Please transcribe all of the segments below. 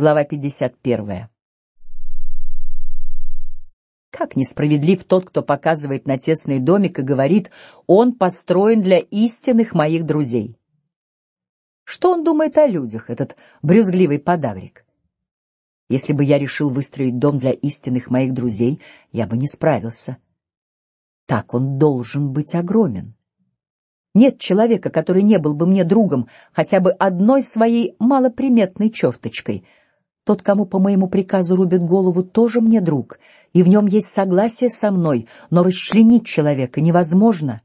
Глава 51. Как несправедлив тот, кто показывает на тесный домик и говорит, он построен для истинных моих друзей. Что он думает о людях, этот брюзгливый подагрик? Если бы я решил выстроить дом для истинных моих друзей, я бы не справился. Так он должен быть огромен. Нет человека, который не был бы мне другом хотя бы одной своей малоприметной черточкой — тот, кому по моему приказу рубят голову, тоже мне друг, и в нем есть согласие со мной, но расчленить человека невозможно.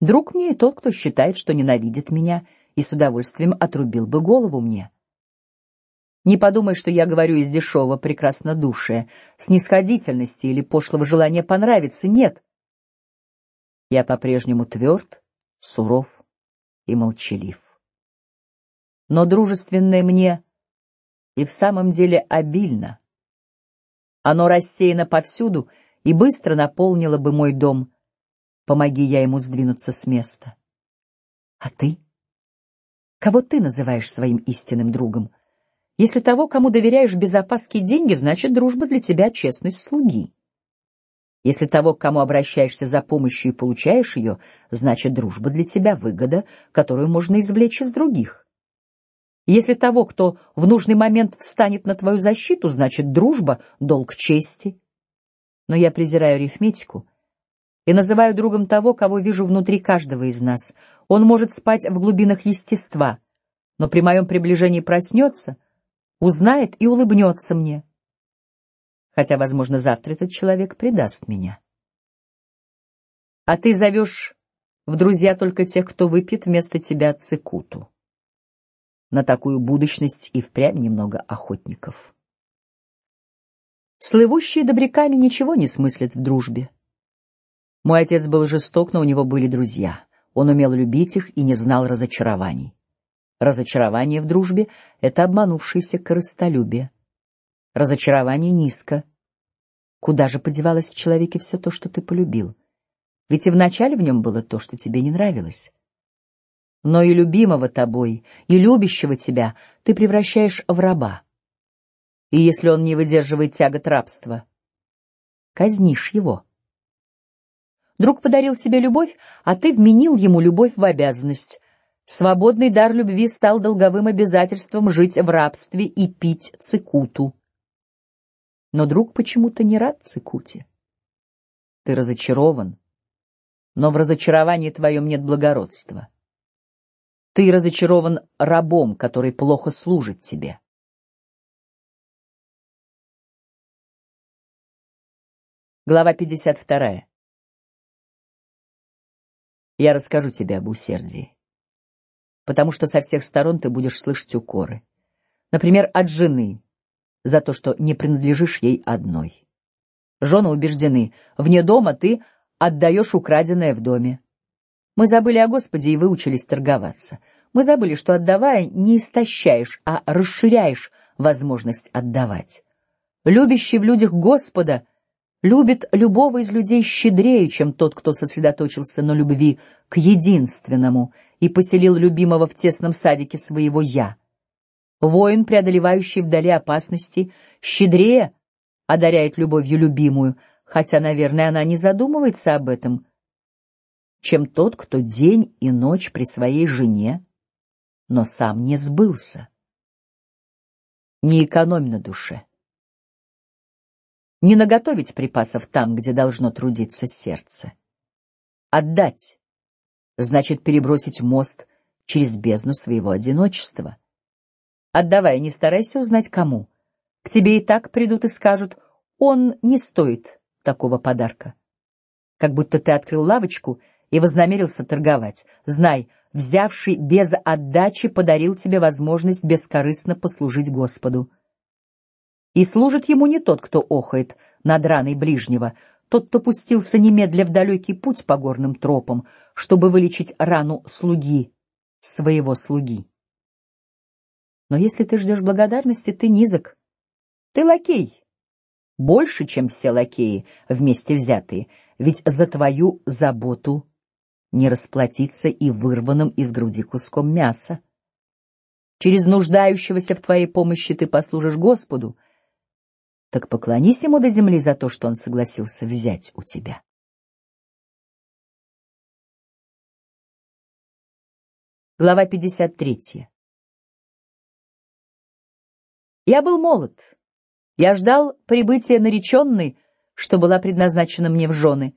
Друг мне и тот, кто считает, что ненавидит меня и с удовольствием отрубил бы голову мне. Не подумай, что я говорю из дешевого прекраснодушия, снисходительности или пошлого желания понравиться. Нет, я по-прежнему тверд, суров и молчалив. Но дружественное мне и в самом деле обильно. Оно рассеяно повсюду и быстро наполнило бы мой дом. Помоги я ему сдвинуться с места. А ты? Кого ты называешь своим истинным другом? Если того, кому доверяешь без опаски деньги, значит дружба для тебя честность слуги. Если того, к кому обращаешься за помощью и получаешь ее, значит дружба для тебя выгода, которую можно извлечь из других. Если того, кто в нужный момент встанет на твою защиту, значит дружба долг чести. Но я презираю арифметику и называю другом того, кого вижу внутри каждого из нас. Он может спать в глубинах естества, но при моем приближении проснется, узнает и улыбнется мне. Хотя, возможно, завтра этот человек предаст меня. А ты зовешь в друзья только тех, кто выпьет вместо тебя цикуту. На такую будущность и впрямь немного охотников. Слывущие добряками ничего не смыслят в дружбе. Мой отец был жесток, но у него были друзья. Он умел любить их и не знал разочарований. Разочарование в дружбе — это обманувшееся корыстолюбие. Разочарование низко. Куда же подевалось в человеке все то, что ты полюбил? Ведь и вначале в нем было то, что тебе не нравилось но и любимого тобой, и любящего тебя ты превращаешь в раба. И если он не выдерживает тягот рабства, казнишь его. Друг подарил тебе любовь, а ты вменил ему любовь в обязанность. Свободный дар любви стал долговым обязательством жить в рабстве и пить цикуту. Но друг почему-то не рад цикуте. Ты разочарован, но в разочаровании твоем нет благородства. Ты разочарован рабом, который плохо служит тебе. Глава 52. Я расскажу тебе об усердии, потому что со всех сторон ты будешь слышать укоры, например, от жены за то, что не принадлежишь ей одной. Жены убеждены: вне дома ты отдаешь украденное в доме. Мы забыли о Господе и выучились торговаться. Мы забыли, что отдавая не истощаешь, а расширяешь возможность отдавать. Любящий в людях Господа любит любого из людей щедрее, чем тот, кто сосредоточился на любви к единственному и поселил любимого в тесном садике своего я. Воин, преодолевающий вдали опасности, щедрее одаряет любовью любимую, хотя, наверное, она не задумывается об этом чем тот, кто день и ночь при своей жене, но сам не сбылся. Не экономь на душе. Не наготовить припасов там, где должно трудиться сердце. Отдать значит перебросить мост через бездну своего одиночества. Отдавай, не старайся узнать кому. К тебе и так придут и скажут: он не стоит такого подарка. Как будто ты открыл лавочку и вознамерился торговать. Знай, взявший без отдачи подарил тебе возможность бескорыстно послужить Господу. И служит ему не тот, кто охает над раной ближнего, тот, кто пустился немедля в далекий путь по горным тропам, чтобы вылечить рану слуги своего слуги. Но если ты ждешь благодарности, ты низок, ты лакей, больше, чем все лакеи вместе взятые, ведь за твою заботу не расплатиться и вырванным из груди куском мяса. Через нуждающегося в твоей помощи ты послужишь Господу. Так поклонись ему до земли за то, что он согласился взять у тебя. Глава 53. Я был молод. Я ждал прибытия нареченной, что была предназначена мне в жены.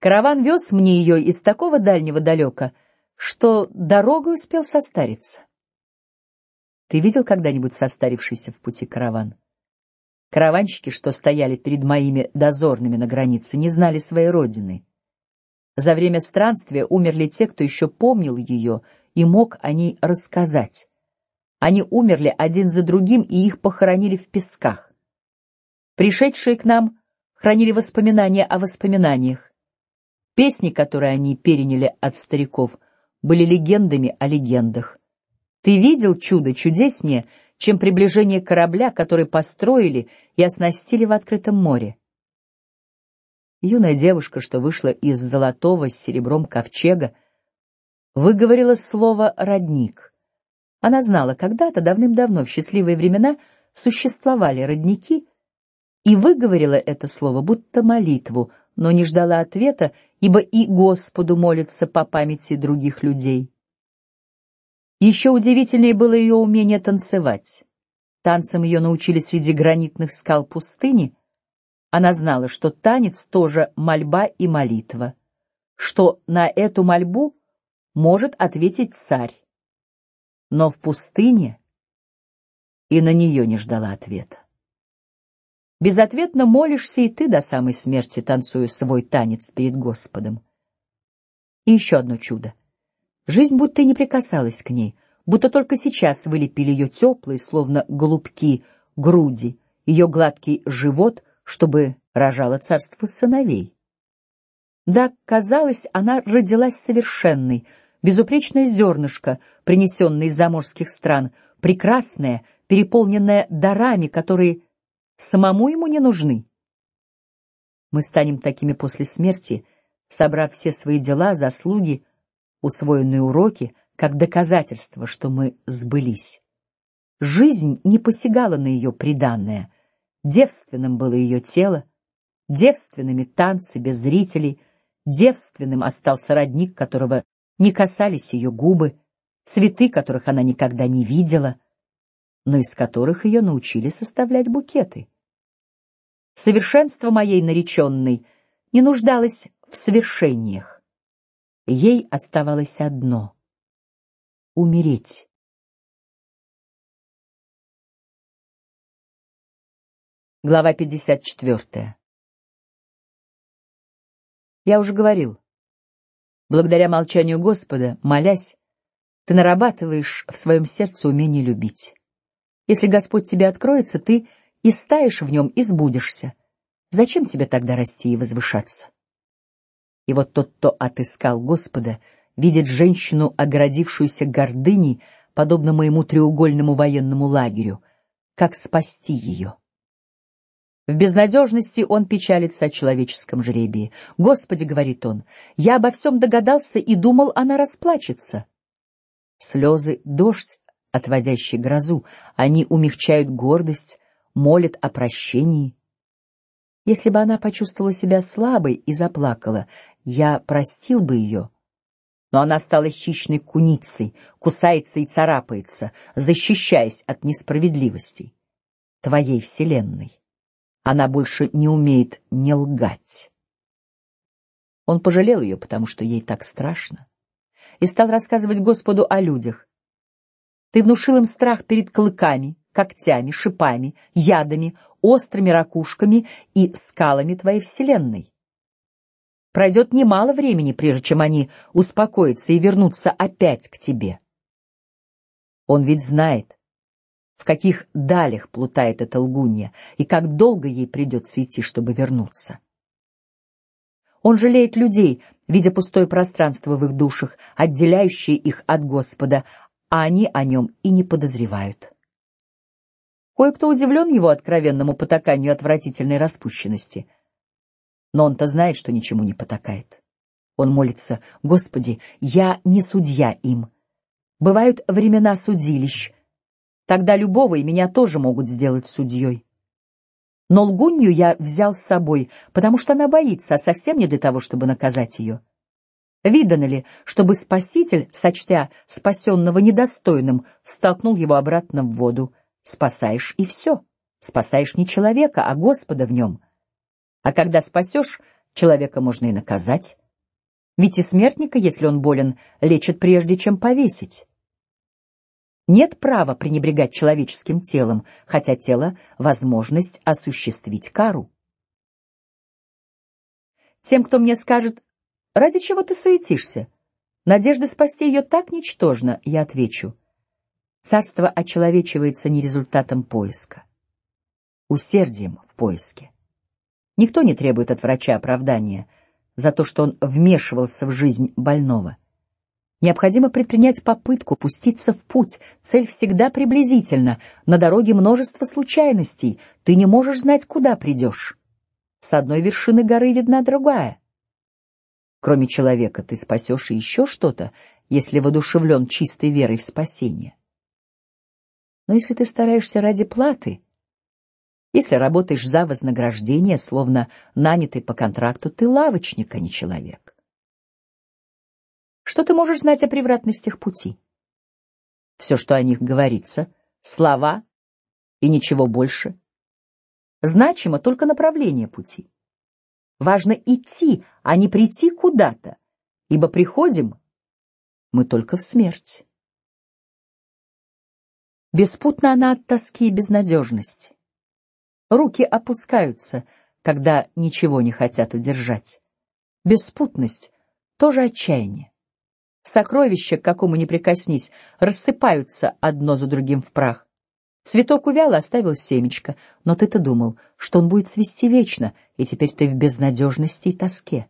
Караван вез мне ее из такого дальнего далека, что дорогой успел состариться. Ты видел когда-нибудь состарившийся в пути караван? Караванщики, что стояли перед моими дозорными на границе, не знали своей родины. За время странствия умерли те, кто еще помнил ее и мог о ней рассказать. Они умерли один за другим, и их похоронили в песках. Пришедшие к нам хранили воспоминания о воспоминаниях. Песни, которые они переняли от стариков, были легендами о легендах. Ты видел чудо чудеснее, чем приближение корабля, который построили и оснастили в открытом море? Юная девушка, что вышла из золотого с серебром ковчега, выговорила слово родник. Она знала, когда-то давным-давно в счастливые времена существовали родники, и выговорила это слово будто молитву, но не ждала ответа, ибо и Господу молится по памяти других людей. Еще удивительнее было ее умение танцевать. Танцам ее научили среди гранитных скал пустыни. Она знала, что танец тоже мольба и молитва, что на эту мольбу может ответить царь. Но в пустыне и на нее не ждала ответа. Безответно молишься и ты до самой смерти, танцуя свой танец перед Господом. И еще одно чудо. Жизнь будто не прикасалась к ней, будто только сейчас вылепили ее теплые, словно голубки, груди, ее гладкий живот, чтобы рожало царство сыновей. Да, казалось, она родилась совершенной, безупречное зернышко, принесенное из заморских стран, прекрасное, переполненное дарами, которые самому ему не нужны. Мы станем такими после смерти, собрав все свои дела, заслуги усвоенные уроки как доказательство, что мы сбылись. Жизнь не посягала на ее приданное, девственным было ее тело, девственными танцы без зрителей, девственным остался родник, которого не касались ее губы, цветы, которых она никогда не видела, но из которых ее научили составлять букеты. Совершенство моей нареченной не нуждалось в свершениях. Ей оставалось одно — умереть. Глава 54. Я уже говорил. Благодаря молчанию Господа, молясь, ты нарабатываешь в своем сердце умение любить. Если Господь тебе откроется, ты и стаешь в нем и сбудешься. Зачем тебе тогда расти и возвышаться? И вот тот, кто отыскал Господа, видит женщину, огородившуюся гордыней, подобно моему треугольному военному лагерю. Как спасти ее? В безнадежности он печалится о человеческом жребии. Господи, говорит он, я обо всем догадался и думал, она расплачется. Слезы — дождь, отводящий грозу, они умягчают гордость, молят о прощении. Если бы она почувствовала себя слабой и заплакала, я простил бы ее. Но она стала хищной куницей, кусается и царапается, защищаясь от несправедливостей твоей вселенной. Она больше не умеет не лгать. Он пожалел ее, потому что ей так страшно, и стал рассказывать Господу о людях. Ты внушил им страх перед клыками, когтями, шипами, ядами, острыми ракушками и скалами твоей вселенной. Пройдет немало времени, прежде чем они успокоятся и вернутся опять к тебе. Он ведь знает, в каких далях плутает эта лгунья и как долго ей придется идти, чтобы вернуться. Он жалеет людей, видя пустое пространство в их душах, отделяющее их от Господа, а они о нем и не подозревают. Кое-кто удивлен его откровенному потаканию отвратительной распущенности — но он-то знает, что ничему не потакает. Он молится: Господи, я не судья им. Бывают времена судилищ, Тогда любого и меня тоже могут сделать судьей. Но лгунью я взял с собой, потому что она боится, а совсем не для того, чтобы наказать ее. Видано ли, чтобы Спаситель, сочтя спасенного недостойным, столкнул его обратно в воду? Спасаешь и все. Спасаешь не человека, а Господа в нем. А когда спасешь, человека можно и наказать. Ведь и смертника, если он болен, лечат прежде, чем повесить. Нет права пренебрегать человеческим телом, хотя тело — возможность осуществить кару. Тем, кто мне скажет, ради чего ты суетишься, надежда спасти ее так ничтожна, я отвечу: царство очеловечивается не результатом поиска, усердием в поиске. Никто не требует от врача оправдания за то, что он вмешивался в жизнь больного. Необходимо предпринять попытку пуститься в путь. Цель всегда приблизительна. На дороге множество случайностей. Ты не можешь знать, куда придешь. С одной вершины горы видна другая. Кроме человека, ты спасешь и еще что-то, если воодушевлен чистой верой в спасение. Но если ты стараешься ради платы, если работаешь за вознаграждение, словно нанятый по контракту, ты лавочник, а не человек. Что ты можешь знать о превратностях пути? Все, что о них говорится, слова и ничего больше. Значимо только направление пути. Важно идти, а не прийти куда-то, ибо приходим мы только в смерть. Беспутна она от тоски и безнадежности. Руки опускаются, когда ничего не хотят удержать. Беспутность тоже отчаяние. Сокровища, к какому ни прикоснись, рассыпаются одно за другим в прах. Цветок увял, оставил семечко, но ты-то думал, что он будет цвести вечно, и теперь ты в безнадежности и тоске.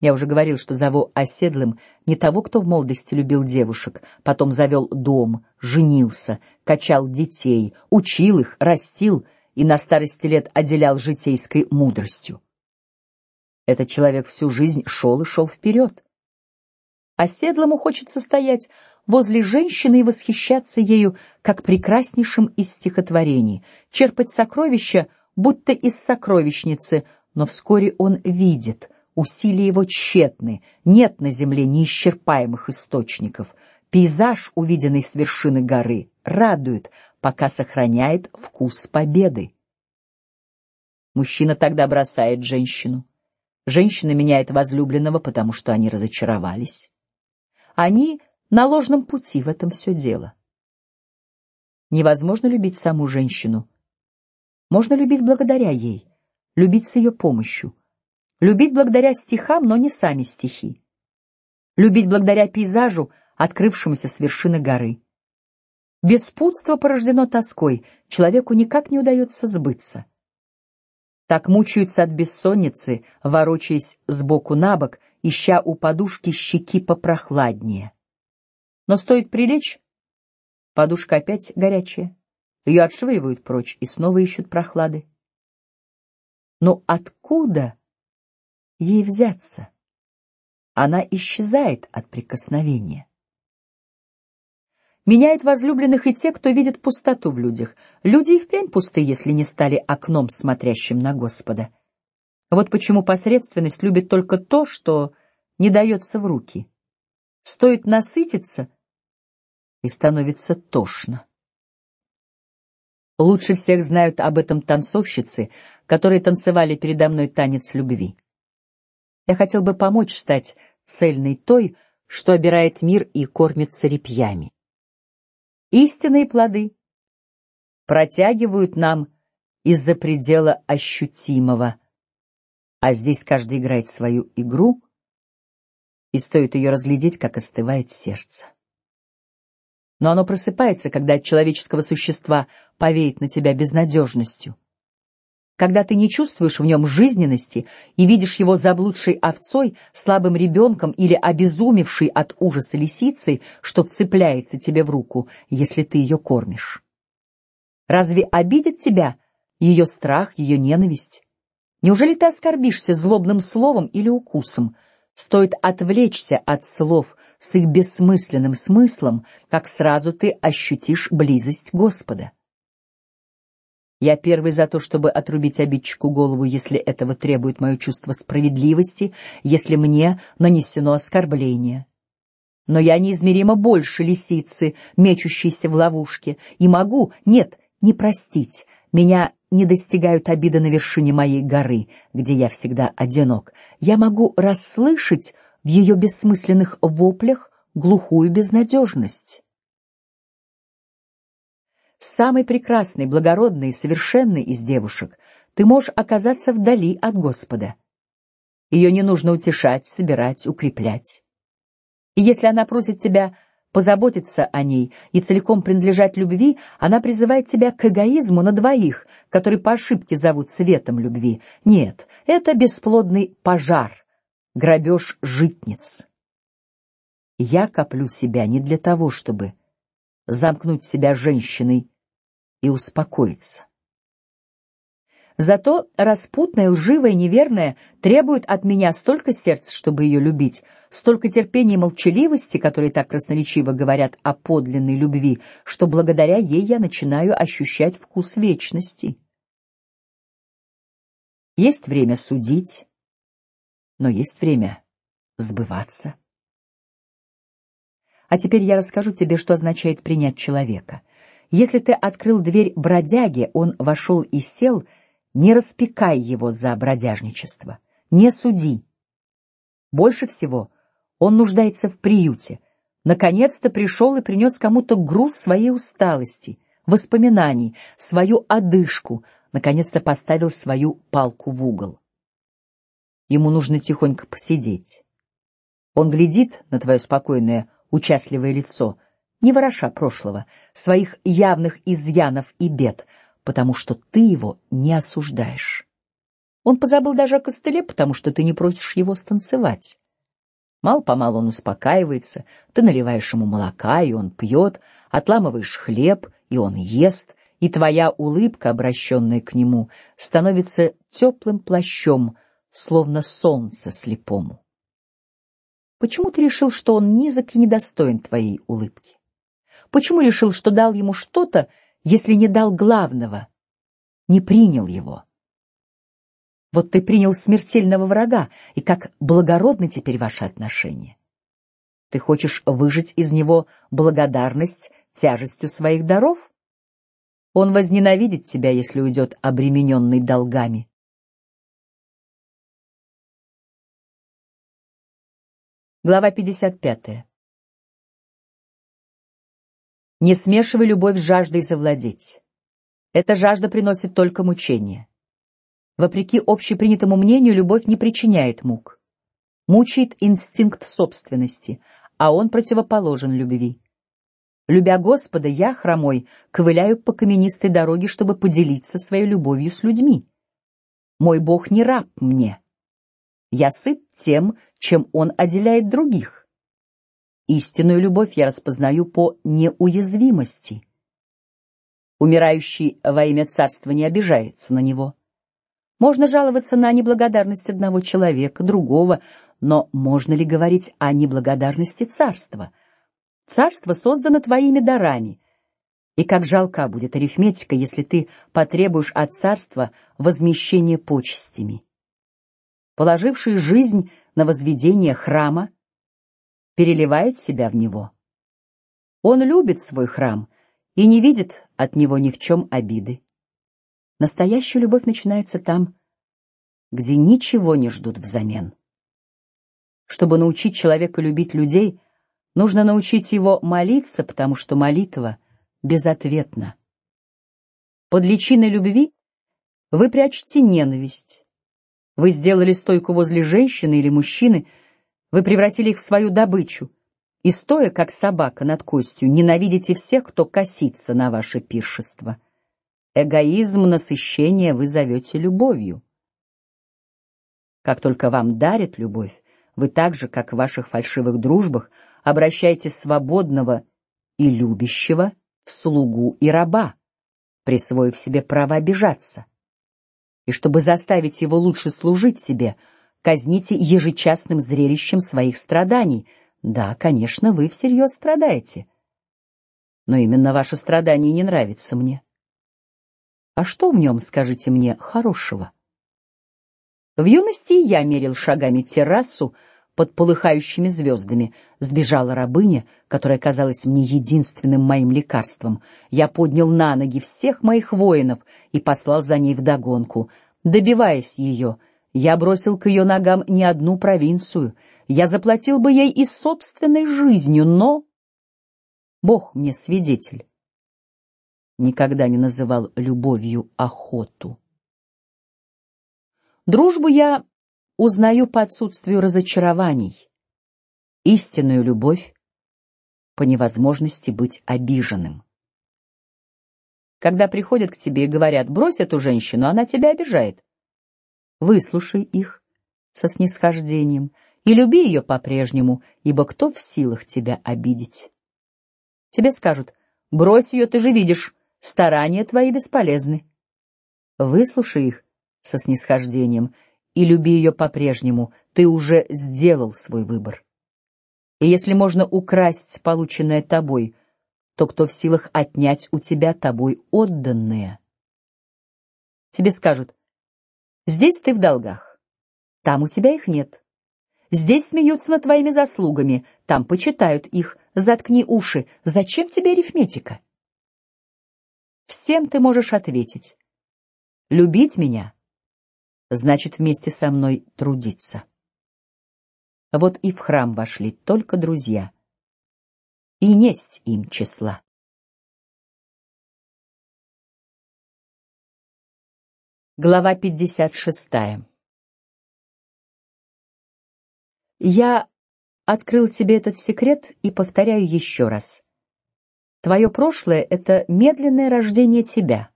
Я уже говорил, что зову оседлым не того, кто в молодости любил девушек, потом завел дом, женился, качал детей, учил их, растил и на старости лет отделял житейской мудростью. Этот человек всю жизнь шел и шел вперед а седлому хочется стоять возле женщины и восхищаться ею, как прекраснейшим из стихотворений, черпать сокровища, будто из сокровищницы, но вскоре он видит, усилия его тщетны, нет на земле неисчерпаемых источников. Пейзаж, увиденный с вершины горы, радует, пока сохраняет вкус победы. Мужчина тогда бросает женщину. Женщина меняет возлюбленного, потому что они разочаровались. Они на ложном пути, в этом все дело. Невозможно любить саму женщину. Можно любить благодаря ей, любить с ее помощью, любить благодаря стихам, но не сами стихи, любить благодаря пейзажу, открывшемуся с вершины горы. Беспутство порождено тоской, человеку никак не удается сбыться. Так мучаются от бессонницы, ворочаясь с боку на бок, ища у подушки щеки попрохладнее. Но стоит прилечь, подушка опять горячая, ее отшвыривают прочь и снова ищут прохлады. Но откуда ей взяться? Она исчезает от прикосновения. Меняют возлюбленных и те, кто видит пустоту в людях. Люди и впрямь пусты, если не стали окном, смотрящим на Господа. Вот почему посредственность любит только то, что не дается в руки. Стоит насытиться, и становится тошно. Лучше всех знают об этом танцовщицы, которые танцевали передо мной танец любви. Я хотел бы помочь стать цельной той, что обирает мир и кормится репьями. Истинные плоды протягивают нам из-за предела ощутимого, а здесь каждый играет свою игру, и стоит ее разглядеть, как остывает сердце. Но оно просыпается, когда от человеческого существа повеет на тебя безнадежностью, когда ты не чувствуешь в нем жизненности и видишь его заблудшей овцой, слабым ребенком или обезумевшей от ужаса лисицей, что вцепляется тебе в руку, если ты ее кормишь. Разве обидит тебя ее страх, ее ненависть? Неужели ты оскорбишься злобным словом или укусом? Стоит отвлечься от слов с их бессмысленным смыслом, как сразу ты ощутишь близость Господа. Я первый за то, чтобы отрубить обидчику голову, если этого требует мое чувство справедливости, если мне нанесено оскорбление. Но я неизмеримо больше лисицы, мечущейся в ловушке, и могу, нет, не простить. Меня не достигают обиды на вершине моей горы, где я всегда одинок. Я могу расслышать в ее бессмысленных воплях глухую безнадежность. Самый прекрасный, благородный и совершенный из девушек, ты можешь оказаться вдали от Господа. Ее не нужно утешать, собирать, укреплять. И если она просит тебя позаботиться о ней и целиком принадлежать любви, она призывает тебя к эгоизму на двоих, который по ошибке зовут светом любви. Нет, это бесплодный пожар, грабеж житниц. Я коплю себя не для того, чтобы замкнуть себя женщиной и успокоиться. Зато распутная, лживая, неверная требует от меня столько сердца, чтобы ее любить, столько терпения и молчаливости, которые так красноречиво говорят о подлинной любви, что благодаря ей я начинаю ощущать вкус вечности. Есть время судить, но есть время сбываться. А теперь я расскажу тебе, что означает принять человека. Если ты открыл дверь бродяге, он вошел и сел, не распекай его за бродяжничество, не суди. Больше всего он нуждается в приюте. Наконец-то пришел и принес кому-то груз своей усталости, воспоминаний, свою одышку. Наконец-то поставил свою палку в угол. Ему нужно тихонько посидеть. Он глядит на твое спокойное, участливое лицо, не вороша прошлого, своих явных изъянов и бед, потому что ты его не осуждаешь. Он позабыл даже о костыле, потому что ты не просишь его станцевать. Мало помалу он успокаивается, ты наливаешь ему молока, и он пьет, отламываешь хлеб, и он ест, и твоя улыбка, обращенная к нему, становится теплым плащом, словно солнце слепому. Почему ты решил, что он низок и недостоин твоей улыбки? Почему решил, что дал ему что-то, если не дал главного, не принял его? Вот ты принял смертельного врага, и как благородны теперь ваши отношения. Ты хочешь выжить из него благодарность тяжестью своих даров? Он возненавидит тебя, если уйдет обремененный долгами. Глава 55. Не смешивай любовь с жаждой завладеть. Эта жажда приносит только мучения. Вопреки общепринятому мнению, любовь не причиняет мук. Мучает инстинкт собственности, а он противоположен любви. Любя Господа, я хромой ковыляю по каменистой дороге, чтобы поделиться своей любовью с людьми. Мой Бог не раб мне. Я сыт тем, чем Он отделяет других. Истинную любовь я распознаю по неуязвимости. Умирающий во имя Царства не обижается на него. Можно жаловаться на неблагодарность одного человека, другого, но можно ли говорить о неблагодарности царства? Царство создано твоими дарами, и как жалка будет арифметика, если ты потребуешь от царства возмещения почестями. Положивший жизнь на возведение храма, переливает себя в него. Он любит свой храм и не видит от него ни в чем обиды. Настоящая любовь начинается там, где ничего не ждут взамен. Чтобы научить человека любить людей, нужно научить его молиться, потому что молитва безответна. Под личиной любви вы прячете ненависть. Вы сделали стойку возле женщины или мужчины, вы превратили их в свою добычу, и стоя как собака над костью, ненавидите всех, кто косится на ваше пиршество. Эгоизм насыщения вы зовете любовью. Как только вам дарят любовь, вы так же, как в ваших фальшивых дружбах, обращаете свободного и любящего в слугу и раба, присвоив себе право обижаться. И чтобы заставить его лучше служить себе, казните ежечасным зрелищем своих страданий. Да, конечно, вы всерьез страдаете, но именно ваше страдание не нравится мне. А что в нем, скажите мне, хорошего? В юности я мерил шагами террасу под полыхающими звездами. Сбежала рабыня, которая казалась мне единственным моим лекарством. Я поднял на ноги всех моих воинов и послал за ней в догонку. Добиваясь ее, я бросил к ее ногам не одну провинцию. Я заплатил бы ей и собственной жизнью, но Бог мне свидетель. Никогда не называл любовью охоту. Дружбу я узнаю по отсутствию разочарований, истинную любовь по невозможности быть обиженным. Когда приходят к тебе и говорят: "Брось эту женщину, она тебя обижает", выслушай их со снисхождением и люби ее по-прежнему, ибо кто в силах тебя обидеть? Тебе скажут: "Брось ее, ты же видишь, старания твои бесполезны". Выслушай их со снисхождением и люби ее по-прежнему. Ты уже сделал свой выбор. И если можно украсть полученное тобой, то кто в силах отнять у тебя тобой отданное? Тебе скажут: здесь ты в долгах, там у тебя их нет. Здесь смеются над твоими заслугами, там почитают их. Заткни уши. Зачем тебе арифметика? Всем ты можешь ответить: любить меня значит вместе со мной трудиться. Вот и в храм вошли только друзья, и несть им числа. Глава пятьдесят шестая. Я открыл тебе этот секрет и повторяю еще раз. Твое прошлое — это медленное рождение тебя.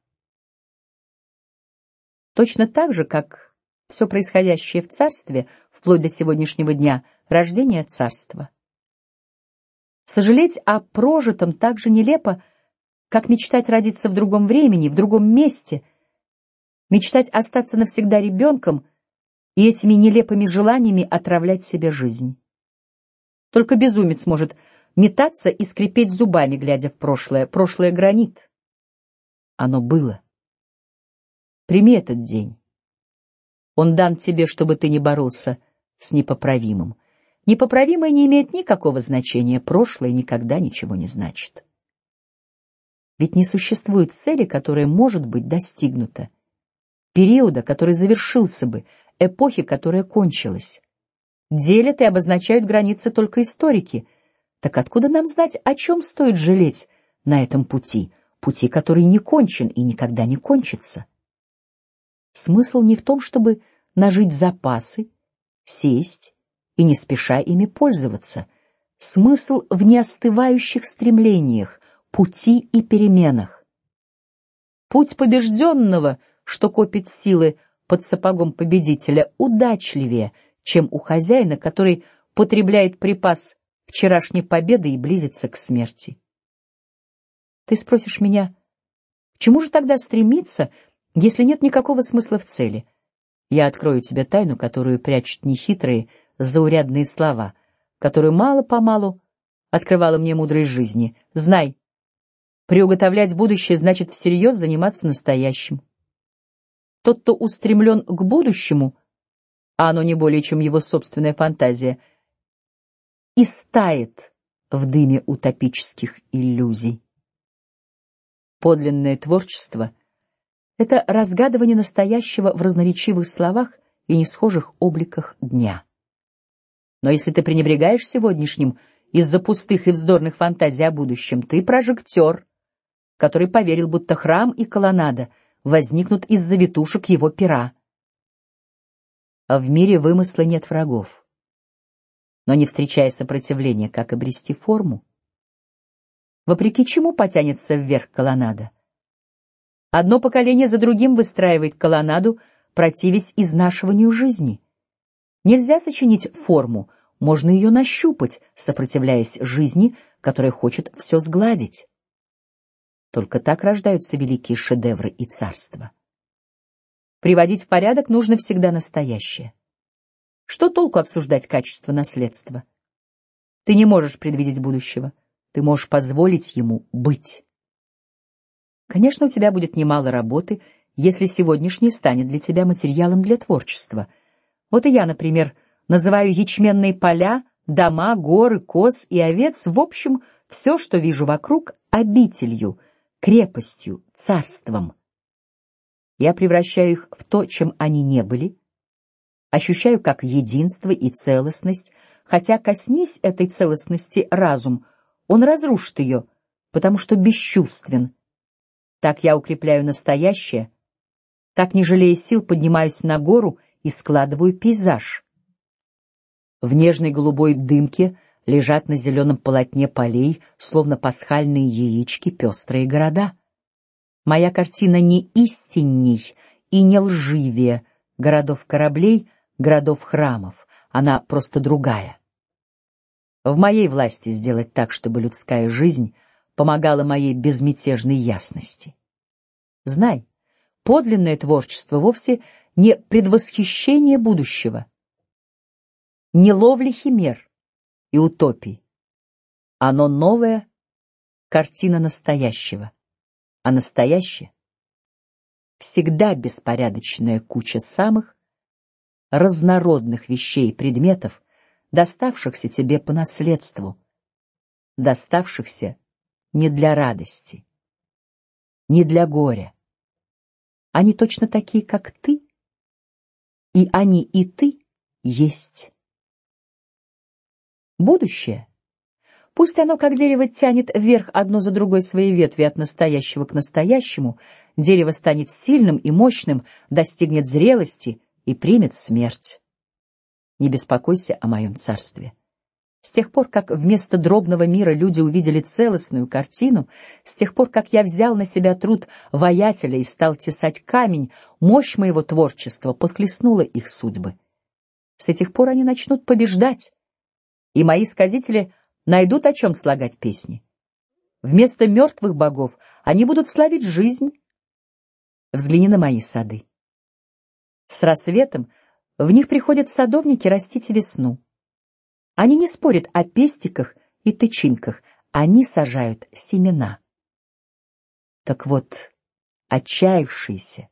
Точно так же, как все происходящее в царстве, вплоть до сегодняшнего дня, рождение царства. Сожалеть о прожитом так же нелепо, как мечтать родиться в другом времени, в другом месте, мечтать остаться навсегда ребенком и этими нелепыми желаниями отравлять себе жизнь. Только безумец может метаться и скрипеть зубами, глядя в прошлое. Прошлое гранит. Оно было. Прими этот день. Он дан тебе, чтобы ты не боролся с непоправимым. Непоправимое не имеет никакого значения, прошлое никогда ничего не значит. Ведь не существует цели, которая может быть достигнута, периода, который завершился бы, эпохи, которая кончилась. Делят и обозначают границы только историки. Так откуда нам знать, о чем стоит жалеть на этом пути, пути, который не кончен и никогда не кончится? Смысл не в том, чтобы нажить запасы, сесть и не спеша ими пользоваться. Смысл в неостывающих стремлениях, пути и переменах. Путь побежденного, что копит силы под сапогом победителя, удачливее, чем у хозяина, который потребляет припас вчерашней победы и близится к смерти. Ты спросишь меня, к чему же тогда стремиться, если нет никакого смысла в цели? Я открою тебе тайну, которую прячут нехитрые, заурядные слова, которую мало по малу открывала мне мудрость жизни. Знай, приуготовлять будущее значит всерьез заниматься настоящим. Тот, кто устремлен к будущему, а оно не более чем его собственная фантазия, и стает в дыме утопических иллюзий. Подлинное творчество — это разгадывание настоящего в разноречивых словах и несхожих обликах дня. Но если ты пренебрегаешь сегодняшним из-за пустых и вздорных фантазий о будущем, ты прожектор, который поверил, будто храм и колоннада возникнут из-за ветушек его пера. А в мире вымысла нет врагов. Но не встречая сопротивления, как обрести форму? Вопреки чему потянется вверх колоннада? Одно поколение за другим выстраивает колоннаду, противясь изнашиванию жизни. Нельзя сочинить форму, можно ее нащупать, сопротивляясь жизни, которая хочет все сгладить. Только так рождаются великие шедевры и царства. Приводить в порядок нужно всегда настоящее. Что толку обсуждать качество наследства? Ты не можешь предвидеть будущего. Ты можешь позволить ему быть. Конечно, у тебя будет немало работы, если сегодняшний станет для тебя материалом для творчества. Вот и я, например, называю ячменные поля, дома, горы, коз и овец, в общем, все, что вижу вокруг, обителью, крепостью, царством. Я превращаю их в то, чем они не были, ощущаю как единство и целостность, хотя коснись этой целостности разум, он разрушит ее, потому что бесчувствен так я укрепляю настоящее, так не жалея сил поднимаюсь на гору и складываю пейзаж. В нежной голубой дымке лежат на зеленом полотне полей, словно пасхальные яички, пестрые города. Моя картина не истинней и не лживее городов кораблей, городов храмов, она просто другая. В моей власти сделать так, чтобы людская жизнь помогало моей безмятежной ясности. Знай, подлинное творчество вовсе не предвосхищение будущего, не ловля химер и утопий. Оно новая картина настоящего, а настоящее всегда беспорядочная куча самых разнородных вещей и предметов, доставшихся тебе по наследству, доставшихся не для радости, не для горя. Они точно такие, как ты, и они и ты есть. Будущее. Пусть оно, как дерево, тянет вверх одно за другой свои ветви от настоящего к настоящему, дерево станет сильным и мощным, достигнет зрелости и примет смерть. Не беспокойся о моем царстве. С тех пор, как вместо дробного мира люди увидели целостную картину, с тех пор, как я взял на себя труд воятеля и стал тесать камень, мощь моего творчества подхлестнула их судьбы. С этих пор они начнут побеждать, и мои сказители найдут о чем слагать песни. Вместо мертвых богов они будут славить жизнь. Взгляни на мои сады. С рассветом в них приходят садовники растить весну. Они не спорят о пестиках и тычинках, они сажают семена. Так вот, отчаявшиеся,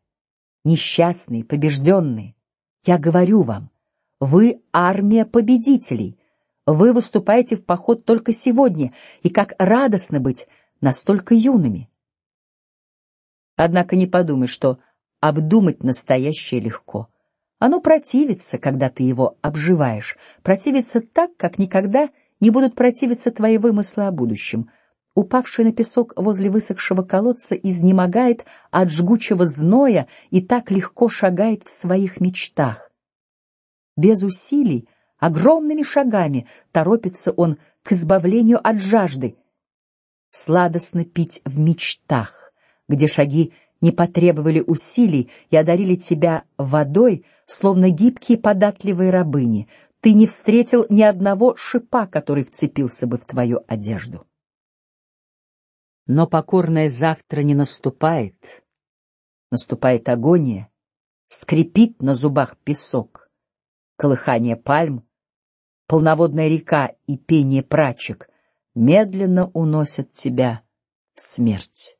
несчастные, побежденные, я говорю вам, вы армия победителей. Вы выступаете в поход только сегодня, и как радостно быть настолько юными. Однако не подумай, что обдумать настоящее легко. Оно противится, когда ты его обживаешь, противится так, как никогда не будут противиться твои вымыслы о будущем. Упавший на песок возле высохшего колодца изнемогает от жгучего зноя и так легко шагает в своих мечтах. Без усилий, огромными шагами торопится он к избавлению от жажды. Сладостно пить в мечтах, где шаги не потребовали усилий и одарили тебя водой словно гибкие податливые рабыни. Ты не встретил ни одного шипа, который вцепился бы в твою одежду. Но покорное завтра не наступает. Наступает агония, скрипит на зубах песок, колыхание пальм, полноводная река и пение прачек медленно уносят тебя в смерть.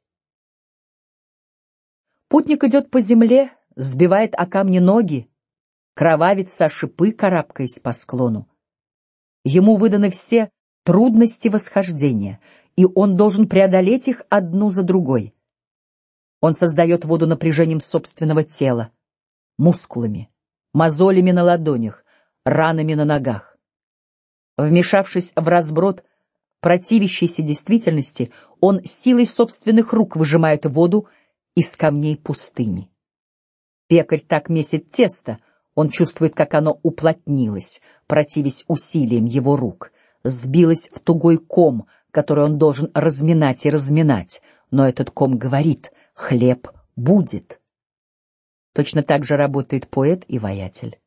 Путник идет по земле, сбивает о камни ноги, кровавится о шипы, карабкаясь по склону. Ему выданы все трудности восхождения, и он должен преодолеть их одну за другой. Он создает воду напряжением собственного тела, мускулами, мозолями на ладонях, ранами на ногах. Вмешавшись в разброд противящейся действительности, он силой собственных рук выжимает воду из камней пустыни. Пекарь так месит тесто, он чувствует, как оно уплотнилось, противясь усилиям его рук, сбилось в тугой ком, который он должен разминать и разминать. Но этот ком говорит: хлеб будет. Точно так же работает поэт и воятель.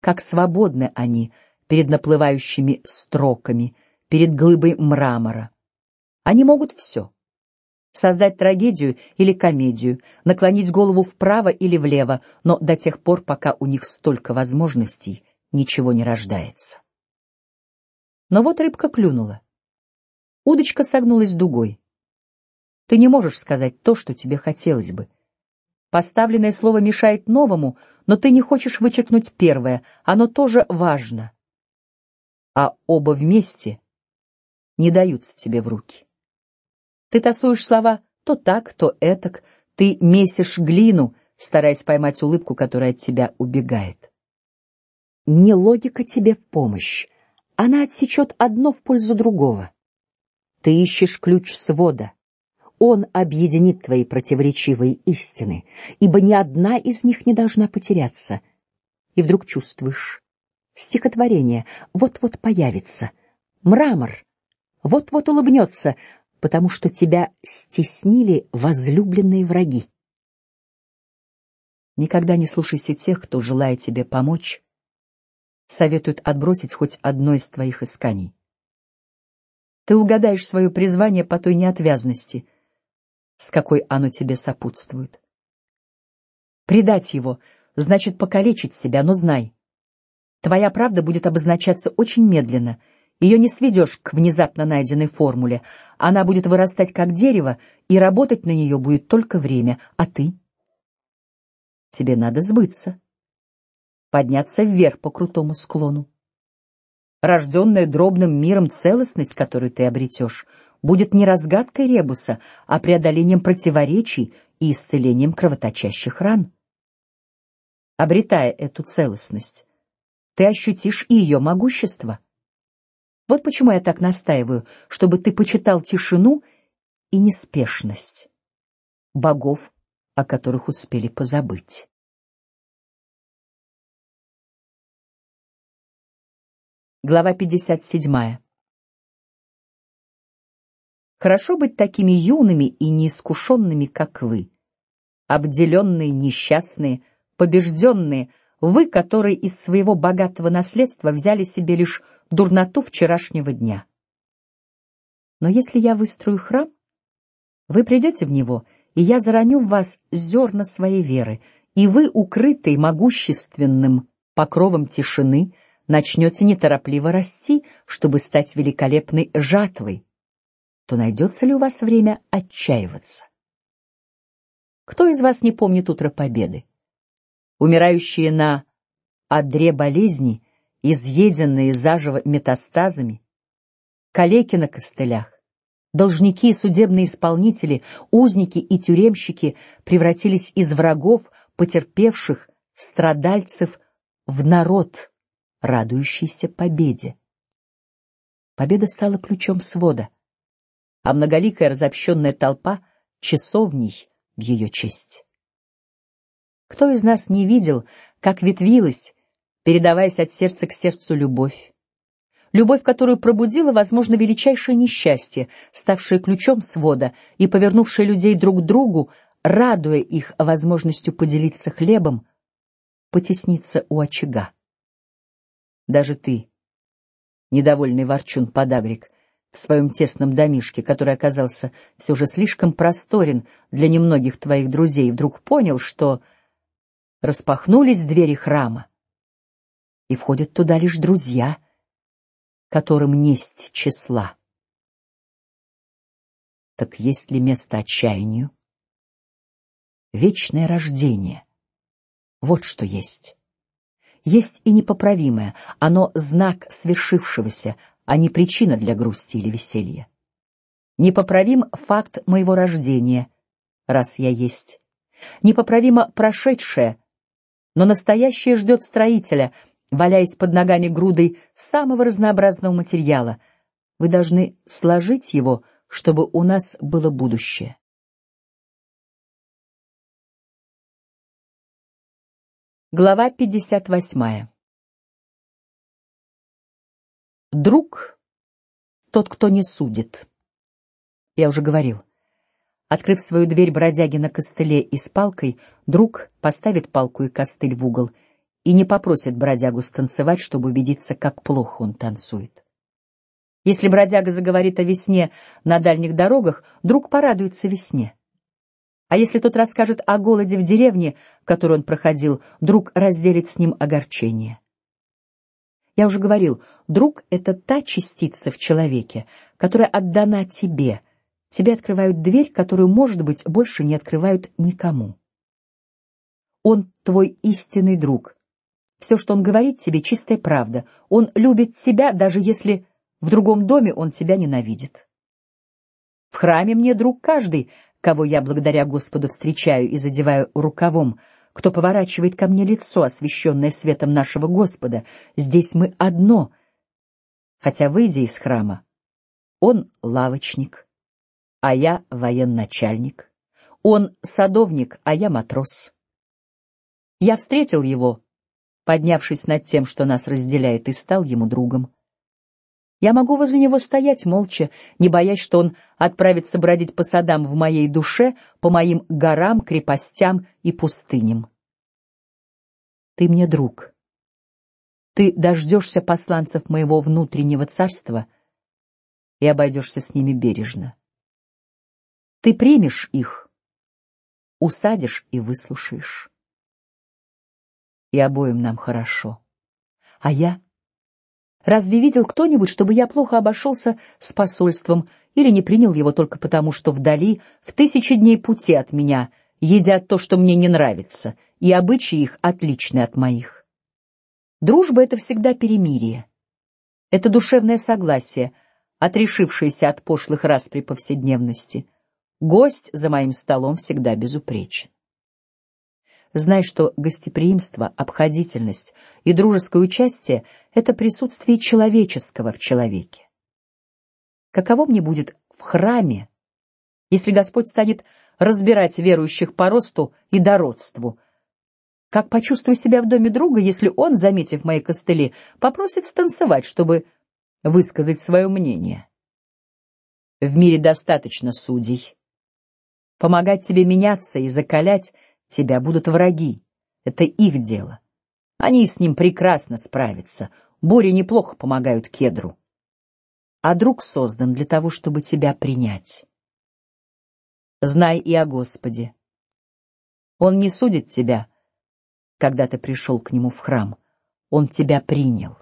Как свободны они перед наплывающими строками, перед глыбой мрамора. Они могут все создать трагедию или комедию, наклонить голову вправо или влево, но до тех пор, пока у них столько возможностей, ничего не рождается. Но вот рыбка клюнула. Удочка согнулась дугой. Ты не можешь сказать то, что тебе хотелось бы. Поставленное слово мешает новому, но ты не хочешь вычеркнуть первое, оно тоже важно. А оба вместе не даются тебе в руки. Ты тасуешь слова то так, то этак, ты месишь глину, стараясь поймать улыбку, которая от тебя убегает. Не логика тебе в помощь, она отсечет одно в пользу другого. Ты ищешь ключ свода. Он объединит твои противоречивые истины, ибо ни одна из них не должна потеряться. И вдруг чувствуешь, стихотворение вот-вот появится, мрамор вот-вот улыбнется, потому что тебя стеснили возлюбленные враги. Никогда не слушайся тех, кто желает тебе помочь, советуют отбросить хоть одно из твоих исканий. Ты угадаешь свое призвание по той неотвязности, с какой оно тебе сопутствует. Предать его значит покалечить себя, но знай, твоя правда будет обозначаться очень медленно ее не сведешь к внезапно найденной формуле. Она будет вырастать как дерево, и работать на нее будет только время. А ты? Тебе надо сбыться, подняться вверх по крутому склону. Рожденная дробным миром целостность, которую ты обретешь, будет не разгадкой ребуса, а преодолением противоречий и исцелением кровоточащих ран. Обретая эту целостность, ты ощутишь и ее могущество. Вот почему я так настаиваю, чтобы ты почитал тишину и неспешность богов, о которых успели позабыть. Глава пятьдесят седьмая. Хорошо быть такими юными и неискушенными, как вы, обделенные, несчастные, побежденные, вы, которые из своего богатого наследства взяли себе лишь дурноту вчерашнего дня. Но если я выстрою храм, вы придете в него, и я зароню в вас зерна своей веры, и вы, укрытые могущественным покровом тишины, начнете неторопливо расти, чтобы стать великолепной жатвой. То найдется ли у вас время отчаиваться? Кто из вас не помнит утро Победы? Умирающие на одре болезни, изъеденные заживо метастазами, калеки на костылях, должники и судебные исполнители, узники и тюремщики превратились из врагов, потерпевших, страдальцев в народ, радующийся победе. Победа стала ключом свода, а многоликая разобщенная толпа часовней в ее честь. Кто из нас не видел, как ветвилась, передаваясь от сердца к сердцу любовь? Любовь, которую пробудила, возможно, величайшее несчастье, ставшее ключом свода и повернувшее людей друг к другу, радуя их возможностью поделиться хлебом, потесниться у очага. Даже ты, недовольный ворчун подагрик, в своем тесном домишке, который оказался все же слишком просторен для немногих твоих друзей, вдруг понял, что распахнулись двери храма, и входят туда лишь друзья, которым несть числа. Так есть ли место отчаянию? Вечное рождение. Вот что есть. Есть и непоправимое, оно знак свершившегося, а не причина для грусти или веселья. Непоправим факт моего рождения, раз я есть. Непоправимо прошедшее, но настоящее ждет строителя, валяясь под ногами грудой самого разнообразного материала. Вы должны сложить его, чтобы у нас было будущее. Глава пятьдесят восьмая. Друг тот, кто не судит. Я уже говорил. Открыв свою дверь бродяги на костыле и с палкой, друг поставит палку и костыль в угол и не попросит бродягу станцевать, чтобы убедиться, как плохо он танцует. Если бродяга заговорит о весне на дальних дорогах, друг порадуется весне. А если тот расскажет о голоде в деревне, которую он проходил, друг разделит с ним огорчение. Я уже говорил, друг — это та частица в человеке, которая отдана тебе. Тебе открывают дверь, которую, может быть, больше не открывают никому. Он твой истинный друг. Все, что он говорит тебе, чистая правда. Он любит тебя, даже если в другом доме он тебя ненавидит. В храме мне друг каждый, кого я благодаря Господу встречаю и задеваю рукавом, кто поворачивает ко мне лицо, освещенное светом нашего Господа. Здесь мы одно. Хотя выйдя из храма, он лавочник, а я военачальник. Он садовник, а я матрос. Я встретил его, поднявшись над тем, что нас разделяет, и стал ему другом. Я могу возле него стоять молча, не боясь, что он отправится бродить по садам в моей душе, по моим горам, крепостям и пустыням. Ты мне друг. Ты дождешься посланцев моего внутреннего царства и обойдешься с ними бережно. Ты примешь их, усадишь и выслушаешь. И обоим нам хорошо. А я Разве видел кто-нибудь, чтобы я плохо обошелся с посольством или не принял его только потому, что вдали, в тысячи дней пути от меня, едят то, что мне не нравится, и обычаи их отличны от моих? Дружба — это всегда перемирие. Это душевное согласие, отрешившееся от пошлых распри повседневности. Гость за моим столом всегда безупречен. Знай, что гостеприимство, обходительность и дружеское участие — это присутствие человеческого в человеке. Каково мне будет в храме, если Господь станет разбирать верующих по росту и дородству? Как почувствую себя в доме друга, если он, заметив мои костыли, попросит станцевать, чтобы высказать свое мнение? В мире достаточно судей. Помогать тебе меняться и закалять — тебя будут враги. Это их дело. Они с ним прекрасно справятся. Бури неплохо помогают кедру. А друг создан для того, чтобы тебя принять. Знай и о Господе. Он не судит тебя, когда ты пришел к нему в храм. Он тебя принял.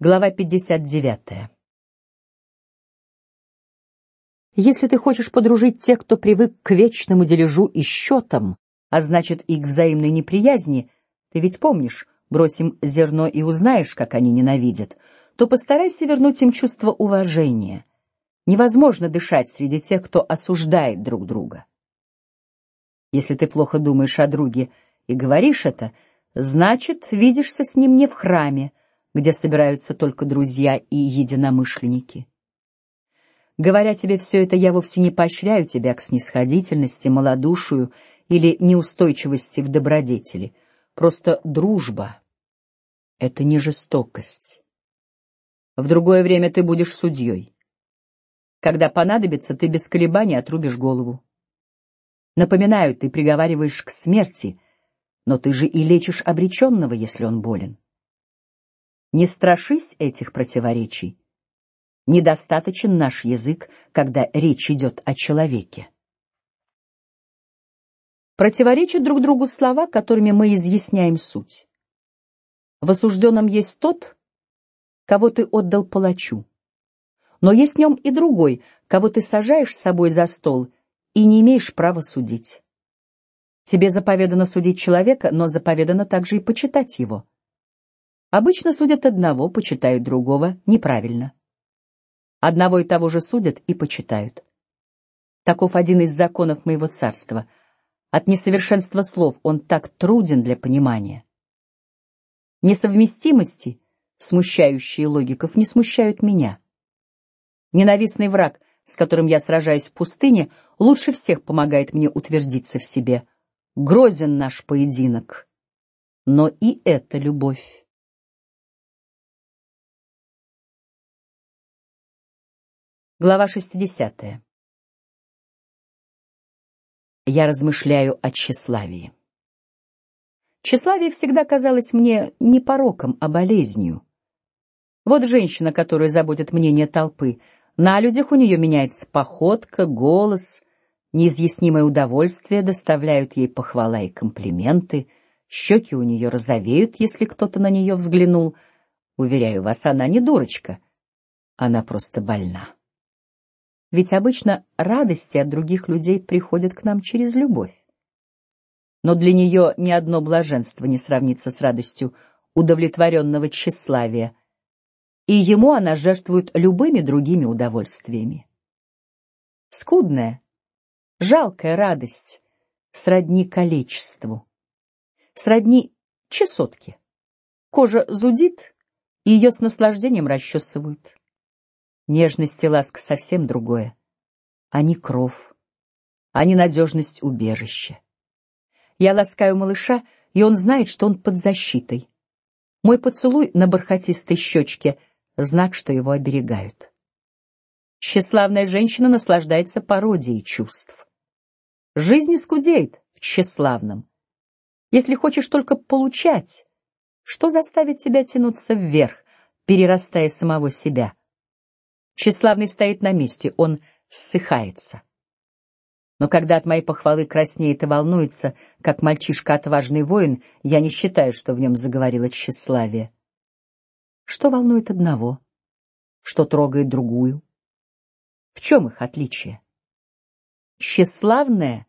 Глава пятьдесят девятая. Если ты хочешь подружить тех, кто привык к вечному дележу и счетам, а значит и к взаимной неприязни, ты ведь помнишь, бросим зерно и узнаешь, как они ненавидят, то постарайся вернуть им чувство уважения. Невозможно дышать среди тех, кто осуждает друг друга. Если ты плохо думаешь о друге и говоришь это, значит, видишься с ним не в храме, где собираются только друзья и единомышленники. Говоря тебе все это, я вовсе не поощряю тебя к снисходительности, малодушию или неустойчивости в добродетели. Просто дружба — это не жестокость. В другое время ты будешь судьей. Когда понадобится, ты без колебаний отрубишь голову. Напоминаю, ты приговариваешь к смерти, но ты же и лечишь обреченного, если он болен. Не страшись этих противоречий недостаточен наш язык, когда речь идет о человеке. Противоречат друг другу слова, которыми мы изъясняем суть. В осужденном есть тот, кого ты отдал палачу, но есть в нем и другой, кого ты сажаешь с собой за стол и не имеешь права судить. Тебе заповедано судить человека, но заповедано также и почитать его. Обычно судят одного, почитают другого неправильно. Одного и того же судят и почитают. Таков один из законов моего царства. От несовершенства слов он так труден для понимания. Несовместимости, смущающие логиков, не смущают меня. Ненавистный враг, с которым я сражаюсь в пустыне, лучше всех помогает мне утвердиться в себе. Грозен наш поединок, но и это любовь. Глава 60. Я размышляю о тщеславии. Тщеславие всегда казалось мне не пороком, а болезнью. Вот женщина, которая заботит мнение толпы. На людях у нее меняется походка, голос, Неизъяснимое удовольствие доставляют ей похвала и комплименты. Щеки у нее розовеют, если кто-то на нее взглянул. Уверяю вас, она не дурочка, она просто больна. Ведь обычно радости от других людей приходят к нам через любовь. Но для нее ни одно блаженство не сравнится с радостью удовлетворенного тщеславия, и ему она жертвует любыми другими удовольствиями. Скудная, жалкая радость сродни количеству, сродни чесотке. Кожа зудит, и ее с наслаждением расчесывают. Нежность и ласка совсем другое. Они кров, они надежность убежища. Я ласкаю малыша, и он знает, что он под защитой. Мой поцелуй на бархатистой щечке — знак, что его оберегают. Тщеславная женщина наслаждается пародией чувств. Жизнь скудеет в тщеславном. Если хочешь только получать, что заставит тебя тянуться вверх, перерастая самого себя? Тщеславный стоит на месте, он ссыхается. Но когда от моей похвалы краснеет и волнуется, как мальчишка отважный воин, я не считаю, что в нем заговорило тщеславие. Что волнует одного, что трогает другую? В чем их отличие? Тщеславная,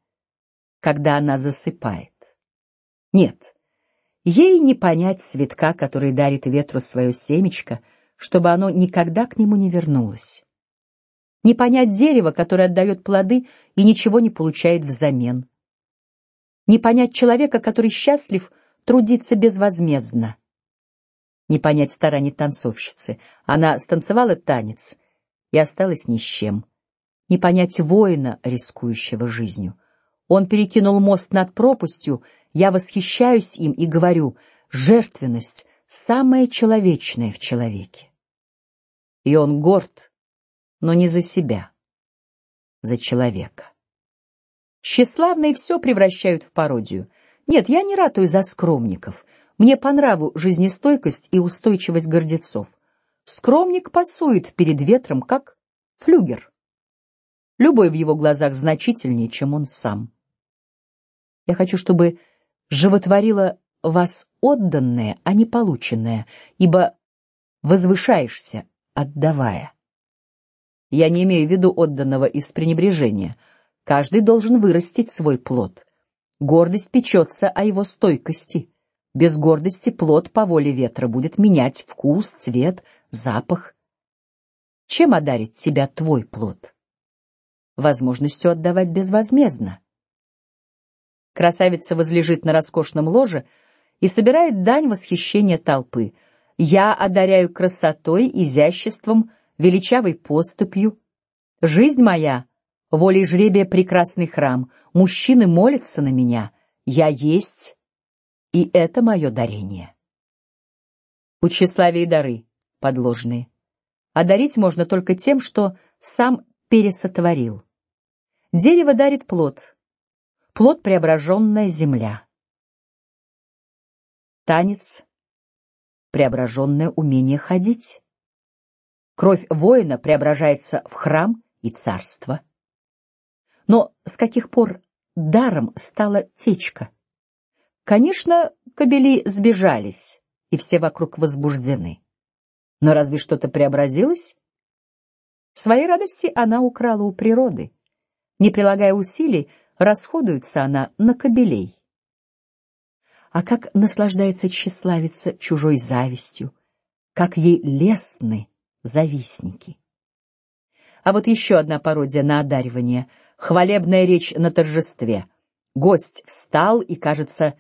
когда она засыпает. Нет, ей не понять цветка, который дарит ветру свое семечко, чтобы оно никогда к нему не вернулось. Не понять дерево, которое отдает плоды и ничего не получает взамен, не понять человека, который счастлив трудиться безвозмездно, не понять стараний танцовщицы, она станцевала танец и осталась ни с чем, не понять воина, рискующего жизнью. Он перекинул мост над пропастью, я восхищаюсь им и говорю: жертвенность самое человечное в человеке. И он горд но не за себя, за человека. Тщеславные все превращают в пародию. Нет, я не ратую за скромников. Мне по нраву жизнестойкость и устойчивость гордецов. Скромник пасует перед ветром, как флюгер. Любой в его глазах значительнее, чем он сам. Я хочу, чтобы животворило вас отданное, а не полученное, ибо возвышаешься, отдавая. Я не имею в виду отданного из пренебрежения. Каждый должен вырастить свой плод. Гордость печется о его стойкости. Без гордости плод по воле ветра будет менять вкус, цвет, запах. Чем одарит тебя твой плод? Возможностью отдавать безвозмездно. Красавица возлежит на роскошном ложе и собирает дань восхищения толпы. Я одаряю красотой, изяществом величавой поступью. Жизнь моя, волей жребия прекрасный храм. Мужчины молятся на меня. Я есть, и это мое дарение. У тщеславия дары подложные. А дарить можно только тем, что сам пересотворил. Дерево дарит плод, плод преображенная земля. Танец преображенное умение ходить. Кровь воина преображается в храм и царство. Но с каких пор даром стала течка? Конечно, кобели сбежались, и все вокруг возбуждены. Но разве что-то преобразилось? Своей радости она украла у природы. Не прилагая усилий, расходуется она на кобелей. А как наслаждается тщеславица чужой завистью, как ей лестны завистники. А вот еще одна пародия на одаривание: хвалебная речь на торжестве. Гость встал и, кажется,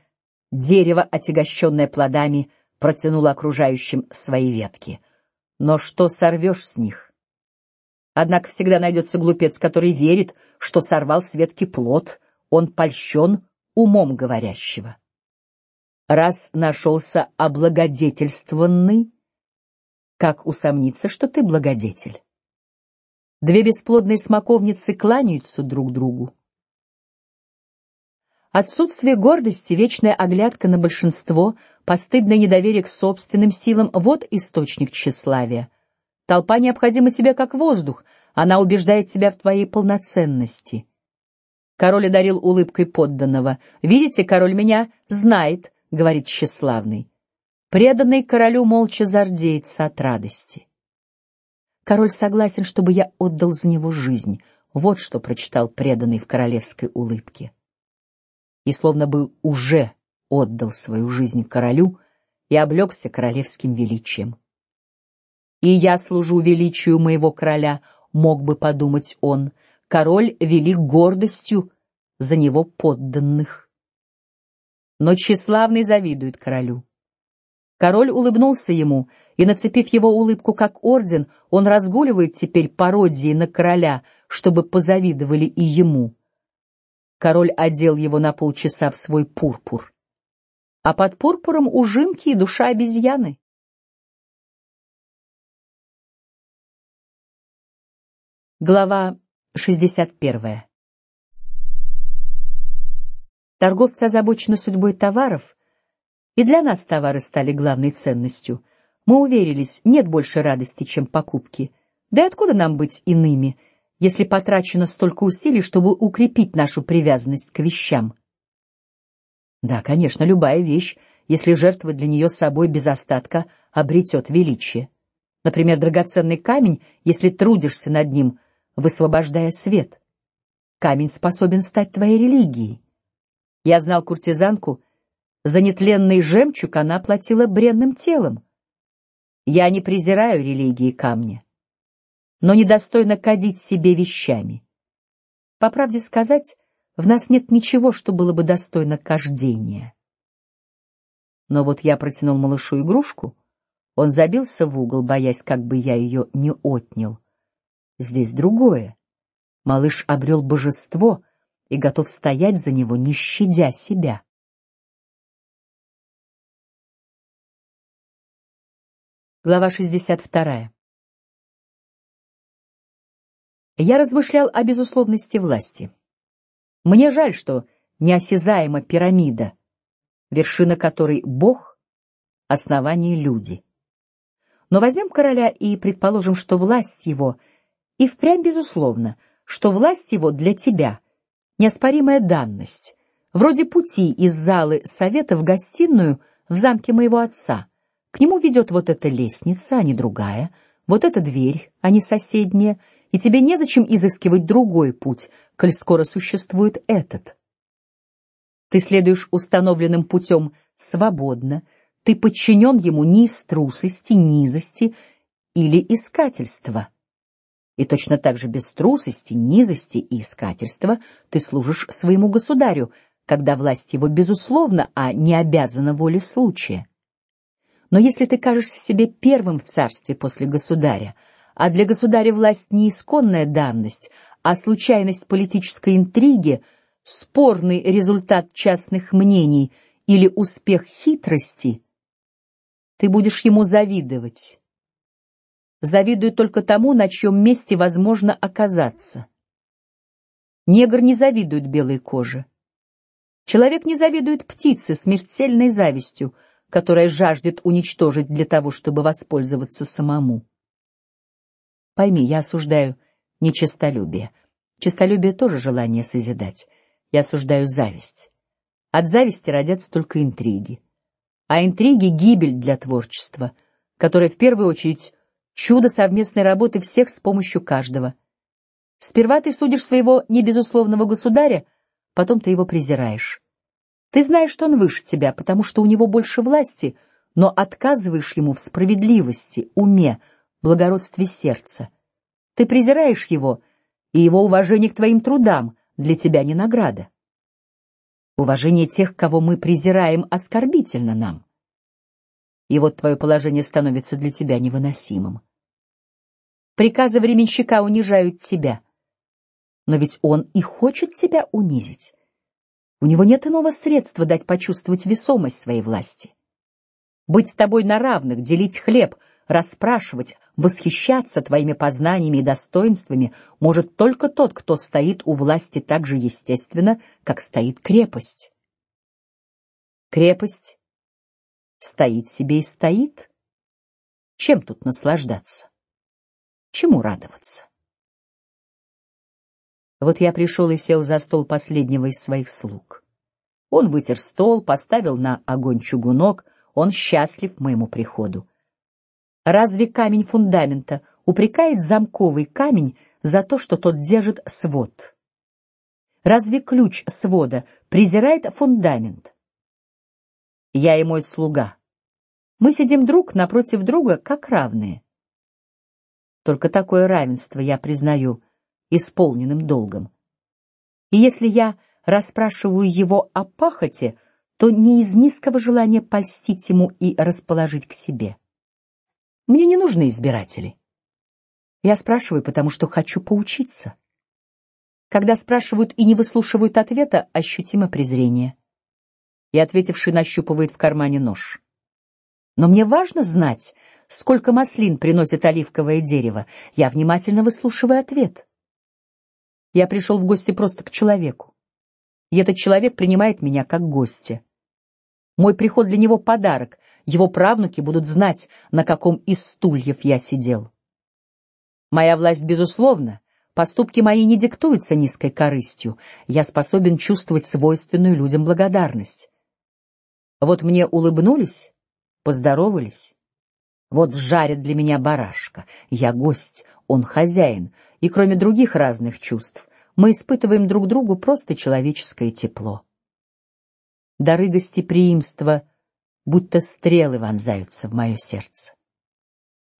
дерево, отягощенное плодами, протянуло окружающим свои ветки. Но что сорвешь с них? Однако всегда найдется глупец, который верит, что сорвал с ветки плод, он польщен умом говорящего. Раз нашелся облагодетельствованный, как усомниться, что ты благодетель? Две бесплодные смоковницы кланяются друг другу. Отсутствие гордости, вечная оглядка на большинство, постыдное недоверие к собственным силам — вот источник тщеславия. Толпа необходима тебе как воздух, она убеждает тебя в твоей полноценности. Король одарил улыбкой подданного. Видите, король меня знает, говорит тщеславный. Преданный королю молча зардеется от радости. Король согласен, чтобы я отдал за него жизнь. Вот что прочитал преданный в королевской улыбке. И словно бы уже отдал свою жизнь королю и облегся королевским величием. И я служу величию моего короля, мог бы подумать он. Король велик гордостью за него подданных. Но тщеславный завидует королю. Король улыбнулся ему, и, нацепив его улыбку как орден, он разгуливает теперь пародии на короля, чтобы позавидовали и ему. Король одел его на полчаса в свой пурпур, а под пурпуром ужинки и душа обезьяны. Глава шестьдесят первая. Торговцы озабочены судьбой товаров и для нас товары стали главной ценностью. Мы уверились, нет больше радости, чем покупки. Да и откуда нам быть иными, если потрачено столько усилий, чтобы укрепить нашу привязанность к вещам? Да, конечно, любая вещь, если жертвовать для нее собой без остатка, обретет величие. Например, драгоценный камень, если трудишься над ним, высвобождая свет. Камень способен стать твоей религией. Я знал куртизанку, за нетленный жемчуг она платила бренным телом. Я не презираю религии камня, но недостойно кадить себе вещами. По правде сказать, в нас нет ничего, что было бы достойно кождения. Но вот я протянул малышу игрушку, он забился в угол, боясь, как бы я ее не отнял. Здесь другое. Малыш обрел божество и готов стоять за него, не щадя себя. Глава 62. Я размышлял о безусловности власти. Мне жаль, что неосязаема пирамида, вершина которой Бог, основание люди. Но возьмем короля и предположим, что власть его и впрямь безусловно, что власть его для тебя неоспоримая данность, вроде пути из залы совета в гостиную в замке моего отца. К нему ведет вот эта лестница, а не другая, вот эта дверь, а не соседняя, и тебе незачем изыскивать другой путь, коль скоро существует этот. Ты следуешь установленным путем свободно, ты подчинен ему ни из трусости, низости или искательства. И точно так же без трусости, низости и искательства ты служишь своему государю, когда власть его безусловна, а не обязана воле случая. Но если ты кажешься себе первым в царстве после государя, а для государя власть не исконная данность, а случайность политической интриги, спорный результат частных мнений или успех хитрости, ты будешь ему завидовать. Завидуй только тому, на чьем месте возможно оказаться. Негр не завидует белой коже. Человек не завидует птице смертельной завистью которое жаждет уничтожить для того, чтобы воспользоваться самому. Пойми, я осуждаю не честолюбие. Честолюбие тоже желание созидать. Я осуждаю зависть. От зависти родятся только интриги, а интриги гибель для творчества, которое в первую очередь чудо совместной работы всех с помощью каждого. Сперва ты судишь своего небезусловного государя, потом ты его презираешь. Ты знаешь, что он выше тебя, потому что у него больше власти, но отказываешь ему в справедливости, уме, благородстве сердца. Ты презираешь его, и его уважение к твоим трудам для тебя не награда. Уважение тех, кого мы презираем, оскорбительно нам. И вот твое положение становится для тебя невыносимым. Приказы временщика унижают тебя, но ведь он и хочет тебя унизить. У него нет иного средства дать почувствовать весомость своей власти. Быть с тобой на равных, делить хлеб, расспрашивать, восхищаться твоими познаниями и достоинствами может только тот, кто стоит у власти так же естественно, как стоит крепость. Крепость стоит себе и стоит. Чем тут наслаждаться? Чему радоваться? Вот я пришел и сел за стол последнего из своих слуг. Он вытер стол, поставил на огонь чугунок. Он счастлив моему приходу. Разве камень фундамента упрекает замковый камень за то, что тот держит свод? Разве ключ свода презирает фундамент? Я и мой слуга. Мы сидим друг напротив друга, как равные. Только такое равенство я признаю исполненным долгом. И если я расспрашиваю его о пахоте, то не из низкого желания польстить ему и расположить к себе. Мне не нужны избиратели. Я спрашиваю, потому что хочу поучиться. Когда спрашивают и не выслушивают ответа, ощутимо презрение. И ответивший нащупывает в кармане нож. Но мне важно знать, сколько маслин приносит оливковое дерево. Я внимательно выслушиваю ответ. Я пришел в гости просто к человеку, и этот человек принимает меня как гостя. Мой приход для него подарок. Его правнуки будут знать, на каком из стульев я сидел. Моя власть безусловна Поступки мои не диктуются низкой корыстью. Я способен чувствовать свойственную людям благодарность. Вот мне улыбнулись, поздоровались. Вот жарят для меня барашка. Я гость, он хозяин, и кроме других разных чувств мы испытываем друг другу просто человеческое тепло. Дары гостеприимства, будто стрелы вонзаются в мое сердце.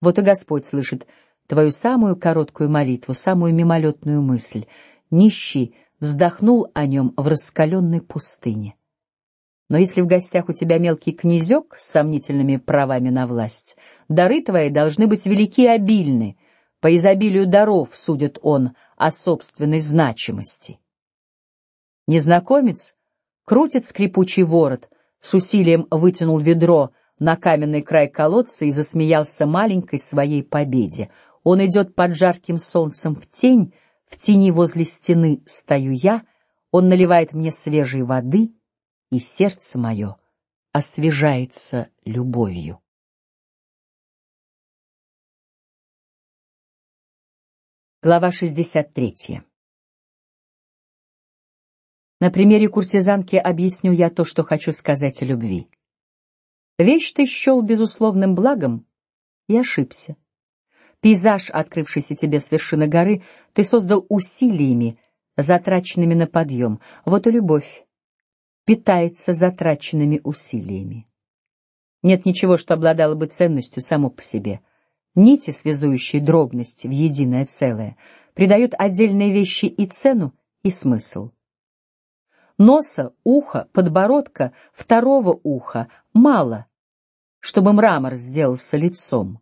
Вот и Господь слышит твою самую короткую молитву, самую мимолетную мысль. Нищий вздохнул о нем в раскаленной пустыне. Но если в гостях у тебя мелкий князек с сомнительными правами на власть, дары твои должны быть велики и обильны. По изобилию даров судит он о собственной значимости. Незнакомец крутит скрипучий ворот, с усилием вытянул ведро на каменный край колодца и засмеялся маленькой своей победе. Он идет под жарким солнцем в тень, в тени возле стены стою я. Он наливает мне свежей воды, и сердце мое освежается любовью. Глава шестьдесят третья. На примере куртизанки объясню я то, что хочу сказать о любви. Вещь ты счел безусловным благом и ошибся. Пейзаж, открывшийся тебе с вершины горы, ты создал усилиями, затраченными на подъем. Вот и любовь питается затраченными усилиями. Нет ничего, что обладало бы ценностью само по себе. Нити, связующие дробности в единое целое, придают отдельные вещи и цену, и смысл. Носа, уха, подбородка, второго уха мало, чтобы мрамор сделался лицом.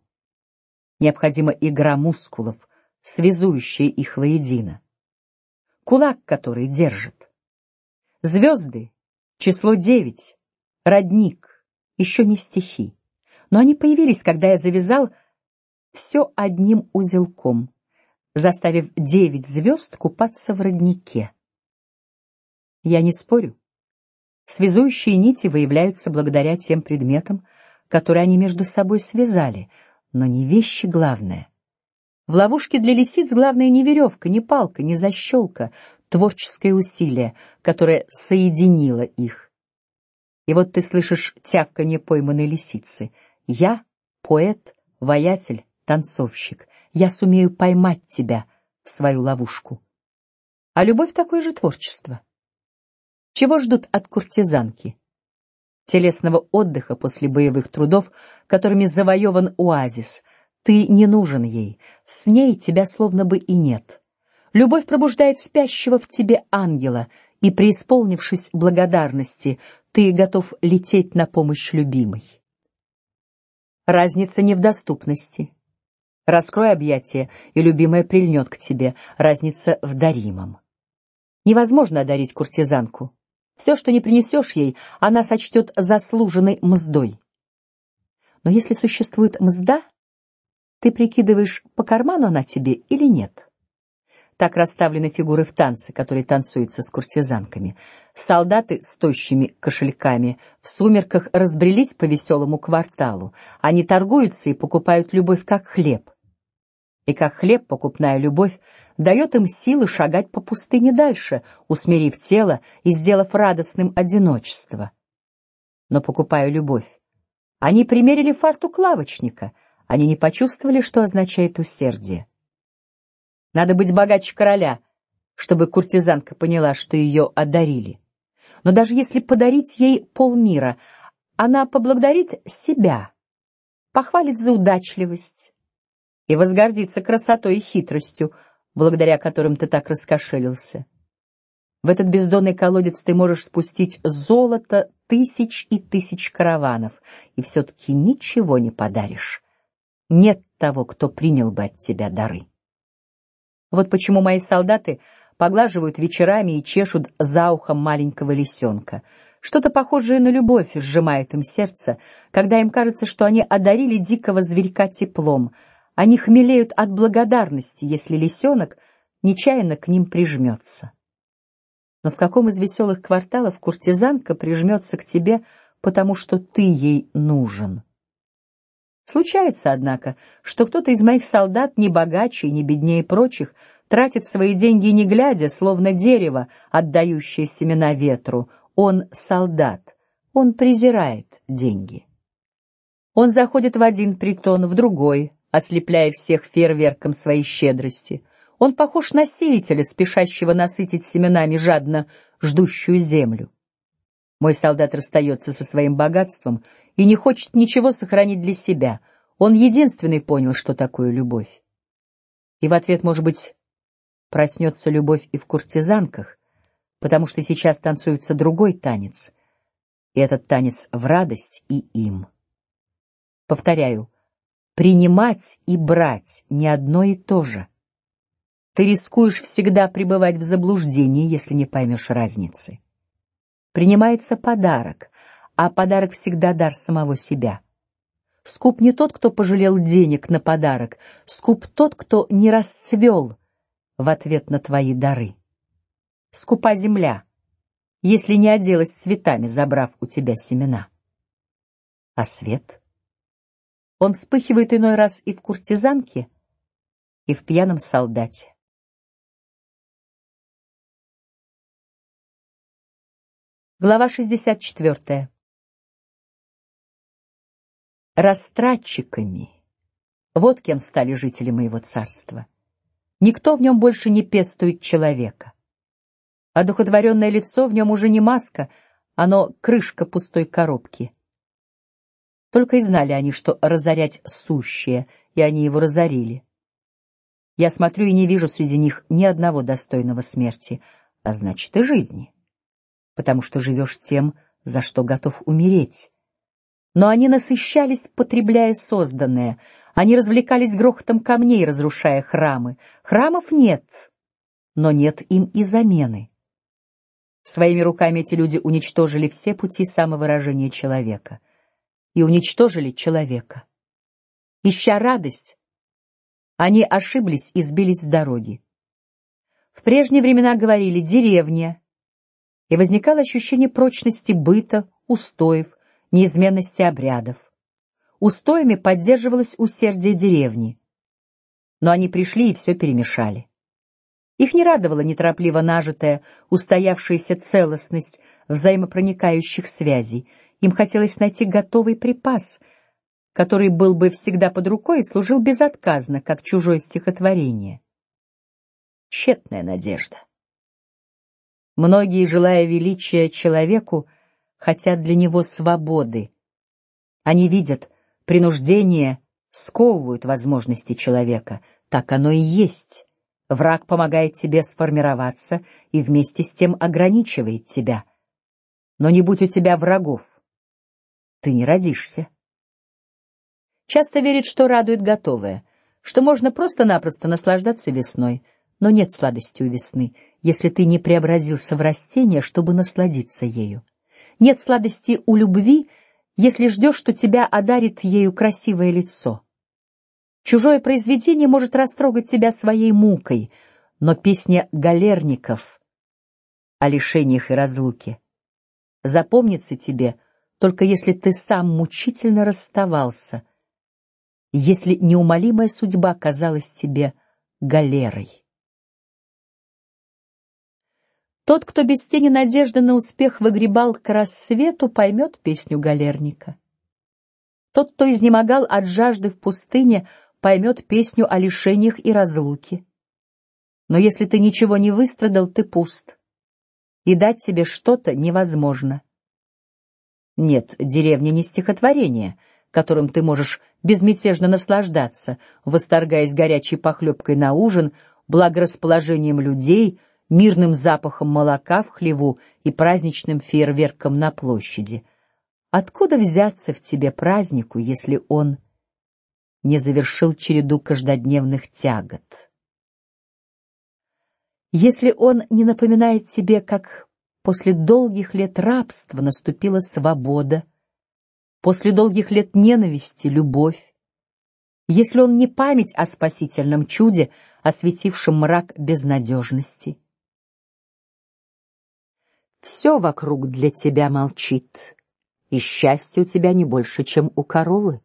Необходима игра мускулов, связующая их воедино. Кулак, который держит. Звезды, число девять, родник, еще не стихи, но они появились, когда я завязал все одним узелком, заставив девять звезд купаться в роднике. Я не спорю. Связующие нити выявляются благодаря тем предметам, которые они между собой связали но не вещи главное. В ловушке для лисиц главное не веревка, не палка, не защелка, творческое усилие, которое соединило их. И вот ты слышишь тявканье пойманной лисицы. Я поэт, воятель, танцовщик. Я сумею поймать тебя в свою ловушку. А любовь такое же творчество. Чего ждут от куртизанки? телесного отдыха после боевых трудов, которыми завоеван оазис. Ты не нужен ей, с ней тебя словно бы и нет. Любовь пробуждает спящего в тебе ангела, и преисполнившись благодарности, ты готов лететь на помощь любимой. Разница не в доступности. Раскрой объятия, и любимая прильнет к тебе. Разница в даримом. Невозможно одарить куртизанку. Все, что не принесешь ей, она сочтет заслуженной мздой. Но если существует мзда, ты прикидываешь, по карману она тебе или нет. Так расставлены фигуры в танце, которые танцуются с куртизанками. Солдаты с тощими кошельками в сумерках разбрелись по веселому кварталу. Они торгуются и покупают любовь как хлеб. И как хлеб покупная любовь дает им силы шагать по пустыне дальше, усмирив тело и сделав радостным одиночество. Но покупая любовь, они примерили фартук лавочника, они не почувствовали, что означает усердие. Надо быть богаче короля, чтобы куртизанка поняла, что ее одарили. Но даже если подарить ей полмира, она поблагодарит себя, похвалит за удачливость и возгордится красотой и хитростью, благодаря которым ты так раскошелился. В этот бездонный колодец ты можешь спустить золото тысяч и тысяч караванов, и все-таки ничего не подаришь. Нет того, кто принял бы от тебя дары. Вот почему мои солдаты поглаживают вечерами и чешут за ухом маленького лисенка. Что-то похожее на любовь сжимает им сердце, когда им кажется, что они одарили дикого зверька теплом. Они хмелеют от благодарности, если лисенок нечаянно к ним прижмется. Но в каком из веселых кварталов куртизанка прижмется к тебе, потому что ты ей нужен? Случается, однако, что кто-то из моих солдат не богаче и не беднее прочих тратит свои деньги не глядя, словно дерево, отдающее семена ветру. Он солдат, он презирает деньги. Он заходит в один притон, в другой, ослепляя всех фейерверком своей щедрости. Он похож на сеятеля, спешащего насытить семенами жадно ждущую землю. Мой солдат расстается со своим богатством и не хочет ничего сохранить для себя. Он единственный понял, что такое любовь. И в ответ, может быть, проснется любовь и в куртизанках, потому что сейчас танцуется другой танец, и этот танец в радость и им. Повторяю, принимать и брать не одно и то же. Ты рискуешь всегда пребывать в заблуждении, если не поймешь разницы. Принимается подарок, а подарок всегда дар самого себя. Скуп не тот, кто пожалел денег на подарок, скуп тот, кто не расцвел в ответ на твои дары. Скупа земля, если не оделась цветами, забрав у тебя семена. А свет? Он вспыхивает иной раз и в куртизанке, и в пьяном солдате. Глава 64. Растратчиками. Вот кем стали жители моего царства. Никто в нем больше не пестует человека. Одухотворенное лицо в нем уже не маска, оно крышка пустой коробки. Только и знали они, что разорять сущее, и они его разорили. Я смотрю и не вижу среди них ни одного достойного смерти, а значит и жизни потому что живешь тем, за что готов умереть. Но они насыщались, потребляя созданное. Они развлекались грохотом камней, разрушая храмы. Храмов нет, но нет им и замены. Своими руками эти люди уничтожили все пути самовыражения человека и уничтожили человека. Ища радость, они ошиблись и сбились с дороги. В прежние времена говорили деревня, и возникало ощущение прочности быта, устоев, неизменности обрядов. Устоями поддерживалось усердие деревни, но они пришли и все перемешали. Их не радовала неторопливо нажитая, устоявшаяся целостность взаимопроникающих связей. Им хотелось найти готовый припас, который был бы всегда под рукой и служил безотказно, как чужое стихотворение. Тщетная надежда. Многие, желая величия человеку, хотят для него свободы. Они видят, принуждение сковывают возможности человека. Так оно и есть. Враг помогает тебе сформироваться и вместе с тем ограничивает тебя. Но не будь у тебя врагов, ты не родишься. Часто верит, что радует готовое, что можно просто-напросто наслаждаться весной, но нет сладости у весны если ты не преобразился в растение, чтобы насладиться ею. Нет сладости у любви, если ждешь, что тебя одарит ею красивое лицо. Чужое произведение может растрогать тебя своей мукой, но песня галерников о лишениях и разлуке запомнится тебе только если ты сам мучительно расставался, если неумолимая судьба казалась тебе галерой. Тот, кто без тени надежды на успех выгребал к рассвету, поймет песню галерника. Тот, кто изнемогал от жажды в пустыне, поймет песню о лишениях и разлуке. Но если ты ничего не выстрадал, ты пуст, и дать тебе что-то невозможно. Нет, деревня не стихотворение, которым ты можешь безмятежно наслаждаться, восторгаясь горячей похлебкой на ужин, благорасположением людей, мирным запахом молока в хлеву и праздничным фейерверком на площади. Откуда взяться в тебе празднику, если он не завершил череду каждодневных тягот? Если он не напоминает тебе, как после долгих лет рабства наступила свобода, после долгих лет ненависти любовь, если он не память о спасительном чуде, осветившем мрак безнадежности. Все вокруг для тебя молчит и счастье у тебя не больше, чем у коровы.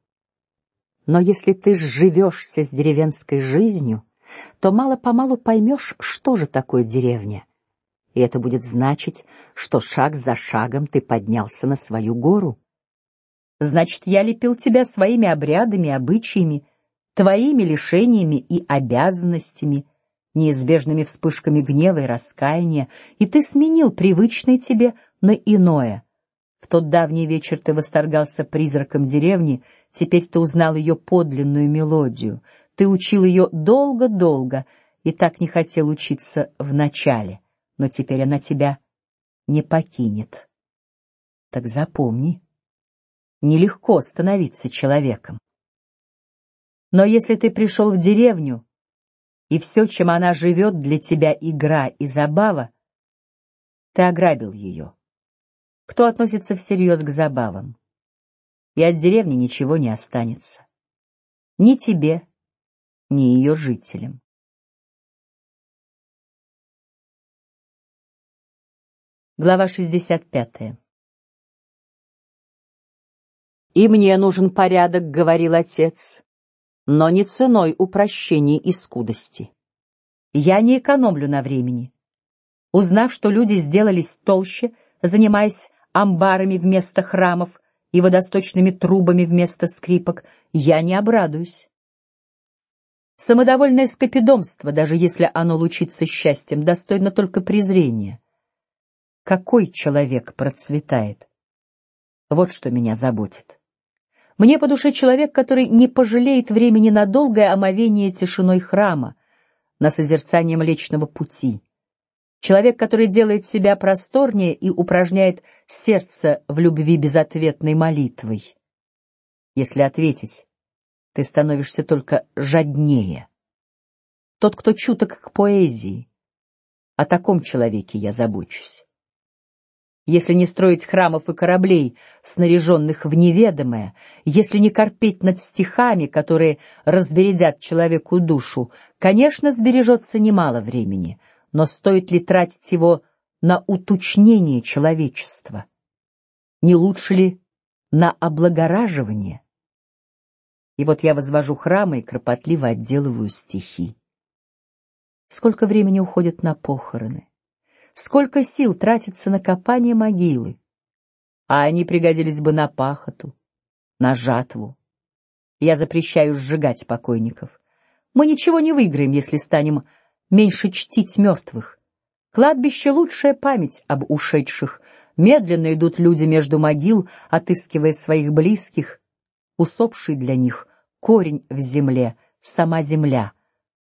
Но если ты живешься с деревенской жизнью, то мало помалу поймешь, что же такое деревня, и это будет значить, что шаг за шагом ты поднялся на свою гору. Значит, я лепил тебя своими обрядами, обычаями, твоими лишениями и обязанностями, неизбежными вспышками гнева и раскаяния, и ты сменил привычное тебе на иное. В тот давний вечер ты восторгался призраком деревни, теперь ты узнал ее подлинную мелодию. Ты учил ее долго-долго и так не хотел учиться в начале, но теперь она тебя не покинет. Так запомни, нелегко становиться человеком. Но если ты пришел в деревню и все, чем она живет, для тебя игра и забава, ты ограбил ее кто относится всерьез к забавам. И от деревни ничего не останется. Ни тебе, ни ее жителям. Глава 65. «И мне нужен порядок», — говорил отец, «но не ценой упрощения и скудости. Я не экономлю на времени. Узнав, что люди сделались толще, занимаясь амбарами вместо храмов и водосточными трубами вместо скрипок, я не обрадуюсь. Самодовольное скопидомство, даже если оно лучится счастьем, достойно только презрения. Какой человек процветает? Вот что меня заботит. Мне по душе человек, который не пожалеет времени на долгое омовение тишиной храма, на созерцание Млечного Пути, Человек, который делает себя просторнее и упражняет сердце в любви безответной молитвой. Если ответить, ты становишься только жаднее. Тот, кто чуток к поэзии, о таком человеке я забочусь. Если не строить храмов и кораблей, снаряженных в неведомое, если не корпеть над стихами, которые разбередят человеку душу, конечно, сбережется немало времени — но стоит ли тратить его на уточнение человечества? Не лучше ли на облагораживание? И вот я возвожу храмы и кропотливо отделываю стихи. Сколько времени уходит на похороны, сколько сил тратится на копание могилы, а они пригодились бы на пахоту, на жатву. Я запрещаю сжигать покойников. Мы ничего не выиграем, если станем меньше чтить мертвых. Кладбище — лучшая память об ушедших. Медленно идут люди между могил, отыскивая своих близких. Усопший для них — корень в земле, сама земля.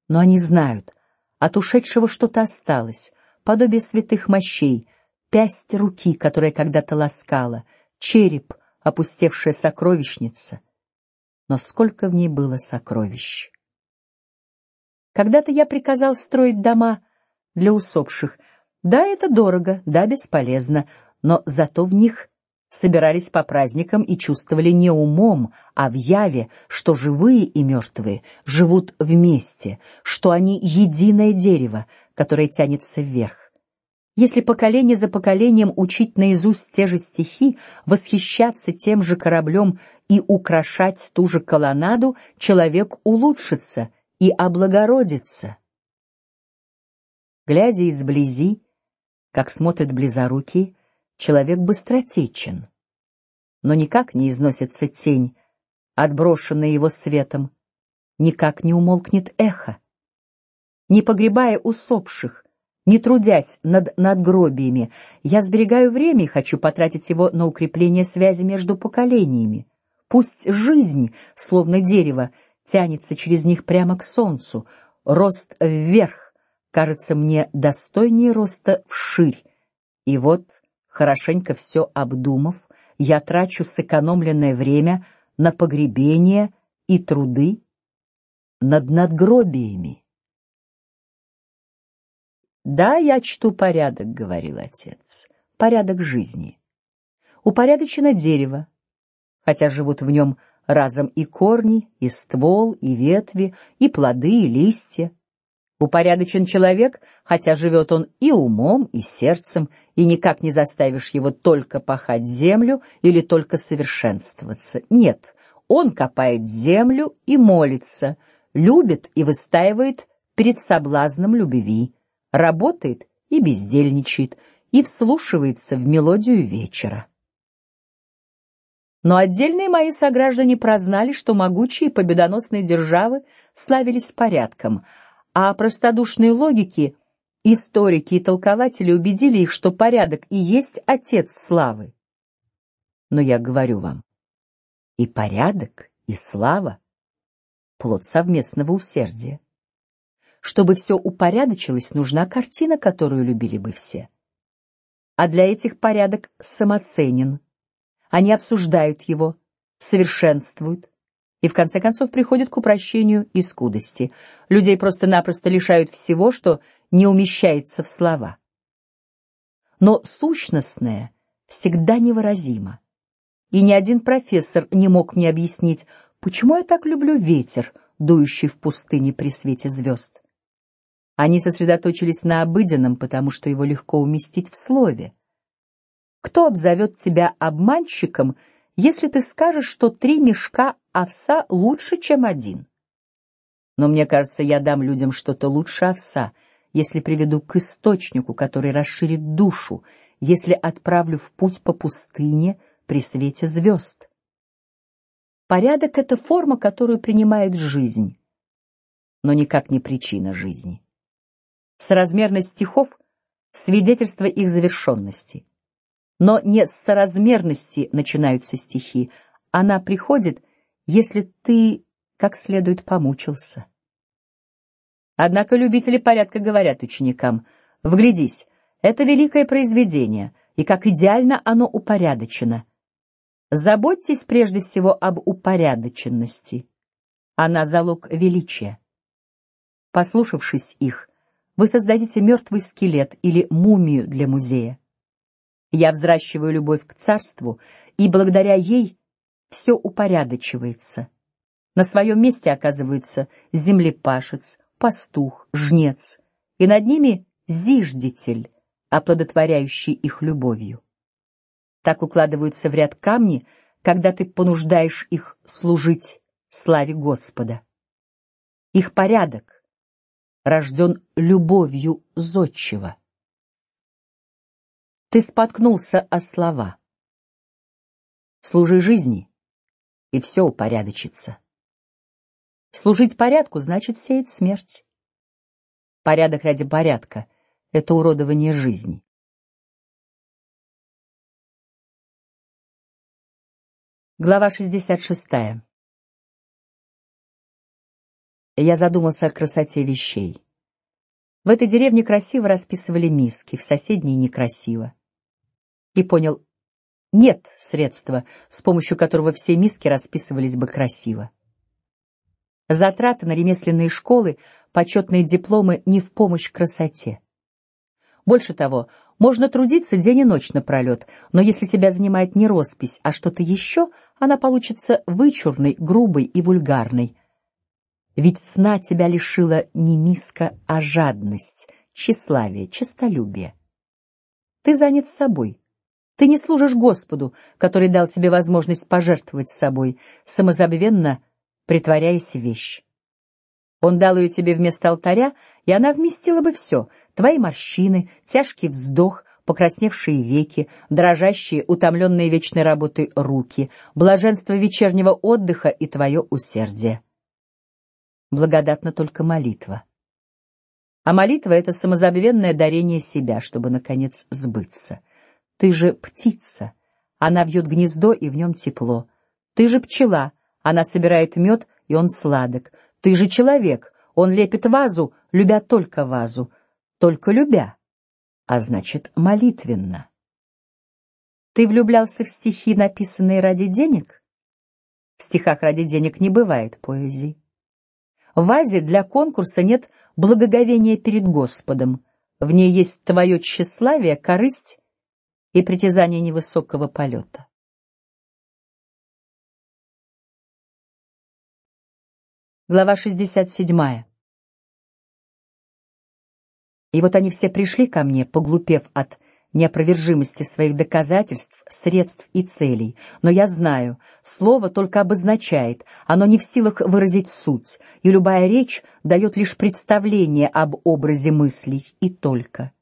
Но они знают, от ушедшего что-то осталось, подобие святых мощей, пясть руки, которая когда-то ласкала, череп, опустевшая сокровищница. Но сколько в ней было сокровищ! Когда-то я приказал строить дома для усопших. Да, это дорого, да, бесполезно, но зато в них собирались по праздникам и чувствовали не умом, а в яве, что живые и мертвые живут вместе, что они единое дерево, которое тянется вверх. Если поколение за поколением учить наизусть те же стихи, восхищаться тем же кораблем и украшать ту же колоннаду, человек улучшится и облагородится. Глядя изблизи, Как смотрит близорукий, человек быстротечен, но никак не износится тень, отброшенная его светом, никак не умолкнет эхо. Не погребая усопших, не трудясь над надгробиями, я сберегаю время и хочу потратить его на укрепление связи между поколениями. Пусть жизнь, словно дерево, тянется через них прямо к солнцу, рост вверх кажется мне достойнее роста вширь. И вот, хорошенько все обдумав, я трачу сэкономленное время на погребение и труды над надгробиями. Да, я чту порядок, говорил отец, порядок жизни. Упорядочено дерево, хотя живут в нем разом и корни, и ствол, и ветви, и плоды, и листья. Упорядочен человек, хотя живет он и умом, и сердцем, и никак не заставишь его только пахать землю или только совершенствоваться. Нет, он копает землю и молится, любит и выстаивает перед соблазном любви работает и бездельничает, и вслушивается в мелодию вечера. Но отдельные мои сограждане прознали, что могучие победоносные державы славились порядком, а простодушные логики, историки и толкователи убедили их, что порядок и есть отец славы. Но я говорю вам, и порядок, и слава плод совместного усердия. Чтобы все упорядочилось, нужна картина, которую любили бы все. А для этих порядок самоценен. Они обсуждают его, совершенствуют и в конце концов приходят к упрощению и скудости. Людей просто-напросто лишают всего, что не умещается в слова. Но сущностное всегда невыразимо. И ни один профессор не мог мне объяснить, почему я так люблю ветер, дующий в пустыне при свете звезд. Они сосредоточились на обыденном, потому что его легко уместить в слове. Кто обзовет тебя обманщиком, если ты скажешь, что три мешка овса лучше, чем один? Но мне кажется, я дам людям что-то лучше овса, если приведу к источнику, который расширит душу, если отправлю в путь по пустыне при свете звезд. Порядок — это форма, которую принимает жизнь, но никак не причина жизни. Соразмерность стихов — свидетельство их завершенности. Но не с соразмерности начинаются стихи. Она приходит, если ты как следует помучился. Однако любители порядка говорят ученикам: "Вглядись, это великое произведение, и как идеально оно упорядочено. Заботьтесь прежде всего об упорядоченности. Она залог величия". Послушавшись их, вы создадите мертвый скелет или мумию для музея. Я взращиваю любовь к царству, и благодаря ей все упорядочивается. На своем месте оказывается землепашец, пастух, жнец, и над ними зиждитель, оплодотворяющий их любовью. Так укладываются в ряд камни, когда ты понуждаешь их служить славе Господа. Их порядок рожден любовью зодчего. Ты споткнулся о слова. Служи жизни, и все упорядочится. Служить порядку значит сеять смерть. Порядок ради порядка — это уродование жизни. Глава шестьдесят шестая. Я задумался о красоте вещей. В этой деревне красиво расписывали миски, в соседней некрасиво. И понял, нет средства, с помощью которого все миски расписывались бы красиво. Затраты на ремесленные школы, почетные дипломы не в помощь красоте. Больше того, можно трудиться день и ночь напролет, но если тебя занимает не роспись, а что-то еще, она получится вычурной, грубой и вульгарной. Ведь сна тебя лишила не миска, а жадность, тщеславие, честолюбие. Ты занят собой. Ты не служишь Господу, который дал тебе возможность пожертвовать собой, самозабвенно притворяясь вещь. Он дал ее тебе вместо алтаря, и она вместила бы все: твои морщины, тяжкий вздох, покрасневшие веки, дрожащие, утомленные вечной работой руки, блаженство вечернего отдыха и твое усердие. Благодатна только молитва. А молитва — это самозабвенное дарение себя, чтобы, наконец, сбыться. Ты же птица, она вьет гнездо, и в нем тепло. Ты же пчела, она собирает мед, и он сладок. Ты же человек, он лепит вазу, любя только вазу, только любя, а значит молитвенно. Ты влюблялся в стихи, написанные ради денег? В стихах ради денег не бывает поэзии. В вазе для конкурса нет благоговения перед Господом. В ней есть твое тщеславие, корысть и притязание невысокого полета. Глава шестьдесят седьмая. И вот они все пришли ко мне, поглупев от неопровержимости своих доказательств, средств и целей. Но я знаю, слово только обозначает, оно не в силах выразить суть, и любая речь дает лишь представление об образе мыслей и только.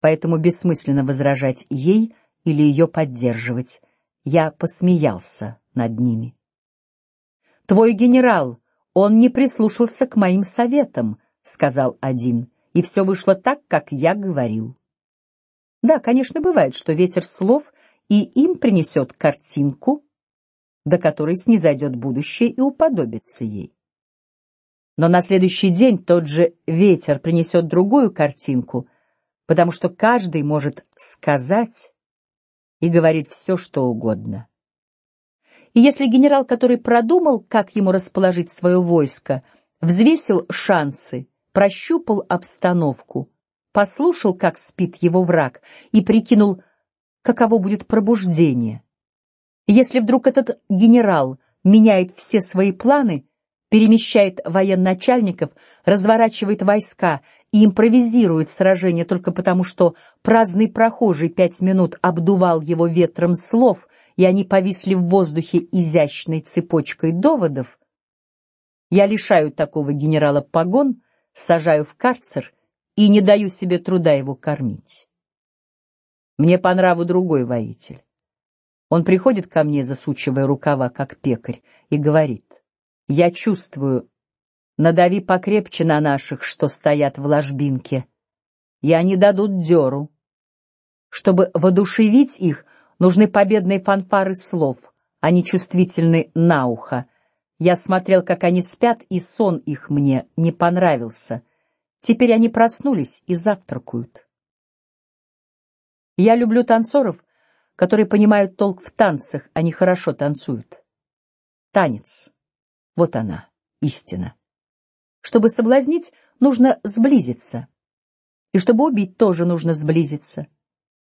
Поэтому бессмысленно возражать ей или ее поддерживать. Я посмеялся над ними. Твой генерал, он не прислушался к моим советам, сказал один, и все вышло так, как я говорил. Да, конечно, бывает, что ветер слов и им принесет картинку, до которой снизойдет будущее и уподобится ей. Но на следующий день тот же ветер принесет другую картинку, потому что каждый может сказать и говорить все, что угодно. И если генерал, который продумал, как ему расположить свое войско, взвесил шансы, прощупал обстановку послушал, как спит его враг, и прикинул, каково будет пробуждение. Если вдруг этот генерал меняет все свои планы, перемещает военачальников, разворачивает войска и импровизирует сражение только потому, что праздный прохожий пять минут обдувал его ветром слов, и они повисли в воздухе изящной цепочкой доводов, я лишаю такого генерала погон, сажаю в карцер и не даю себе труда его кормить. Мне по нраву другой воитель. Он приходит ко мне, засучивая рукава, как пекарь, и говорит: "Я чувствую, надави покрепче на наших, что стоят в ложбинке, и они дадут дёру. Чтобы воодушевить их, нужны победные фанфары слов, они чувствительны на ухо. Я смотрел, как они спят, и сон их мне не понравился. Теперь они проснулись и завтракают. Я люблю танцоров, которые понимают толк в танцах, они хорошо танцуют. Танец, вот она, истина. Чтобы соблазнить, нужно сблизиться, и чтобы убить, тоже нужно сблизиться.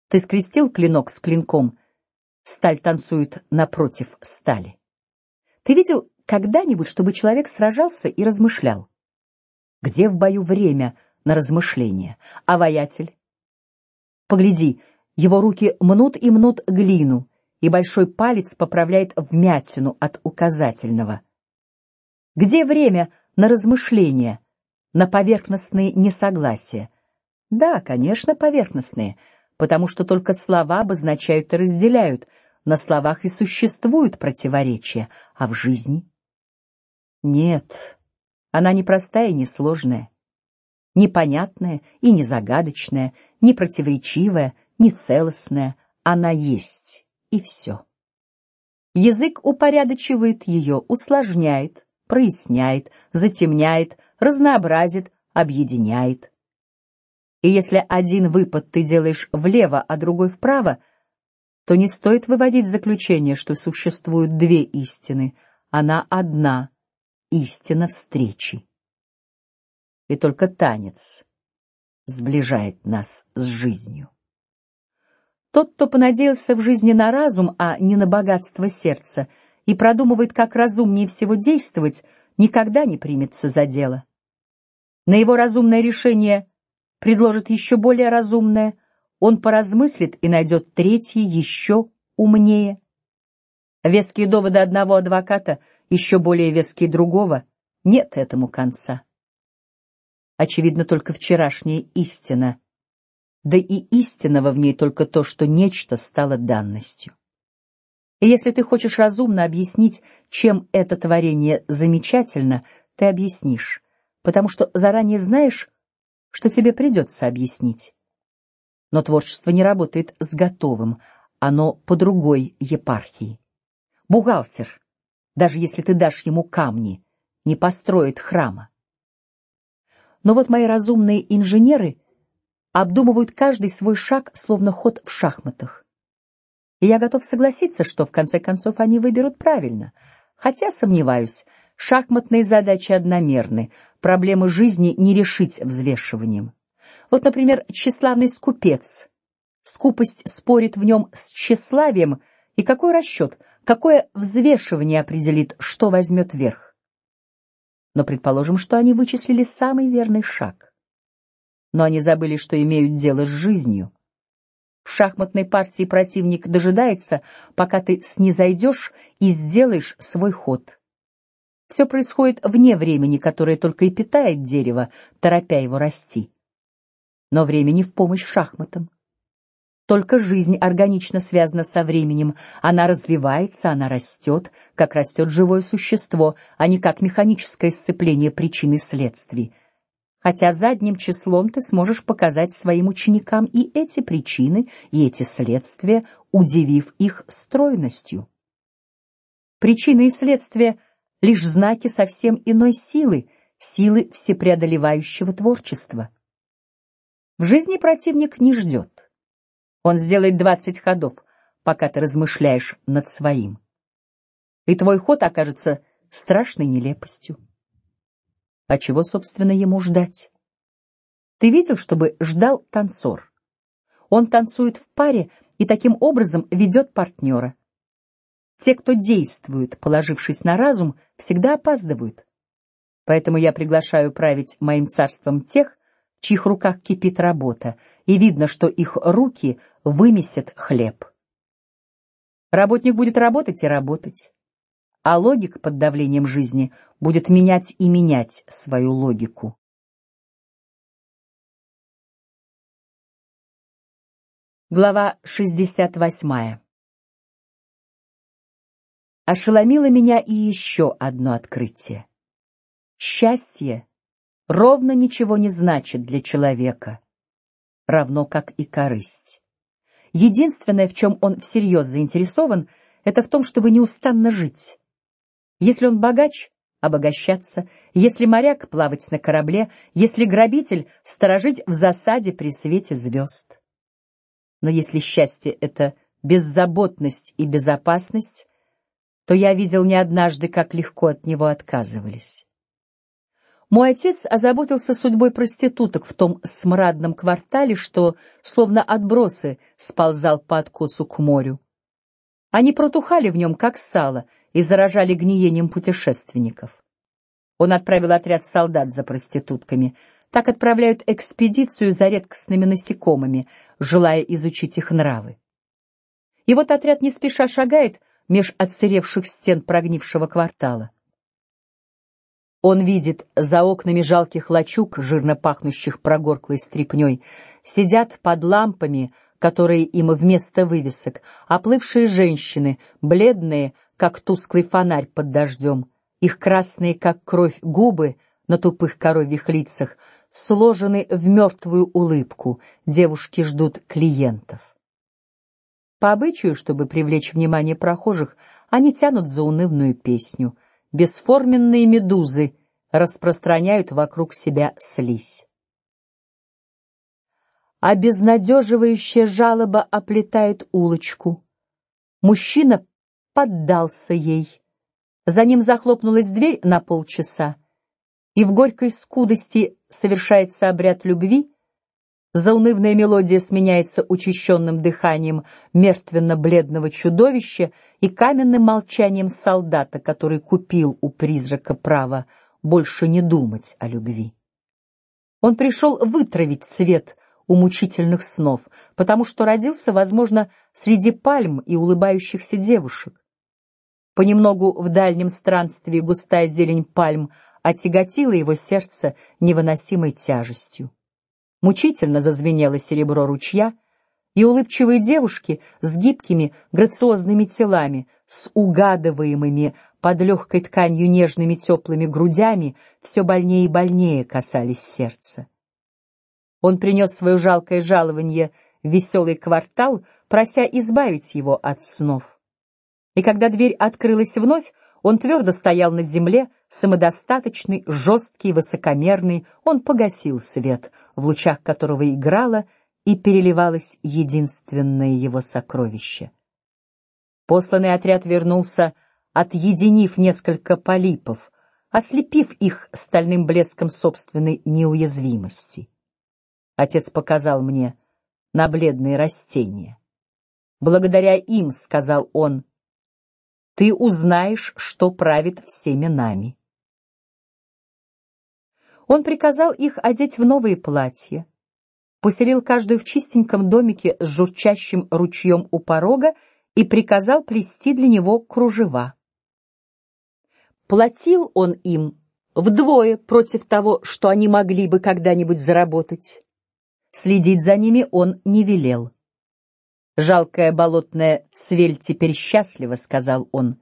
Ты скрестил клинок с клинком, сталь танцует напротив стали. Ты видел когда-нибудь, чтобы человек сражался и размышлял? Где в бою время на размышление? А воятель? Погляди, его руки мнут и мнут глину, и большой палец поправляет вмятину от указательного. Где время на размышления, на поверхностные несогласия? Да, конечно, поверхностные, потому что только слова обозначают и разделяют. На словах и существуют противоречия, а в жизни нет. Она не простая не сложная, непонятная и не загадочная, не противоречивая, не целостная. Она есть и все. Язык упорядочивает ее, усложняет, проясняет, затемняет, разнообразит, объединяет. И если один выпад ты делаешь влево, а другой вправо, то не стоит выводить заключение, что существуют две истины. Она одна истина встречи. И только танец сближает нас с жизнью. Тот, кто понадеялся в жизни на разум, а не на богатство сердца, и продумывает, как разумнее всего действовать, никогда не примется за дело. На его разумное решение предложит еще более разумное, он поразмыслит и найдет третье еще умнее. Веские доводы одного адвоката еще более веский другого, нет этому конца. Очевидно, только вчерашняя истина да и истинного в ней только то, что нечто стало данностью. И если ты хочешь разумно объяснить, чем это творение замечательно, ты объяснишь, потому что заранее знаешь, что тебе придется объяснить. Но творчество не работает с готовым, оно по другой епархии. Бухгалтер, даже если ты дашь ему камни, не построит храма. Но вот мои разумные инженеры обдумывают каждый свой шаг, словно ход в шахматах. И я готов согласиться, что в конце концов они выберут правильно, хотя сомневаюсь. Шахматные задачи одномерны, проблемы жизни не решить взвешиванием. Вот, например, тщеславный скупец. Скупость спорит в нем с тщеславием, и какой расчет, какое взвешивание определит, что возьмет верх. Но предположим, что они вычислили самый верный шаг. Но они забыли, что имеют дело с жизнью. В шахматной партии противник дожидается, пока ты снизойдешь и сделаешь свой ход. Все происходит вне времени, которое только и питает дерево, торопя его расти. Но времени в помощь шахматам. Только жизнь органично связана со временем. Она развивается, она растет, как растет живое существо, а не как механическое сцепление причин и следствий хотя задним числом ты сможешь показать своим ученикам и эти причины, и эти следствия, удивив их стройностью. Причины и следствия лишь знаки совсем иной силы, силы всепреодолевающего творчества. В жизни противник не ждет. Он сделает двадцать ходов, пока ты размышляешь над своим, и твой ход окажется страшной нелепостью. А чего, собственно, ему ждать? Ты видел, чтобы ждал танцор? Он танцует в паре и таким образом ведет партнера. Те, кто действует, положившись на разум, всегда опаздывают. Поэтому я приглашаю править моим царством тех, в чьих руках кипит работа, и видно, что их руки вымесят хлеб. Работник будет работать и работать а логик под давлением жизни будет менять и менять свою логику. Глава шестьдесят восьмая. Ошеломило меня и еще одно открытие. Счастье ровно ничего не значит для человека, равно как и корысть. Единственное, в чем он всерьез заинтересован, это в том, чтобы неустанно жить если он богач, обогащаться, если моряк плавать на корабле, если грабитель сторожить в засаде при свете звезд. Но если счастье — это беззаботность и безопасность, то я видел не однажды, как легко от него отказывались. Мой отец озаботился судьбой проституток в том смрадном квартале, что, словно отбросы, сползал по откосу к морю. Они протухали в нем, как сало, и заражали гниением путешественников. Он отправил отряд солдат за проститутками. Так отправляют экспедицию за редкостными насекомыми, желая изучить их нравы. И вот отряд не спеша шагает меж отсыревших стен прогнившего квартала. Он видит за окнами жалких лачуг, жирно пахнущих прогорклой стрепней, сидят под лампами, которые им вместо вывесок, оплывшие женщины, бледные, как тусклый фонарь под дождем, их красные, как кровь, губы на тупых коровьих лицах сложены в мертвую улыбку. Девушки ждут клиентов. По обычаю, чтобы привлечь внимание прохожих, они тянут за унывную песню. Бесформенные медузы распространяют вокруг себя слизь а безнадеживающая жалоба оплетает улочку. Мужчина поддался ей. За ним захлопнулась дверь на полчаса, и в горькой скудости совершается обряд любви. Заунывная мелодия сменяется учащенным дыханием мертвенно-бледного чудовища и каменным молчанием солдата, который купил у призрака право больше не думать о любви. Он пришел вытравить свет у мучительных снов, потому что родился, возможно, среди пальм и улыбающихся девушек. Понемногу в дальнем странстве густая зелень пальм отяготила его сердце невыносимой тяжестью. Мучительно зазвенело серебро ручья, и улыбчивые девушки с гибкими, грациозными телами, с угадываемыми под легкой тканью нежными теплыми грудями, все больнее и больнее касались сердца. Он принес свое жалкое жалование в веселый квартал, прося избавить его от снов. И когда дверь открылась вновь, он твердо стоял на земле, самодостаточный, жесткий, высокомерный. Он погасил свет, в лучах которого играло и переливалось единственное его сокровище. Посланный отряд вернулся, отъединив несколько полипов, ослепив их стальным блеском собственной неуязвимости. Отец показал мне на бледные растения. Благодаря им, сказал он, ты узнаешь, что правит всеми нами. Он приказал их одеть в новые платья, поселил каждую в чистеньком домике с журчащим ручьем у порога и приказал плести для него кружева. Платил он им вдвое против того, что они могли бы когда-нибудь заработать. Следить за ними он не велел. Жалкая болотная цвель теперь счастлива, сказал он,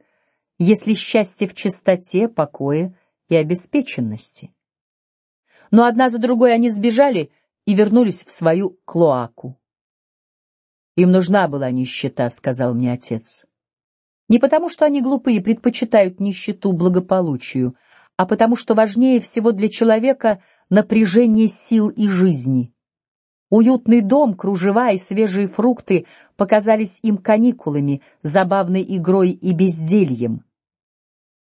если счастье в чистоте, покое и обеспеченности. Но одна за другой они сбежали и вернулись в свою клоаку. Им нужна была нищета, сказал мне отец. Не потому, что они глупые и предпочитают нищету благополучию, а потому, что важнее всего для человека напряжение сил и жизни. Уютный дом, кружева и свежие фрукты показались им каникулами, забавной игрой и бездельем.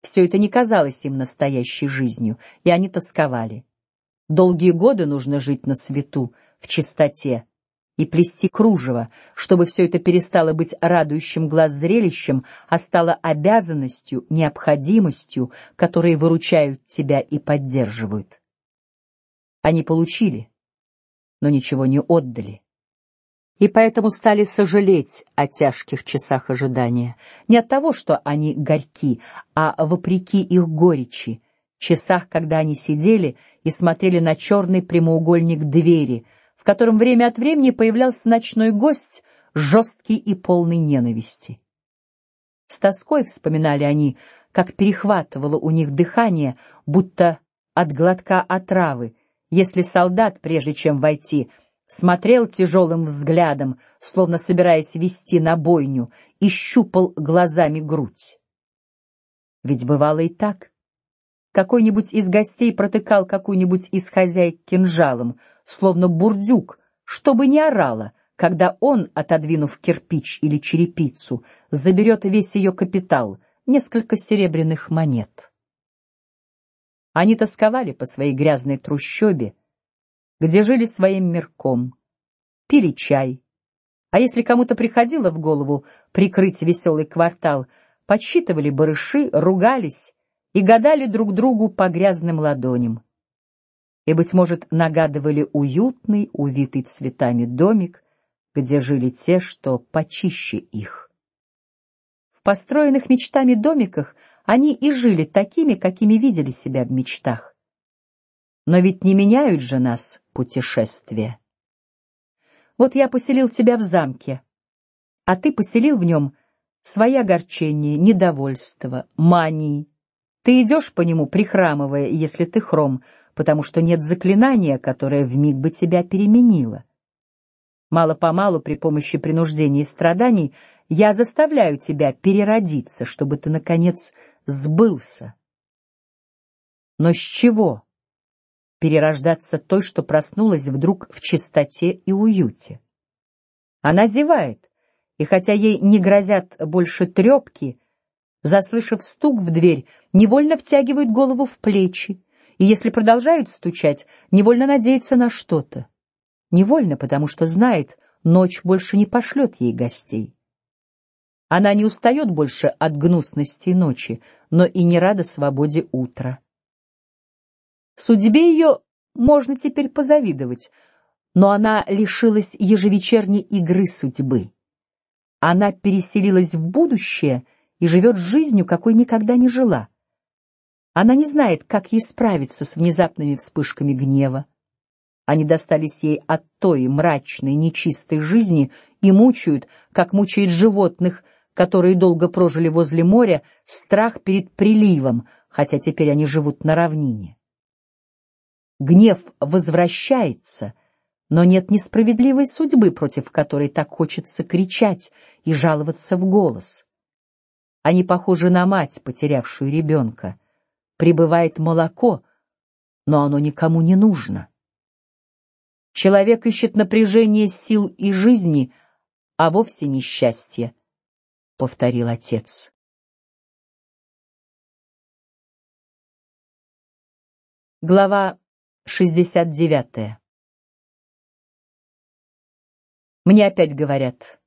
Все это не казалось им настоящей жизнью, и они тосковали. Долгие годы нужно жить на свету, в чистоте и плести кружево, чтобы все это перестало быть радующим глаз зрелищем, а стало обязанностью, необходимостью, которые выручают тебя и поддерживают. Они получили но ничего не отдали. И поэтому стали сожалеть о тяжких часах ожидания, не от того, что они горьки, а вопреки их горечи, часах, когда они сидели и смотрели на черный прямоугольник двери, в котором время от времени появлялся ночной гость, жесткий и полный ненависти. С тоской вспоминали они, как перехватывало у них дыхание, будто от глотка отравы, если солдат, прежде чем войти, смотрел тяжелым взглядом, словно собираясь вести на бойню, и щупал глазами грудь. Ведь бывало и так. Какой-нибудь из гостей протыкал какую-нибудь из хозяек кинжалом, словно бурдюк, чтобы не орала, когда он, отодвинув кирпич или черепицу, заберет весь ее капитал, несколько серебряных монет. Они тосковали по своей грязной трущобе, где жили своим мирком, пили чай. А если кому-то приходило в голову прикрыть веселый квартал, подсчитывали барыши, ругались и гадали друг другу по грязным ладоням. И быть может нагадывали уютный, увитый цветами домик, где жили те, что почище их. В построенных мечтами домиках они и жили такими, какими видели себя в мечтах. Но ведь не меняют же нас путешествия. Вот я поселил тебя в замке, а ты поселил в нем свои огорчения, недовольство, мании. Ты идешь по нему прихрамывая, если ты хром, потому что нет заклинания, которое в миг бы тебя переменило. Мало по-малу при помощи принуждения и страданий я заставляю тебя переродиться, чтобы ты наконец сбылся. Но с чего перерождаться той, что проснулась вдруг в чистоте и уюте? Она зевает, и хотя ей не грозят больше трепки, заслышав стук в дверь, невольно втягивает голову в плечи, и если продолжают стучать, невольно надеется на что-то. Невольно, потому что знает, ночь больше не пошлет ей гостей. Она не устает больше от гнусности ночи, но и не рада свободе утра. Судьбе ее можно теперь позавидовать, но она лишилась ежевечерней игры судьбы. Она переселилась в будущее и живет жизнью, какой никогда не жила. Она не знает, как ей справиться с внезапными вспышками гнева. Они достались ей от той мрачной, нечистой жизни и мучают, как мучает животных, которые долго прожили возле моря, страх перед приливом, хотя теперь они живут на равнине. Гнев возвращается, но нет несправедливой судьбы, против которой так хочется кричать и жаловаться в голос. Они похожи на мать, потерявшую ребенка. Прибывает молоко, но оно никому не нужно. Человек ищет напряжение сил и жизни, а вовсе не счастье повторил отец. Глава шестьдесят девятая. Мне опять говорят: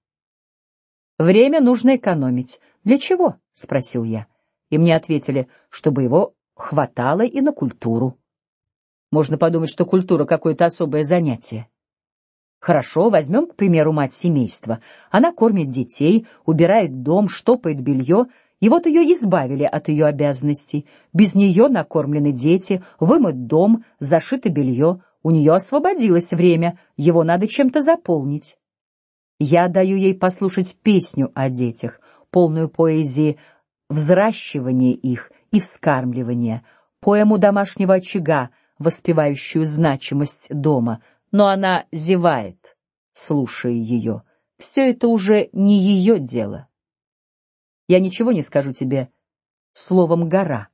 время нужно экономить. Для чего? – спросил я, и мне ответили, чтобы его хватало и на культуру. Можно подумать, что культура какое-то особое занятие. Хорошо, возьмем, к примеру, мать семейства. Она кормит детей, убирает дом, штопает белье, и вот ее избавили от ее обязанностей. Без нее накормлены дети, вымыт дом, зашито белье. У нее освободилось время, его надо чем-то заполнить. Я даю ей послушать песню о детях, полную поэзии взращивания их и вскармливания, поэму домашнего очага, воспевающую значимость дома, но она зевает, слушая ее. Все это уже не ее дело. Я ничего не скажу тебе словом гора.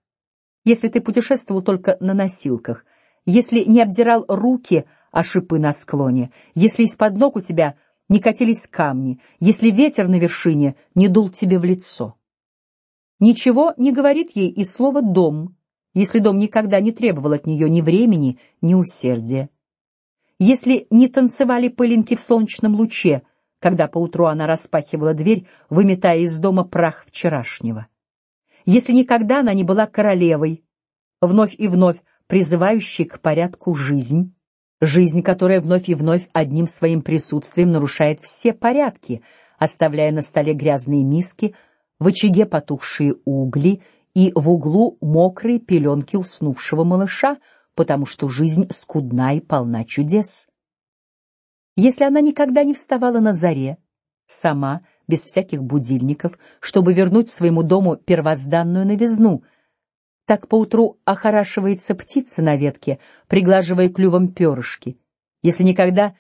Если ты путешествовал только на носилках, если не обдирал руки о шипы на склоне, если из-под ног у тебя не катились камни, если ветер на вершине не дул тебе в лицо. Ничего не говорит ей и слово дом, если дом никогда не требовал от нее ни времени, ни усердия если не танцевали пылинки в солнечном луче, когда поутру она распахивала дверь, выметая из дома прах вчерашнего, если никогда она не была королевой, вновь и вновь призывающей к порядку жизнь, жизнь, которая вновь и вновь одним своим присутствием нарушает все порядки, оставляя на столе грязные миски, в очаге потухшие угли и в углу мокрые пеленки уснувшего малыша, потому что жизнь скудна и полна чудес. Если она никогда не вставала на заре, сама, без всяких будильников, чтобы вернуть своему дому первозданную новизну, так поутру охорашивается птица на ветке, приглаживая клювом перышки. Если никогда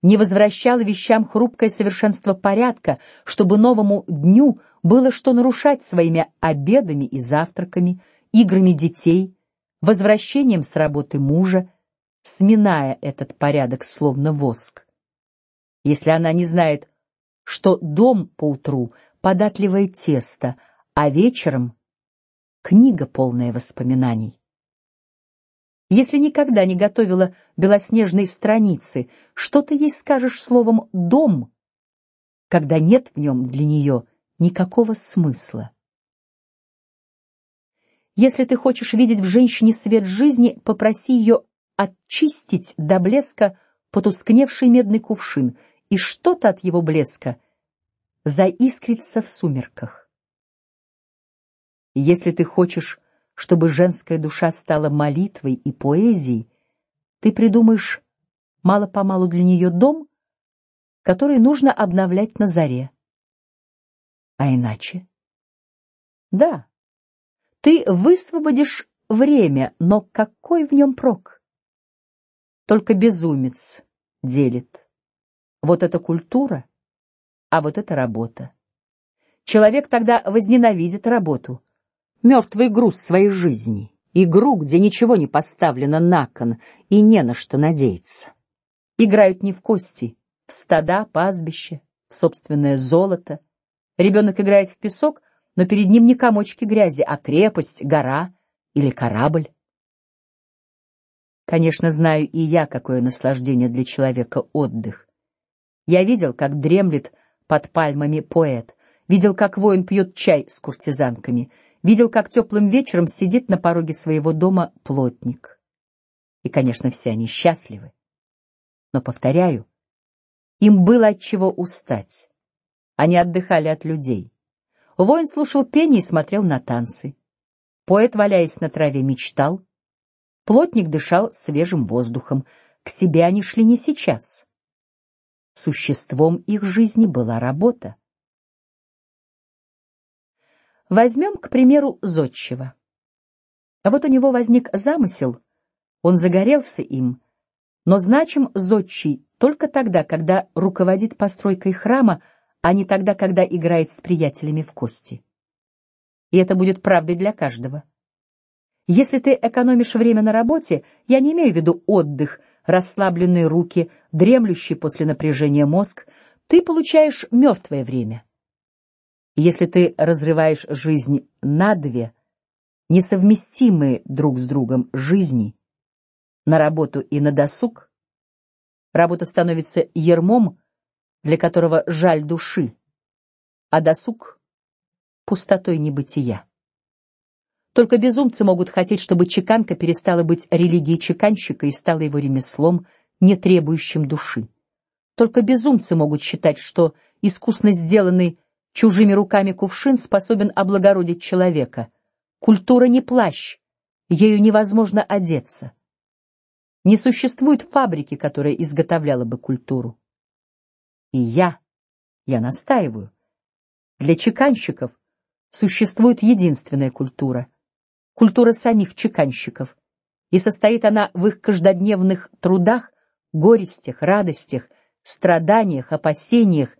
не возвращала вещам хрупкое совершенство порядка, чтобы новому дню было что нарушать своими обедами и завтраками, играми детей, возвращением с работы мужа, сминая этот порядок словно воск. Если она не знает, что дом по утру податливое тесто, а вечером книга полная воспоминаний. Если никогда не готовила белоснежные страницы, что ты ей скажешь словом дом, когда нет в нем для нее никакого смысла? Если ты хочешь видеть в женщине свет жизни, попроси ее очистить до блеска потускневший медный кувшин, и что-то от его блеска заискрится в сумерках. Если ты хочешь, чтобы женская душа стала молитвой и поэзией, ты придумаешь мало-помалу для нее дом, который нужно обновлять на заре. А иначе? Да. Ты высвободишь время, но какой в нем прок? Только безумец делит. Вот это культура, а вот это работа. Человек тогда возненавидит работу, мертвый груз своей жизни, игру, где ничего не поставлено на кон и не на что надеяться. Играют не в кости, в стада, пастбище, в собственное золото. Ребенок играет в песок, но перед ним не комочки грязи, а крепость, гора или корабль. Конечно, знаю и я, какое наслаждение для человека отдых. Я видел, как дремлет под пальмами поэт, видел, как воин пьет чай с куртизанками, видел, как теплым вечером сидит на пороге своего дома плотник. И, конечно, все они счастливы. Но повторяю, им было от чего устать. Они отдыхали от людей. Воин слушал пение и смотрел на танцы. Поэт, валяясь на траве, мечтал. Плотник дышал свежим воздухом. к себе они шли не сейчас. Существом их жизни была работа. Возьмем, к примеру, зодчего. А вот у него возник замысел, он загорелся им, но значим зодчий только тогда, когда руководит постройкой храма, а не тогда, когда играет с приятелями в кости. И это будет правдой для каждого. Если ты экономишь время на работе, я не имею в виду отдых, расслабленные руки, дремлющий после напряжения мозг, ты получаешь мертвое время. Если ты разрываешь жизнь на две, несовместимые друг с другом жизни, на работу и на досуг, работа становится ермом, для которого жаль души, а досуг пустотой небытия. Только безумцы могут хотеть, чтобы чеканка перестала быть религией чеканщика и стала его ремеслом, не требующим души. Только безумцы могут считать, что искусно сделанный чужими руками кувшин способен облагородить человека. Культура не плащ, ею невозможно одеться. Не существует фабрики, которая изготовляла бы культуру. И я, я настаиваю, для чеканщиков существует единственная культура культура самих чеканщиков, и состоит она в их каждодневных трудах, горестях, радостях, страданиях, опасениях,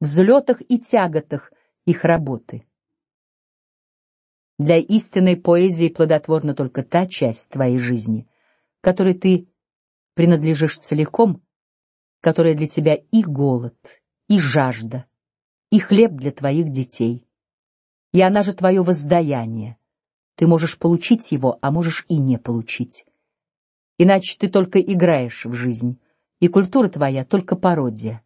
взлетах и тяготах их работы. Для истинной поэзии плодотворна только та часть твоей жизни, которой ты принадлежишь целиком, которая для тебя и голод, и жажда, и хлеб для твоих детей, и она же твое воздаяние ты можешь получить его, а можешь и не получить. Иначе ты только играешь в жизнь, и культура твоя только пародия.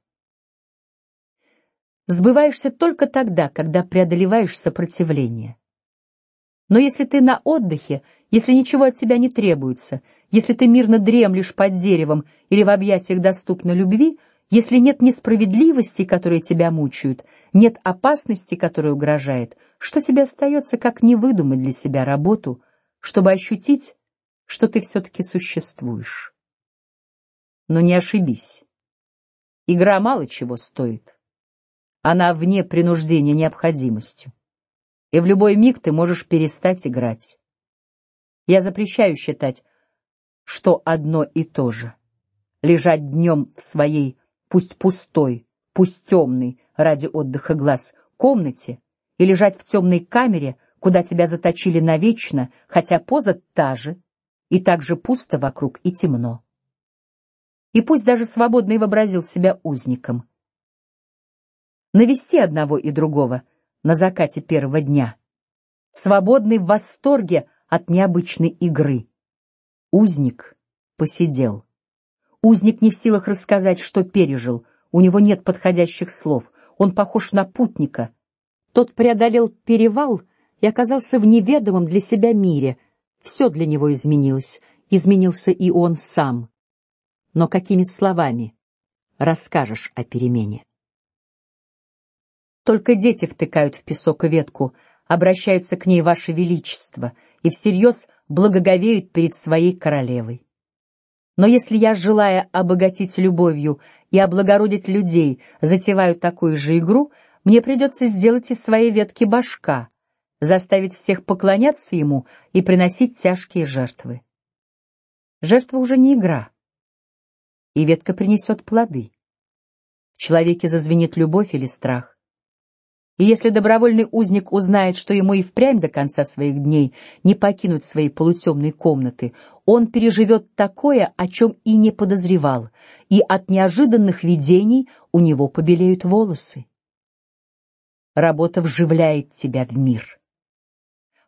Сбываешься только тогда, когда преодолеваешь сопротивление. Но если ты на отдыхе, если ничего от тебя не требуется, если ты мирно дремлешь под деревом или в объятиях доступной любви, если нет несправедливости, которые тебя мучают, нет опасности, которая угрожает, что тебе остается, как не выдумать для себя работу, чтобы ощутить, что ты все-таки существуешь? Но не ошибись. Игра мало чего стоит. Она вне принуждения необходимостью. И в любой миг ты можешь перестать играть. Я запрещаю считать, что одно и то же. Лежать днем в своей пусть пустой, пусть темный, ради отдыха глаз, комнате и лежать в темной камере, куда тебя заточили навечно, хотя поза та же, и так же пусто вокруг и темно. И пусть даже свободный вообразил себя узником. Навести одного и другого на закате первого дня, свободный в восторге от необычной игры. Узник посидел. Узник не в силах рассказать, что пережил. У него нет подходящих слов. Он похож на путника. Тот преодолел перевал и оказался в неведомом для себя мире. Все для него изменилось. Изменился и он сам. Но какими словами расскажешь о перемене? Только дети втыкают в песок ветку, обращаются к ней ваше величество и всерьез благоговеют перед своей королевой. Но если я, желая обогатить любовью и облагородить людей, затеваю такую же игру, мне придется сделать из своей ветки башка, заставить всех поклоняться ему и приносить тяжкие жертвы. Жертва уже не игра, и ветка принесет плоды. В человеке зазвенит любовь или страх. И если добровольный узник узнает, что ему и впрямь до конца своих дней не покинуть своей полутемной комнаты, он переживет такое, о чем и не подозревал, и от неожиданных видений у него побелеют волосы. Работа вживляет тебя в мир.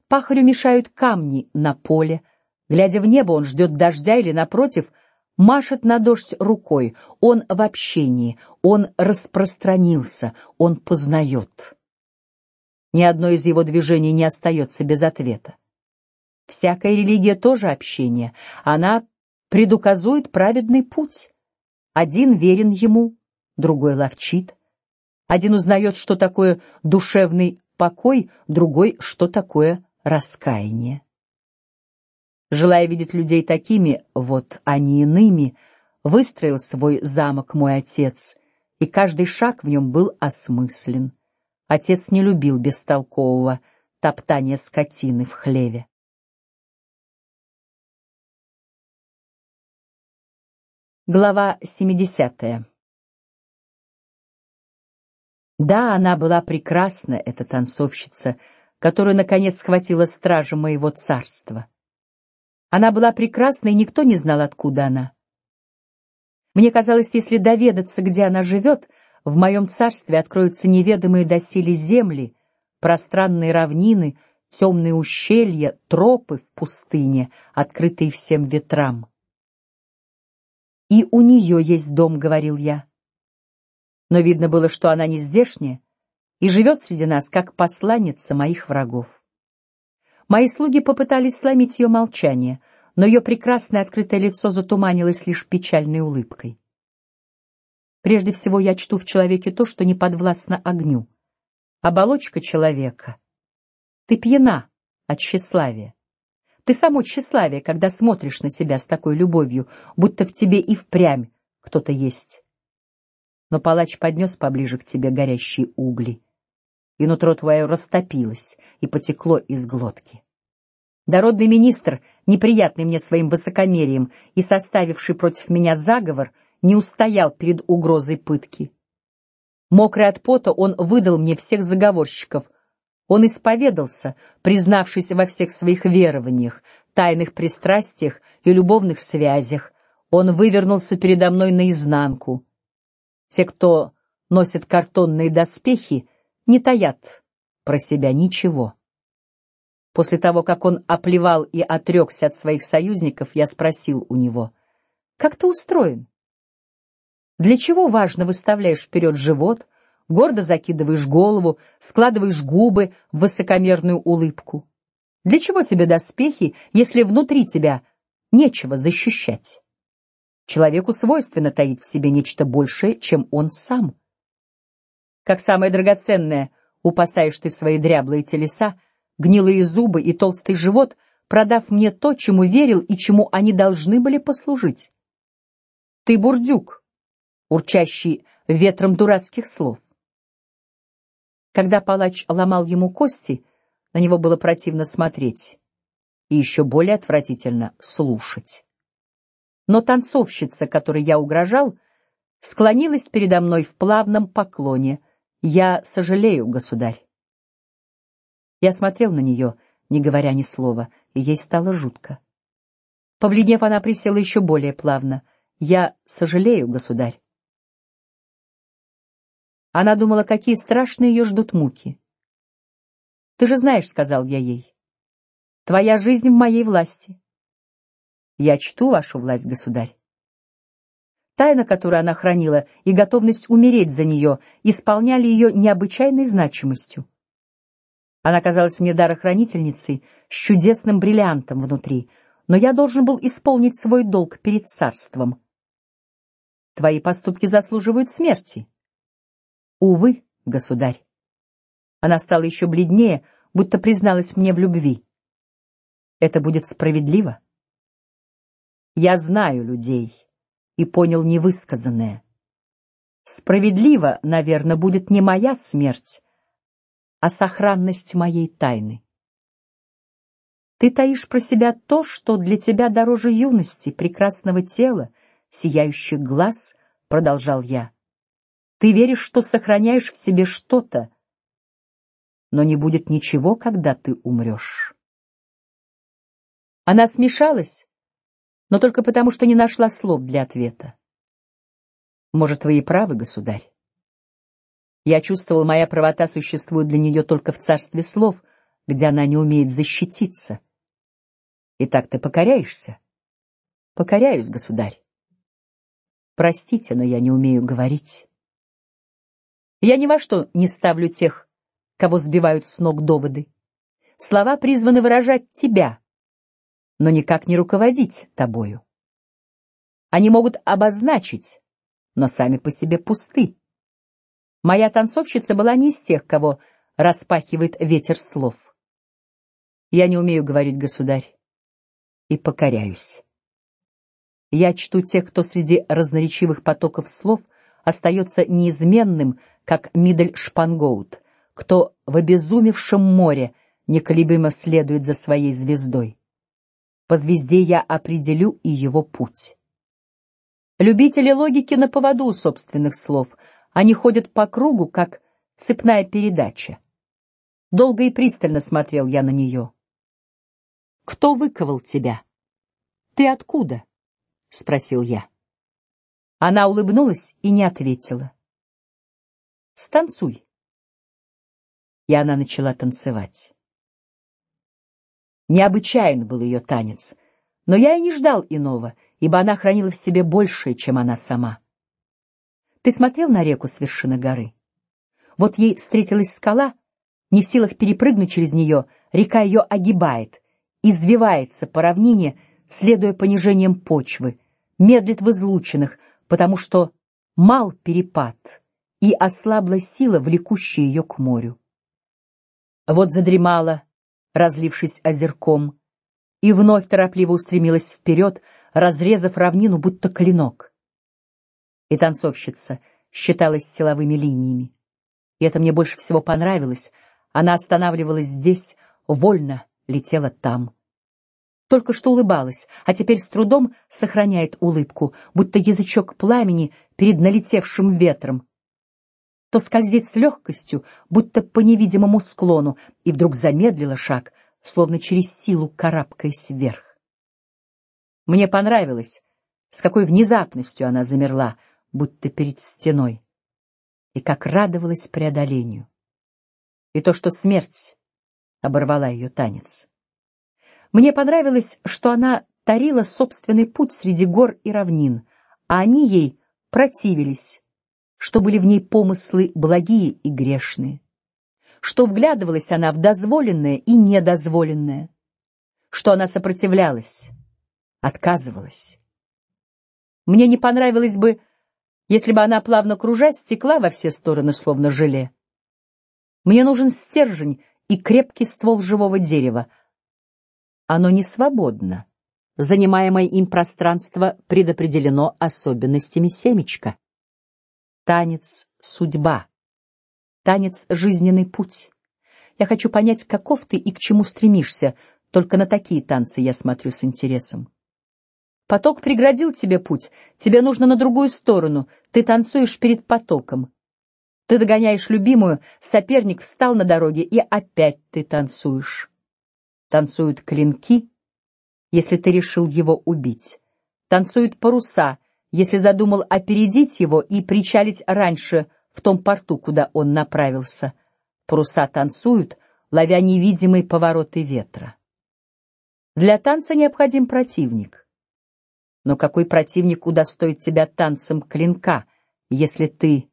Пахарю мешают камни на поле. Глядя в небо, он ждет дождя или напротив машет на дождь рукой. Он в общении, он распространился, он познает. Ни одно из его движений не остается без ответа. Всякая религия тоже общение. Она предуказует праведный путь. Один верен ему, другой ловчит. Один узнает, что такое душевный покой, другой, что такое раскаяние. Желая видеть людей такими, вот они иными, выстроил свой замок мой отец, и каждый шаг в нем был осмыслен. Отец не любил бестолкового топтания скотины в хлеве. Глава семидесятая. Да, она была прекрасна, эта танцовщица, которую наконец схватила стража моего царства. Она была прекрасна, и никто не знал, откуда она. Мне казалось, если доведаться, где она живет, в моем царстве откроются неведомые доселе земли, пространные равнины, темные ущелья, тропы в пустыне, открытые всем ветрам. И у нее есть дом, говорил я. Но видно было, что она не здешняя и живет среди нас как посланница моих врагов. Мои слуги попытались сломить ее молчание, но ее прекрасное открытое лицо затуманилось лишь печальной улыбкой. Прежде всего, я чту в человеке то, что не подвластно огню. Оболочка человека. Ты пьяна от тщеславия. Ты само тщеславие, когда смотришь на себя с такой любовью, будто в тебе и впрямь кто-то есть. Но палач поднес поближе к тебе горящие угли, и нутро твое растопилось и потекло из глотки. Дородный министр, неприятный мне своим высокомерием и составивший против меня заговор, не устоял перед угрозой пытки. Мокрый от пота, он выдал мне всех заговорщиков. Он исповедался, признавшись во всех своих верованиях, тайных пристрастиях и любовных связях. Он вывернулся передо мной наизнанку. Те, кто носит картонные доспехи, не таят про себя ничего. После того, как он оплевал и отрекся от своих союзников, я спросил у него: "Как ты устроен? Для чего важно выставляешь вперед живот, гордо закидываешь голову, складываешь губы в высокомерную улыбку? Для чего тебе доспехи, если внутри тебя нечего защищать? Человеку свойственно таить в себе нечто большее, чем он сам. Как самое драгоценное упасаешь ты свои дряблые телеса гнилые зубы и толстый живот, продав мне то, чему верил и чему они должны были послужить. Ты бурдюк, урчащий ветром дурацких слов. Когда палач ломал ему кости, на него было противно смотреть, и еще более отвратительно слушать. Но танцовщица, которой я угрожал, склонилась передо мной в плавном поклоне. Я сожалею, государь. Я смотрел на нее, не говоря ни слова, и ей стало жутко. Побледнев, она присела еще более плавно. Я сожалею, государь. Она думала, какие страшные ее ждут муки. Ты же знаешь, сказал я ей, твоя жизнь в моей власти. Я чту вашу власть, государь. Тайна, которую она хранила, и готовность умереть за нее исполняли ее необычайной значимостью. Она казалась мне дарохранительницей с чудесным бриллиантом внутри, но я должен был исполнить свой долг перед царством. Твои поступки заслуживают смерти. Увы, государь. Она стала еще бледнее, будто призналась мне в любви. Это будет справедливо. Я знаю людей и понял невысказанное. Справедливо, наверное, будет не моя смерть, а сохранность моей тайны. Ты таишь про себя то, что для тебя дороже юности, прекрасного тела, сияющих глаз, продолжал я. Ты веришь, что сохраняешь в себе что-то, но не будет ничего, когда ты умрешь. Она смешалась, но только потому, что не нашла слов для ответа. Может, вы и правы, государь. Я чувствовал, моя правота существует для нее только в царстве слов, где она не умеет защититься. И так ты покоряешься? Покоряюсь, государь. Простите, но я не умею говорить. Я ни во что не ставлю тех, кого сбивают с ног доводы. Слова призваны выражать тебя, но никак не руководить тобою. Они могут обозначить, но сами по себе пусты. Моя танцовщица была не из тех, кого распахивает ветер слов. Я не умею говорить, государь, и покоряюсь. Я чту тех, кто среди разноречивых потоков слов остается неизменным, как Мидель Шпангоут, кто в обезумевшем море неколебимо следует за своей звездой. По звезде я определю и его путь. Любители логики на поводу собственных слов, они ходят по кругу, как цепная передача. Долго и пристально смотрел я на нее. Кто выковал тебя? Ты откуда? спросил я. Она улыбнулась и не ответила. Станцуй. И она начала танцевать. Необычайен был ее танец, но я и не ждал иного, ибо она хранила в себе большее, чем она сама. Ты смотрел на реку с вершины горы? Вот ей встретилась скала, не в силах перепрыгнуть через нее, река ее огибает, извивается по равнине, следуя понижениям почвы, медлит в излучинах, потому что мал перепад и ослабла сила, влекущая ее к морю. Вот задремала, разлившись озерком, и вновь торопливо устремилась вперед, разрезав равнину, будто клинок. И танцовщица считалась силовыми линиями. И это мне больше всего понравилось. Она останавливалась здесь, вольно летела там. Только что улыбалась, а теперь с трудом сохраняет улыбку, будто язычок пламени перед налетевшим ветром. То скользит с легкостью, будто по невидимому склону, и вдруг замедлила шаг, словно через силу карабкаясь вверх. Мне понравилось, с какой внезапностью она замерла, будто перед стеной, и как радовалась преодолению, и то, что смерть оборвала ее танец. Мне понравилось, что она тарила собственный путь среди гор и равнин, а они ей противились, что были в ней помыслы благие и грешные, что вглядывалась она в дозволенное и недозволенное, что она сопротивлялась, отказывалась. Мне не понравилось бы, если бы она плавно кружась стекла во все стороны, словно желе. Мне нужен стержень и крепкий ствол живого дерева, оно не свободно. Занимаемое им пространство предопределено особенностями семечка. Танец судьба. Танец жизненный путь. Я хочу понять, каков ты и к чему стремишься. Только на такие танцы я смотрю с интересом. Поток преградил тебе путь. Тебе нужно на другую сторону. Ты танцуешь перед потоком. Ты догоняешь любимую, соперник встал на дороге, и опять ты танцуешь танцуют клинки, если ты решил его убить, танцуют паруса, если задумал опередить его и причалить раньше в том порту, куда он направился. Паруса танцуют, ловя невидимые повороты ветра. Для танца необходим противник. Но какой противник удостоит тебя танцем клинка, если ты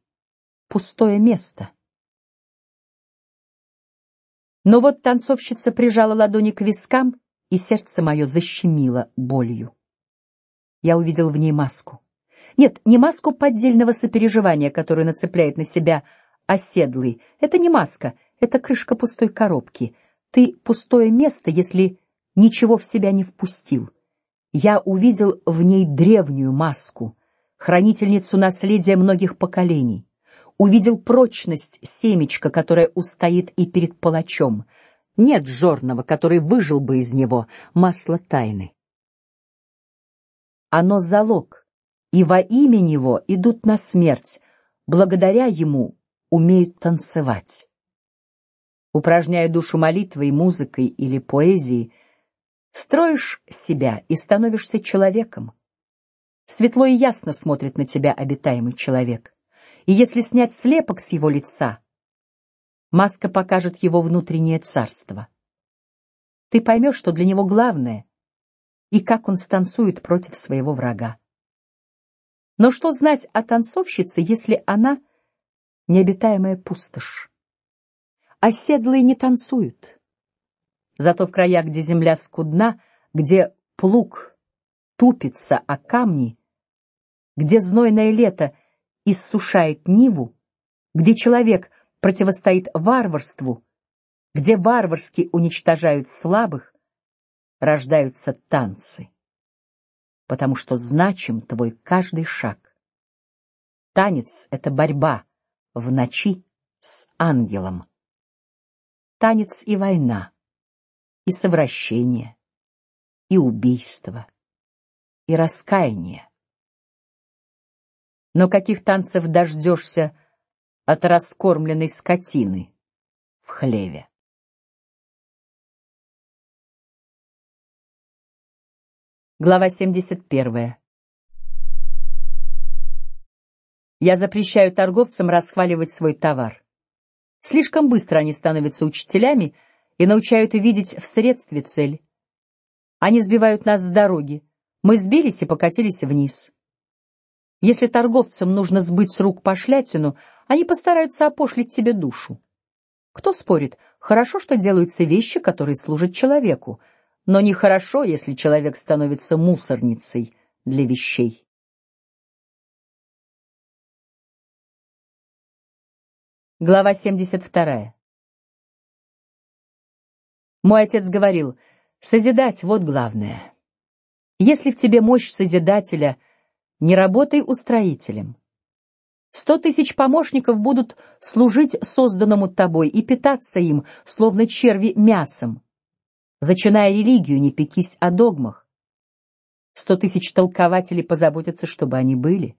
пустое место? Но вот танцовщица прижала ладони к вискам, и сердце мое защемило болью. Я увидел в ней маску. Нет, не маску поддельного сопереживания, которую нацепляет на себя оседлый. Это не маска, это крышка пустой коробки. Ты пустое место, если ничего в себя не впустил. Я увидел в ней древнюю маску, хранительницу наследия многих поколений увидел прочность семечка, которое устоит и перед палачом. Нет жорного, который выжил бы из него масло тайны. Оно залог, и во имя него идут на смерть, благодаря ему умеют танцевать. Упражняя душу молитвой, музыкой или поэзией, строишь себя и становишься человеком. Светло и ясно смотрит на тебя обитаемый человек и если снять слепок с его лица, маска покажет его внутреннее царство. Ты поймешь, что для него главное и как он станцует против своего врага. Но что знать о танцовщице, если она необитаемая пустошь? Оседлые не танцуют. Зато в краях, где земля скудна, где плуг тупится о камни, где знойное лето иссушает Ниву, где человек противостоит варварству, где варварски уничтожают слабых, рождаются танцы. потому что значим твой каждый шаг. Танец — это борьба в ночи с ангелом. Танец и война, и совращение, и убийство, и раскаяние. Но каких танцев дождешься от раскормленной скотины в хлеве? Глава 71. Я запрещаю торговцам расхваливать свой товар. Слишком быстро они становятся учителями и научают видеть в средстве цель. Они сбивают нас с дороги. Мы сбились и покатились вниз. Если торговцам нужно сбыть с рук пошлятину, они постараются опошлить тебе душу. Кто спорит? Хорошо, что делаются вещи, которые служат человеку но нехорошо, если человек становится мусорницей для вещей. Глава 72. Мой отец говорил: созидать вот главное. Если в тебе мощь созидателя, не работай устроителем. Сто тысяч помощников будут служить созданному тобой и питаться им, словно черви мясом. Зачиная религию, не пекись о догмах. Сто тысяч толкователей позаботятся, чтобы они были.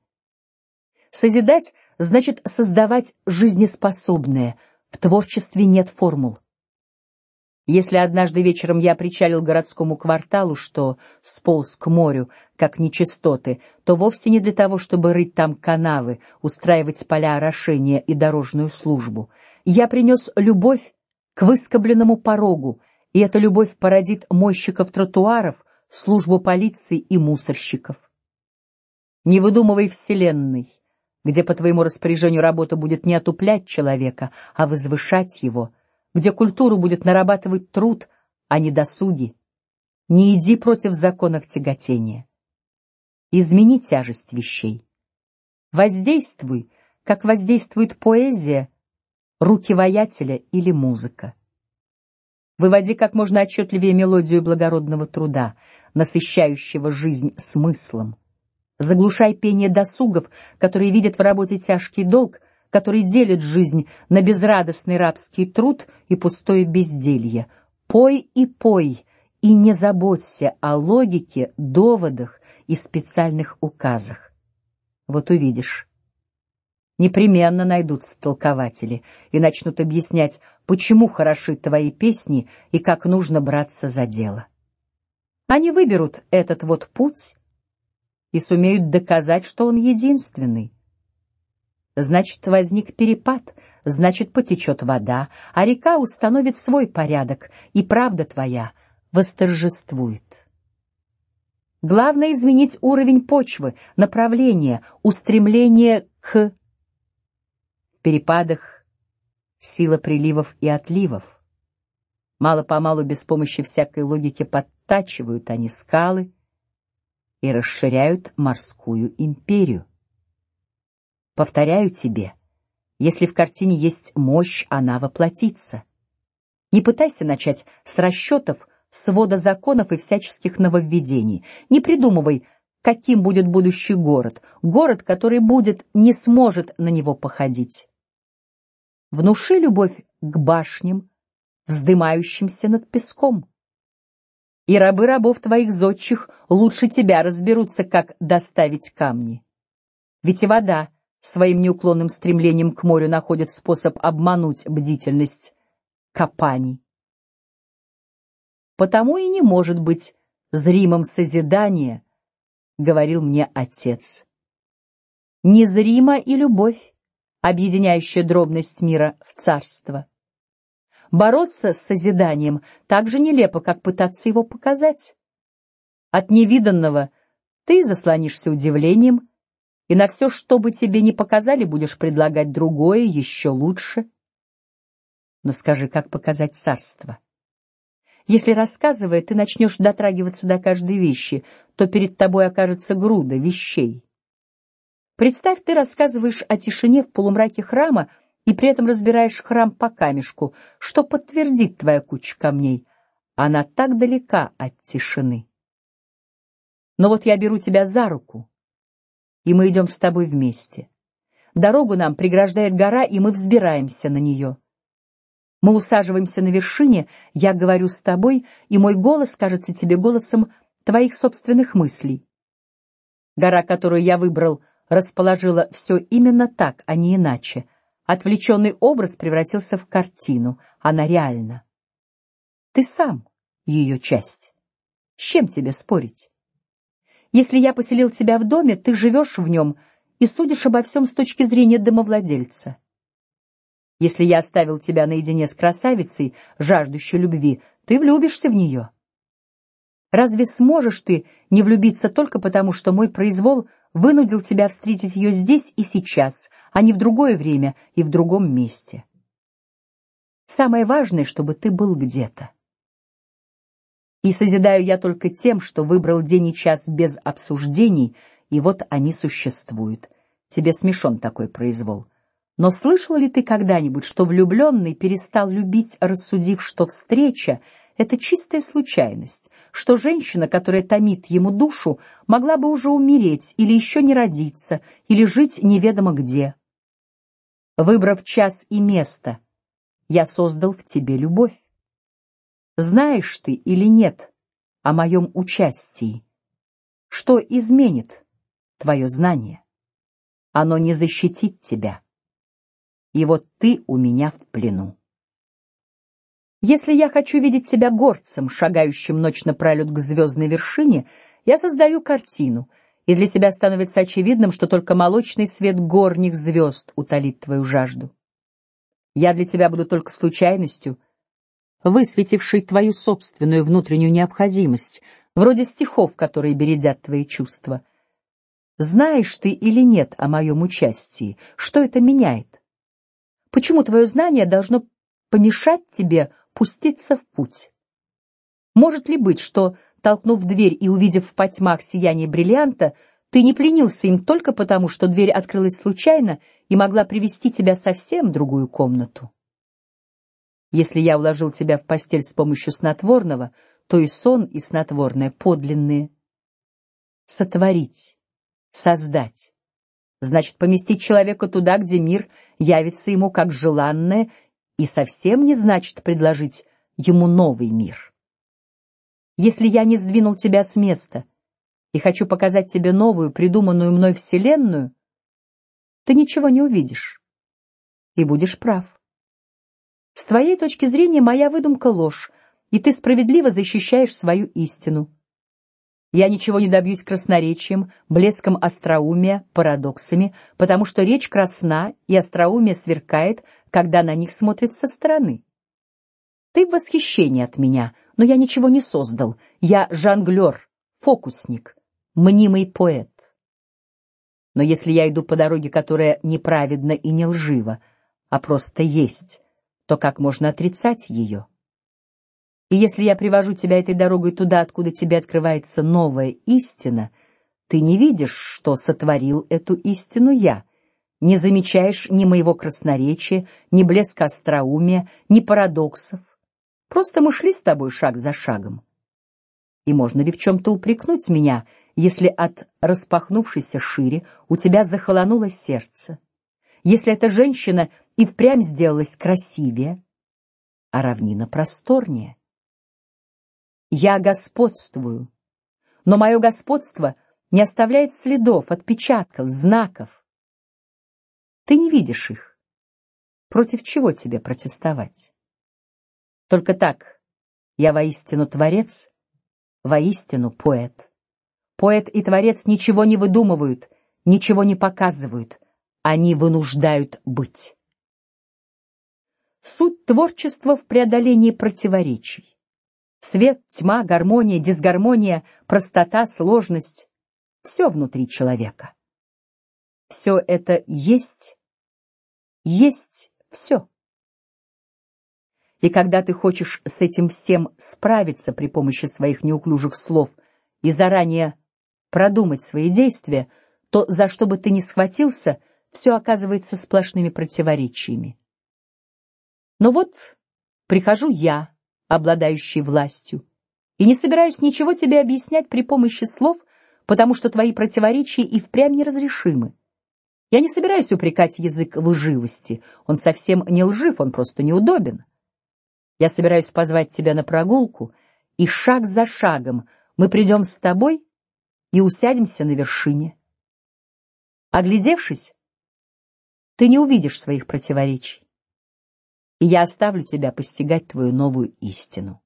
Созидать значит создавать жизнеспособное. В творчестве нет формул. Если однажды вечером я причалил к городскому кварталу, что сполз к морю, как нечистоты, то вовсе не для того, чтобы рыть там канавы, устраивать поля орошения и дорожную службу. Я принес любовь к выскобленному порогу и эта любовь породит мойщиков тротуаров, службу полиции и мусорщиков. Не выдумывай вселенной, где по твоему распоряжению работа будет не отуплять человека, а возвышать его, где культуру будет нарабатывать труд, а не досуги. Не иди против законов тяготения. Измени тяжесть вещей. Воздействуй, как воздействует поэзия, руки воятеля или музыка. Выводи как можно отчетливее мелодию благородного труда, насыщающего жизнь смыслом. Заглушай пение досугов, которые видят в работе тяжкий долг, который делит жизнь на безрадостный рабский труд и пустое безделье. Пой и пой, и не заботься о логике, доводах и специальных указах. Вот увидишь непременно найдутся толкователи и начнут объяснять, почему хороши твои песни и как нужно браться за дело. Они выберут этот вот путь и сумеют доказать, что он единственный. Значит, возник перепад, значит, потечет вода, а река установит свой порядок, и правда твоя восторжествует. Главное изменить уровень почвы, направление, устремление к перепадах сила приливов и отливов. Мало-помалу, без помощи всякой логики, подтачивают они скалы и расширяют морскую империю. Повторяю тебе, если в картине есть мощь, она воплотится. Не пытайся начать с расчетов, свода законов и всяческих нововведений. Не придумывай, каким будет будущий город, город, который будет, не сможет на него походить. Внуши любовь к башням, вздымающимся над песком. И рабы рабов твоих зодчих лучше тебя разберутся, как доставить камни. Ведь и вода своим неуклонным стремлением к морю находит способ обмануть бдительность копаний. Потому и не может быть зримым созидание, говорил мне отец. Незрима и любовь объединяющая дробность мира в царство. Бороться с созиданием так же нелепо, как пытаться его показать. От невиданного ты заслонишься удивлением, и на все, что бы тебе ни показали, будешь предлагать другое, еще лучше. Но скажи, как показать царство? Если рассказывая, ты начнешь дотрагиваться до каждой вещи, то перед тобой окажется груда вещей. Представь, ты рассказываешь о тишине в полумраке храма и при этом разбираешь храм по камешку, что подтвердит твоя куча камней. Она так далека от тишины. Но вот я беру тебя за руку, и мы идем с тобой вместе. Дорогу нам преграждает гора, и мы взбираемся на нее. Мы усаживаемся на вершине, я говорю с тобой, и мой голос кажется тебе голосом твоих собственных мыслей. Гора, которую я выбрал, расположила все именно так, а не иначе. Отвлеченный образ превратился в картину, она реальна. Ты сам ее часть. С чем тебе спорить? Если я поселил тебя в доме, ты живешь в нем и судишь обо всем с точки зрения домовладельца. Если я оставил тебя наедине с красавицей, жаждущей любви, ты влюбишься в нее. Разве сможешь ты не влюбиться только потому, что мой произвол вынудил тебя встретить ее здесь и сейчас, а не в другое время и в другом месте? Самое важное, чтобы ты был где-то. И созидаю я только тем, что выбрал день и час без обсуждений, и вот они существуют. Тебе смешон такой произвол. Но слышал ли ты когда-нибудь, что влюбленный перестал любить, рассудив, что встреча — это чистая случайность, что женщина, которая томит ему душу, могла бы уже умереть или еще не родиться, или жить неведомо где? Выбрав час и место, я создал в тебе любовь. Знаешь ты или нет о моем участии? Что изменит твое знание? Оно не защитит тебя. И вот ты у меня в плену. Если я хочу видеть тебя горцем, шагающим ночь напролет к звездной вершине, я создаю картину, и для тебя становится очевидным, что только молочный свет горних звезд утолит твою жажду. Я для тебя буду только случайностью высветивший твою собственную внутреннюю необходимость, вроде стихов, которые бередят твои чувства. Знаешь ты или нет о моем участии? Что это меняет? Почему твое знание должно помешать тебе пуститься в путь? Может ли быть, что толкнув дверь и увидев в потьмах сияние бриллианта, ты не пленился им только потому, что дверь открылась случайно и могла привести тебя совсем в другую комнату? Если я уложил тебя в постель с помощью снотворного, то и сон, и снотворное подлинные. Сотворить, создать, значит поместить человека туда, где мир явится ему как желанное, и совсем не значит предложить ему новый мир. Если я не сдвинул тебя с места и хочу показать тебе новую, придуманную мной вселенную, ты ничего не увидишь и будешь прав. С твоей точки зрения моя выдумка ложь, и ты справедливо защищаешь свою истину. Я ничего не добьюсь красноречием, блеском остроумия, парадоксами, потому что речь красна и остроумие сверкает, когда на них смотрят со стороны. Ты в восхищении от меня, но я ничего не создал. Я жонглер, фокусник, мнимый поэт. Но если я иду по дороге, которая неправедна и не лжива, а просто есть, то как можно отрицать ее? И если я привожу тебя этой дорогой туда, откуда тебе открывается новая истина, ты не видишь, что сотворил эту истину я, не замечаешь ни моего красноречия, ни блеска остроумия, ни парадоксов. Просто мы шли с тобой шаг за шагом. И можно ли в чем-то упрекнуть меня, если от распахнувшейся шире у тебя захолонуло сердце? Если эта женщина и впрямь сделалась красивее, а равнина просторнее. Я господствую, но мое господство не оставляет следов, отпечатков, знаков. Ты не видишь их. Против чего тебе протестовать? Только так я воистину творец, воистину поэт. Поэт и творец ничего не выдумывают, ничего не показывают, они вынуждают быть. Суть творчества в преодолении противоречий. Свет, тьма, гармония, дисгармония, простота, сложность — все внутри человека. Все это есть, есть все. И когда ты хочешь с этим всем справиться при помощи своих неуклюжих слов и заранее продумать свои действия, то за что бы ты ни схватился, все оказывается сплошными противоречиями. Но вот прихожу я, обладающий властью, и не собираюсь ничего тебе объяснять при помощи слов, потому что твои противоречия и впрямь неразрешимы. Я не собираюсь упрекать язык в лживости. Он совсем не лжив, он просто неудобен. Я собираюсь позвать тебя на прогулку, и шаг за шагом мы придем с тобой и усядемся на вершине. Оглядевшись, ты не увидишь своих противоречий, и я оставлю тебя постигать твою новую истину.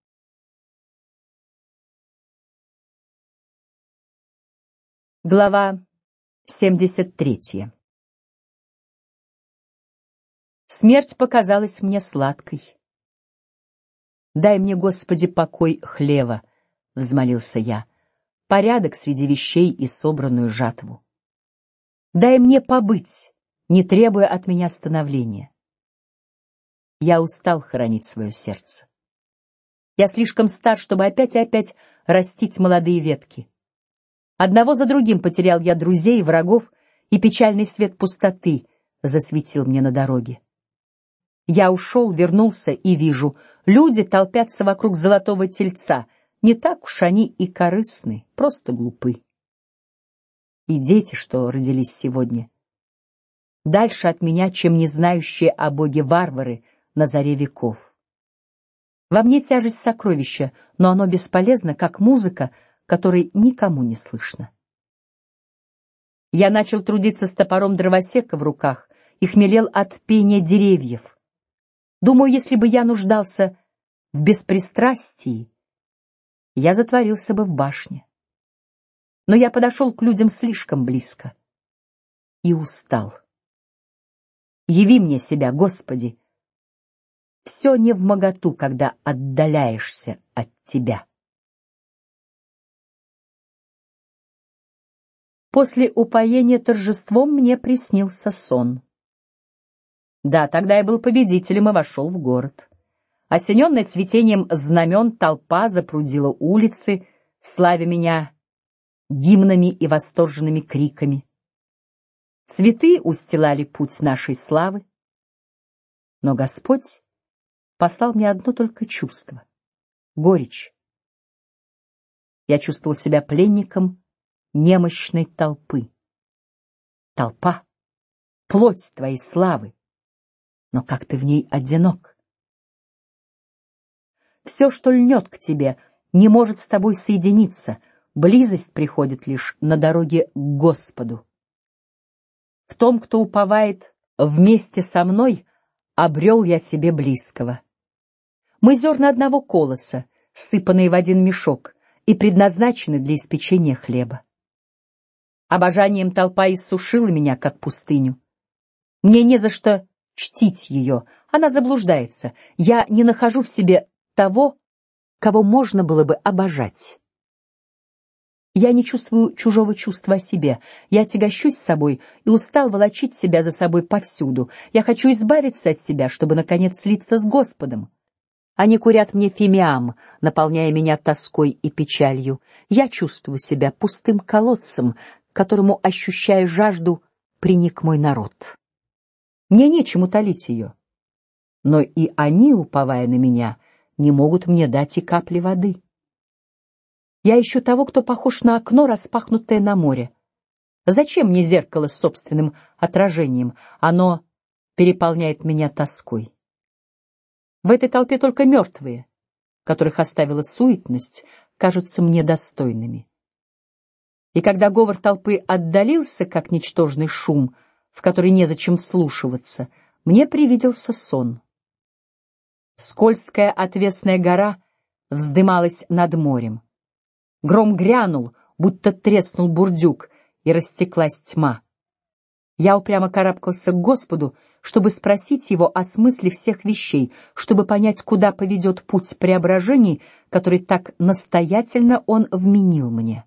Глава семьдесят третья. Смерть показалась мне сладкой. Дай мне, Господи, покой хлева, взмолился я, порядок среди вещей и собранную жатву. Дай мне побыть, не требуя от меня становления. Я устал хоронить свое сердце. Я слишком стар, чтобы опять и опять растить молодые ветки. Одного за другим потерял я друзей и врагов, и печальный свет пустоты засветил мне на дороге. Я ушел, вернулся и вижу, люди толпятся вокруг золотого тельца. Не так уж они и корыстны, просто глупы. И дети, что родились сегодня, дальше от меня, чем не знающие о Боге варвары на заре веков. Во мне тяжесть сокровища, но оно бесполезно, как музыка, которой никому не слышно. Я начал трудиться с топором дровосека в руках и хмелел от пения деревьев. Думаю, если бы я нуждался в беспристрастии, я затворился бы в башне. Но я подошел к людям слишком близко и устал. Яви мне себя, Господи. Все не в моготу, когда отдаляешься от Тебя. После упоения торжеством мне приснился сон. Да, тогда я был победителем и вошел в город. Осененная цветением знамен, толпа запрудила улицы, славя меня гимнами и восторженными криками. Цветы устилали путь нашей славы. Но Господь послал мне одно только чувство — горечь. Я чувствовал себя пленником немощной толпы. Толпа, плоть твоей славы, но как ты в ней одинок. Все, что льнет к тебе, не может с тобой соединиться. Близость приходит лишь на дороге к Господу. В том, кто уповает вместе со мной, обрел я себе близкого. Мы зерна одного колоса, сыпанные в один мешок, и предназначены для испечения хлеба. Обожанием толпа иссушила меня, как пустыню. Мне не за что чтить ее. Она заблуждается. Я не нахожу в себе того, кого можно было бы обожать. Я не чувствую чужого чувства о себе. Я тягощусь собой и устал волочить себя за собой повсюду. Я хочу избавиться от себя, чтобы наконец слиться с Господом. Они курят мне фимиам, наполняя меня тоской и печалью. Я чувствую себя пустым колодцем, которому, ощущая жажду, приник мой народ. Мне нечем утолить ее, но и они, уповая на меня, не могут мне дать и капли воды. Я ищу того, кто похож на окно, распахнутое на море. Зачем мне зеркало с собственным отражением? Оно переполняет меня тоской. В этой толпе только мертвые, которых оставила суетность, кажутся мне достойными. И когда говор толпы отдалился, как ничтожный шум, в который незачем вслушиваться, мне привиделся сон. Скользкая отвесная гора вздымалась над морем. Гром грянул, будто треснул бурдюк, и растеклась тьма. Я упрямо карабкался к Господу, чтобы спросить его о смысле всех вещей, чтобы понять, куда поведет путь преображений, который так настоятельно он вменил мне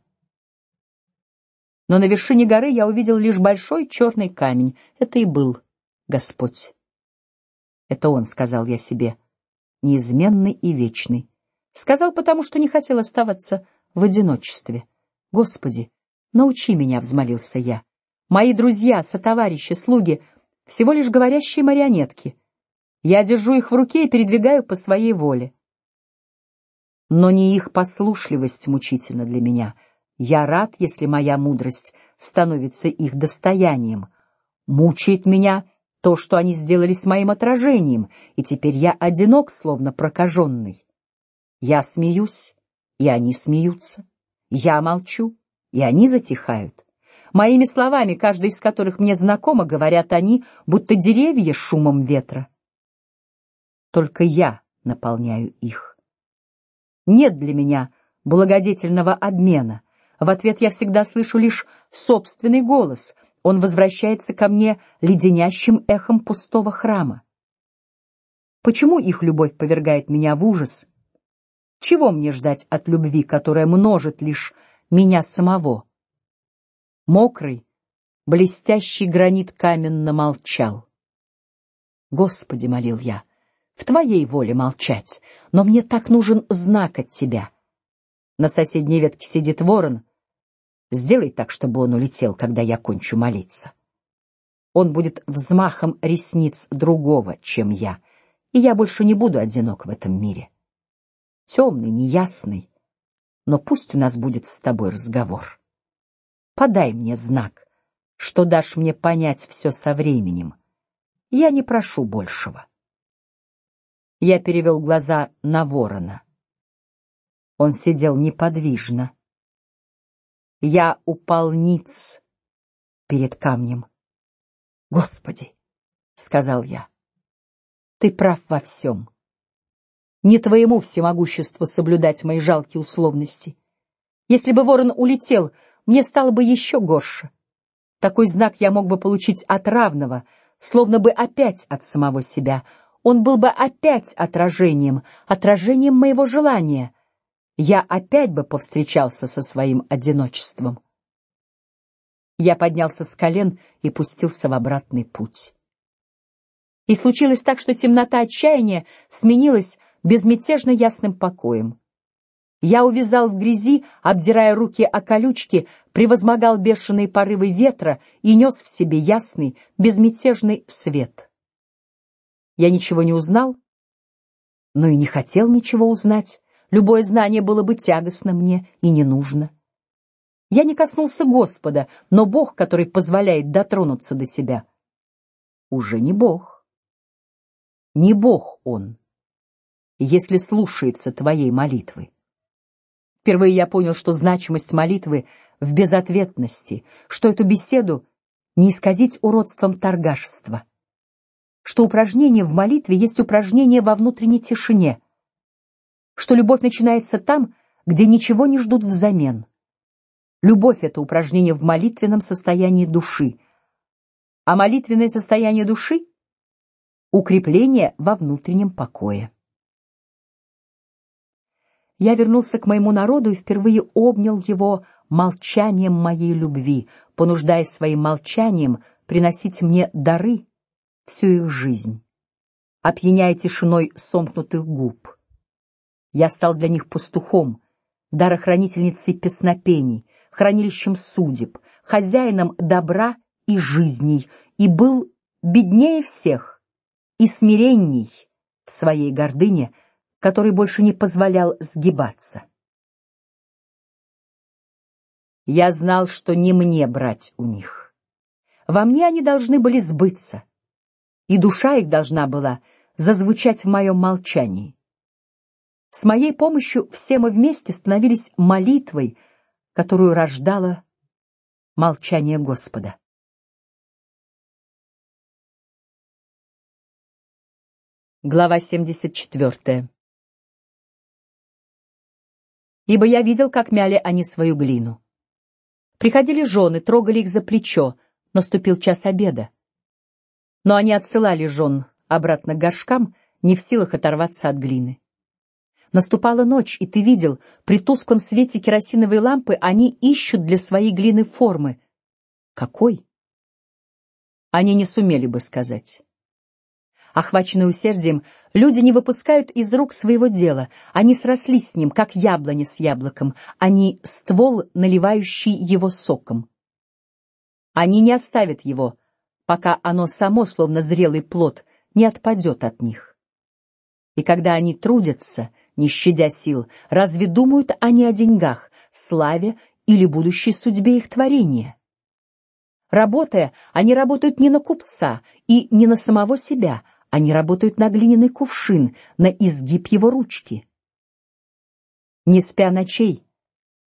но на вершине горы я увидел лишь большой черный камень. Это и был Господь. Это Он сказал я себе, неизменный и вечный. Сказал, потому что не хотел оставаться в одиночестве. Господи, научи меня, взмолился я. Мои друзья, сотоварищи, слуги — всего лишь говорящие марионетки. Я держу их в руке и передвигаю по своей воле. Но не их послушливость мучительна для меня, Я рад, если моя мудрость становится их достоянием. Мучает меня то, что они сделали с моим отражением, и теперь я одинок, словно прокаженный. Я смеюсь, и они смеются. Я молчу, и они затихают. Моими словами, каждый из которых мне знакомо, говорят они, будто деревья шумом ветра. Только я наполняю их. Нет для меня благодетельного обмена. В ответ я всегда слышу лишь собственный голос. Он возвращается ко мне леденящим эхом пустого храма. Почему их любовь повергает меня в ужас? Чего мне ждать от любви, которая множит лишь меня самого? Мокрый, блестящий гранит каменно молчал. Господи, молил я, в Твоей воле молчать, но мне так нужен знак от Тебя. На соседней ветке сидит ворон. Сделай так, чтобы он улетел, когда я кончу молиться. Он будет взмахом ресниц другого, чем я, и я больше не буду одинок в этом мире. Темный, неясный, но пусть у нас будет с тобой разговор. Подай мне знак, что дашь мне понять все со временем. Я не прошу большего. Я перевел глаза на ворона. Он сидел неподвижно. Я упал ниц перед камнем. Господи, сказал я, ты прав во всем. Не твоему всемогуществу соблюдать мои жалкие условности. Если бы ворон улетел, мне стало бы еще горше. Такой знак я мог бы получить от равного, словно бы опять от самого себя. Он был бы опять отражением, отражением моего желания, я опять бы повстречался со своим одиночеством. Я поднялся с колен и пустился в обратный путь. И случилось так, что темнота отчаяния сменилась безмятежно ясным покоем. Я увязал в грязи, обдирая руки о колючки, превозмогал бешеные порывы ветра и нес в себе ясный, безмятежный свет. Я ничего не узнал, но и не хотел ничего узнать. Любое знание было бы тягостно мне и не нужно. Я не коснулся Господа, но Бог, который позволяет дотронуться до себя, уже не Бог. Не Бог он, если слушается твоей молитвы. Впервые я понял, что значимость молитвы в безответности, что эту беседу не исказить уродством торгашества, что упражнение в молитве есть упражнение во внутренней тишине что любовь начинается там, где ничего не ждут взамен. Любовь это упражнение в молитвенном состоянии души, а молитвенное состояние души укрепление во внутреннем покое. Я вернулся к моему народу и впервые обнял его молчанием моей любви, понуждая своим молчанием приносить мне дары всю их жизнь, опьяняя тишиной сомкнутых губ. Я стал для них пастухом, дарохранительницей песнопений, хранилищем судеб, хозяином добра и жизней, и был беднее всех и смиренней в своей гордыне, который больше не позволял сгибаться. Я знал, что не мне брать у них. Во мне они должны были сбыться, и душа их должна была зазвучать в моем молчании. С моей помощью все мы вместе становились молитвой, которую рождало молчание Господа. Глава 74. Ибо я видел, как мяли они свою глину. Приходили жены, трогали их за плечо, наступил час обеда. Но они отсылали жен обратно к горшкам, не в силах оторваться от глины. Наступала ночь, и ты видел, при тусклом свете керосиновой лампы они ищут для своей глины формы. Какой? Они не сумели бы сказать. Охваченные усердием, люди не выпускают из рук своего дела. Они срослись с ним, как яблоня с яблоком. Они ствол, наливающий его соком. Они не оставят его, пока оно само, словно зрелый плод, не отпадет от них. И когда они трудятся, не щадя сил, разве думают они о деньгах, славе или будущей судьбе их творения. Работая, они работают не на купца и не на самого себя, они работают на глиняный кувшин, на изгиб его ручки. Не спя ночей,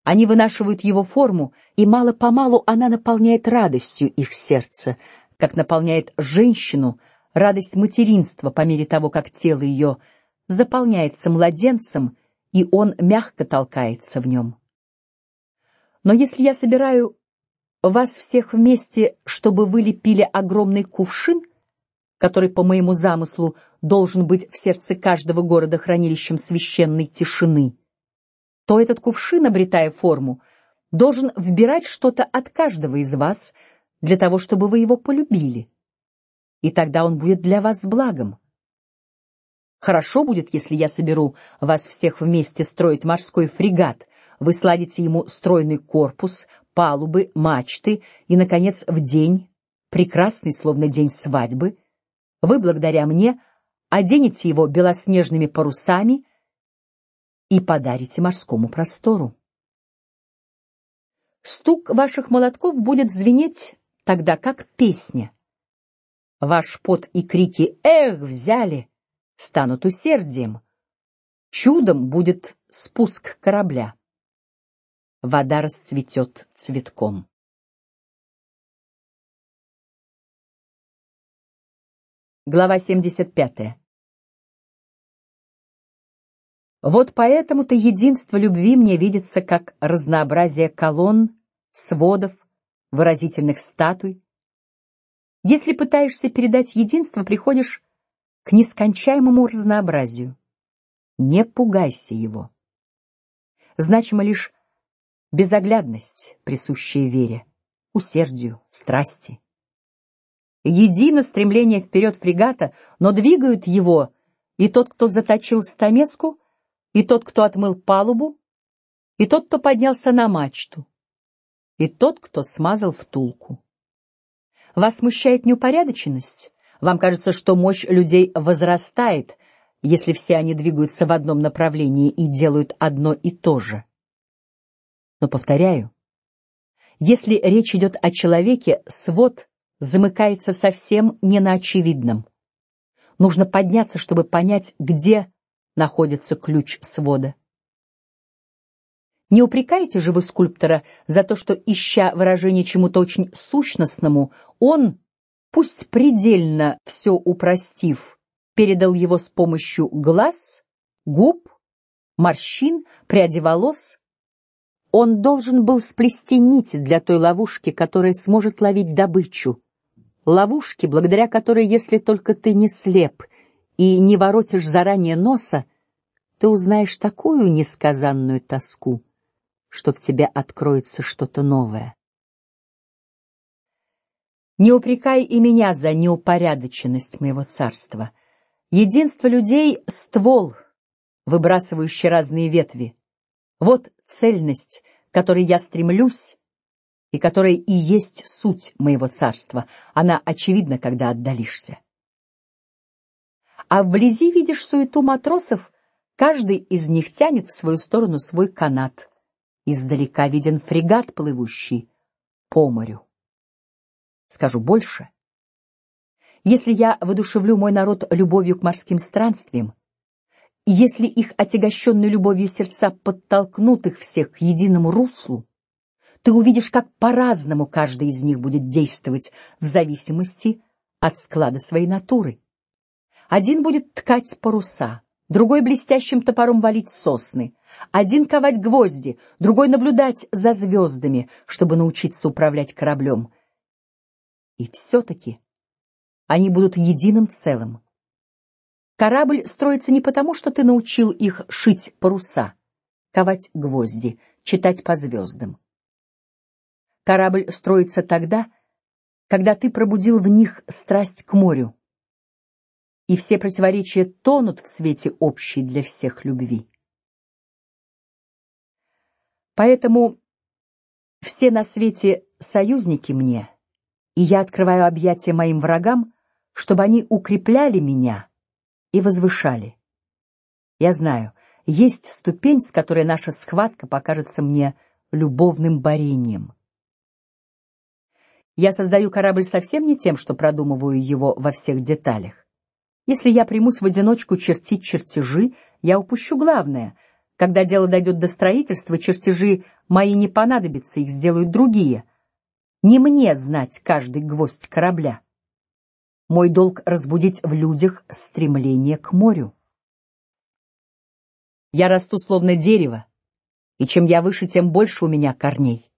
они вынашивают его форму, и мало по малу она наполняет радостью их сердце, как наполняет женщину радость материнства по мере того, как тело ее заполняется младенцем, и он мягко толкается в нем. Но если я собираю вас всех вместе, чтобы вы лепили огромный кувшин, который по моему замыслу должен быть в сердце каждого города хранилищем священной тишины, то этот кувшин, обретая форму, должен вбирать что-то от каждого из вас для того, чтобы вы его полюбили, и тогда он будет для вас благом. Хорошо будет, если я соберу вас всех вместе строить морской фрегат. Вы сладите ему стройный корпус, палубы, мачты, и, наконец, в день, прекрасный, словно день свадьбы, вы, благодаря мне, оденете его белоснежными парусами и подарите морскому простору. Стук ваших молотков будет звенеть тогда, как песня. Ваш пот и крики «Эх, взяли!» станут усердием. Чудом будет спуск корабля вода расцветет цветком. Глава 75. Вот поэтому-то единство любви мне видится как разнообразие колонн, сводов, выразительных статуй. Если пытаешься передать единство, приходишь к нескончаемому разнообразию. Не пугайся его. Значимо лишь безоглядность, присущая вере, усердию, страсти. Едино стремление вперед фрегата, но двигают его и тот, кто заточил стамеску, и тот, кто отмыл палубу, и тот, кто поднялся на мачту, и тот, кто смазал втулку. Вас смущает неупорядоченность. Вам кажется, что мощь людей возрастает, если все они двигаются в одном направлении и делают одно и то же. Но повторяю, если речь идет о человеке, свод замыкается совсем не на очевидном. Нужно подняться, чтобы понять, где находится ключ свода. Не упрекайте же вы скульптора за то, что ища выражение чему-то очень сущностному, он, пусть предельно все упростив, передал его с помощью глаз, губ, морщин, пряди волос он должен был сплести нити для той ловушки, которая сможет ловить добычу. Ловушки, благодаря которой, если только ты не слеп и не воротишь заранее носа, ты узнаешь такую несказанную тоску, что в тебе откроется что-то новое. Не упрекай и меня за неупорядоченность моего царства. Единство людей — ствол, выбрасывающий разные ветви. Вот цельность, которой я стремлюсь и которая и есть суть моего царства. Она очевидна, когда отдалишься. А вблизи видишь суету матросов, каждый из них тянет в свою сторону свой канат. Издалека виден фрегат, плывущий по морю. Скажу больше. Если я воодушевлю мой народ любовью к морским странствиям, если их отягощенные любовью сердца подтолкнут их всех к единому руслу, ты увидишь, как по-разному каждый из них будет действовать в зависимости от склада своей натуры. Один будет ткать паруса, другой блестящим топором валить сосны, один ковать гвозди, другой наблюдать за звездами, чтобы научиться управлять кораблем. И все-таки они будут единым целым. Корабль строится не потому, что ты научил их шить паруса, ковать гвозди, читать по звездам. Корабль строится тогда, когда ты пробудил в них страсть к морю, и все противоречия тонут в свете общей для всех любви. Поэтому все на свете союзники мне, и я открываю объятия моим врагам, чтобы они укрепляли меня и возвышали. Я знаю, есть ступень, с которой наша схватка покажется мне любовным борением. Я создаю корабль совсем не тем, что продумываю его во всех деталях. Если я примусь в одиночку чертить чертежи, я упущу главное. Когда дело дойдет до строительства, чертежи мои не понадобятся, их сделают другие. Не мне знать каждый гвоздь корабля. Мой долг разбудить в людях стремление к морю. Я расту словно дерево, и чем я выше, тем больше у меня корней.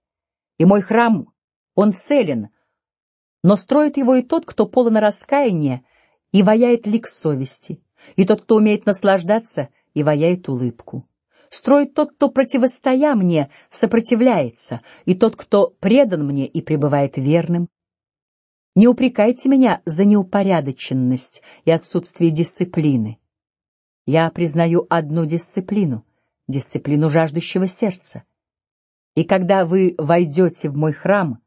И мой храм он целен, но строит его и тот, кто полон раскаяния и ваяет лик совести, и тот, кто умеет наслаждаться и ваяет улыбку. Строит тот, кто противостоя мне сопротивляется, и тот, кто предан мне и пребывает верным. Не упрекайте меня за неупорядоченность и отсутствие дисциплины. Я признаю одну дисциплину, дисциплину жаждущего сердца. И когда вы войдете в мой храм,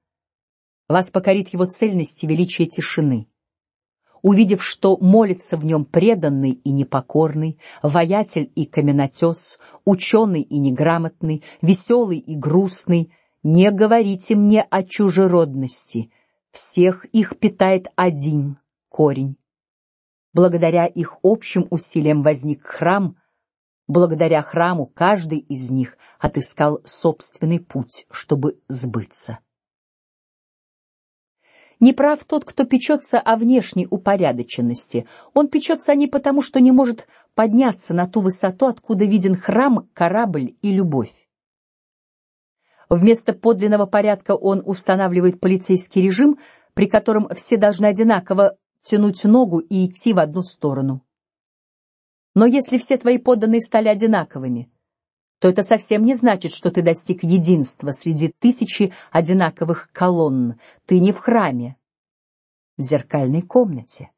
вас покорит его цельность и величие тишины. Увидев, что молится в нем преданный и непокорный, воятель и каменотес, ученый и неграмотный, веселый и грустный, не говорите мне о чужеродности. Всех их питает один корень. Благодаря их общим усилиям возник храм. Благодаря храму каждый из них отыскал собственный путь, чтобы сбыться. Не прав тот, кто печется о внешней упорядоченности. Он печется не потому, что не может подняться на ту высоту, откуда виден храм, корабль и любовь. Вместо подлинного порядка он устанавливает полицейский режим, при котором все должны одинаково тянуть ногу и идти в одну сторону. Но если все твои подданные стали одинаковыми, то это совсем не значит, что ты достиг единства среди тысячи одинаковых колонн. Ты не в храме, в зеркальной комнате.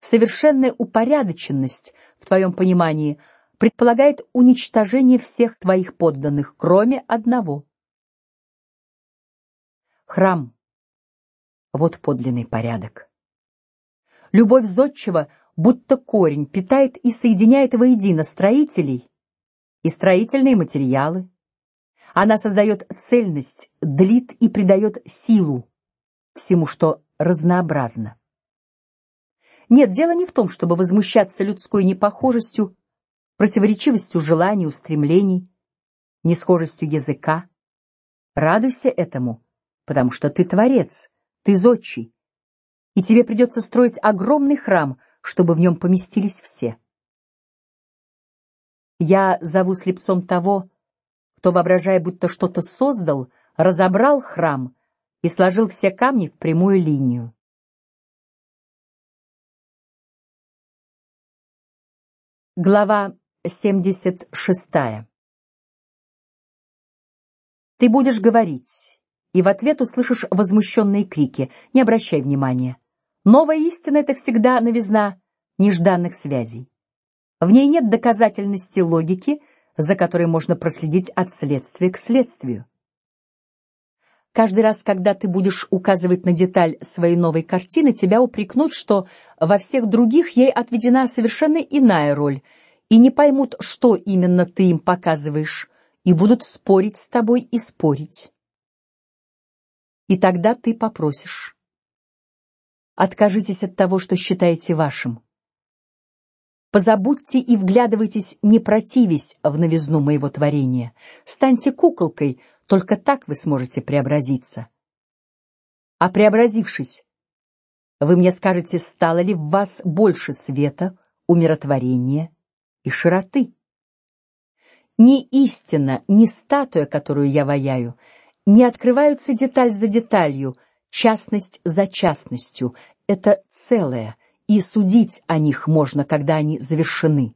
Совершенная упорядоченность в твоем понимании предполагает уничтожение всех твоих подданных, кроме одного. Храм — вот подлинный порядок. Любовь зодчего, будто корень, питает и соединяет воедино строителей и строительные материалы. Она создает цельность, длит и придает силу всему, что разнообразно. Нет, дело не в том, чтобы возмущаться людской непохожестью, противоречивостью желаний, устремлений, несхожестью языка. Радуйся этому, потому что ты творец, ты зодчий, и тебе придется строить огромный храм, чтобы в нем поместились все. Я зову слепцом того, кто, воображая, будто что-то создал, разобрал храм и сложил все камни в прямую линию. Глава семьдесят шестая. Ты будешь говорить, и в ответ услышишь возмущенные крики. Не обращай внимания. Новая истина — это всегда новизна нежданных связей. В ней нет доказательности логики, за которой можно проследить от следствия к следствию. Каждый раз, когда ты будешь указывать на деталь своей новой картины, тебя упрекнут, что во всех других ей отведена совершенно иная роль, и не поймут, что именно ты им показываешь, и будут спорить с тобой и спорить. И тогда ты попросишь: откажитесь от того, что считаете вашим. Позабудьте и вглядывайтесь, не противясь в новизну моего творения. Станьте куколкой, только так вы сможете преобразиться. А преобразившись, вы мне скажете, стало ли в вас больше света, умиротворения и широты. Ни истина, ни статуя, которую я ваяю, не открываются деталь за деталью, частность за частностью. Это целое и судить о них можно, когда они завершены.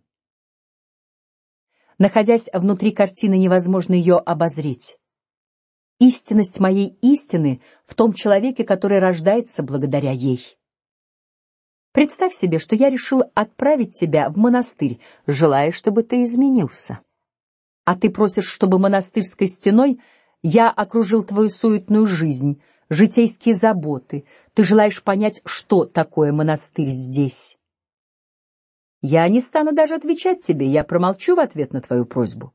Находясь внутри картины, невозможно ее обозреть. Истинность моей истины в том человеке, который рождается благодаря ей. Представь себе, что я решил отправить тебя в монастырь, желая, чтобы ты изменился. А ты просишь, чтобы монастырской стеной я окружил твою суетную жизнь, житейские заботы. Ты желаешь понять, что такое монастырь здесь. Я не стану даже отвечать тебе, я промолчу в ответ на твою просьбу.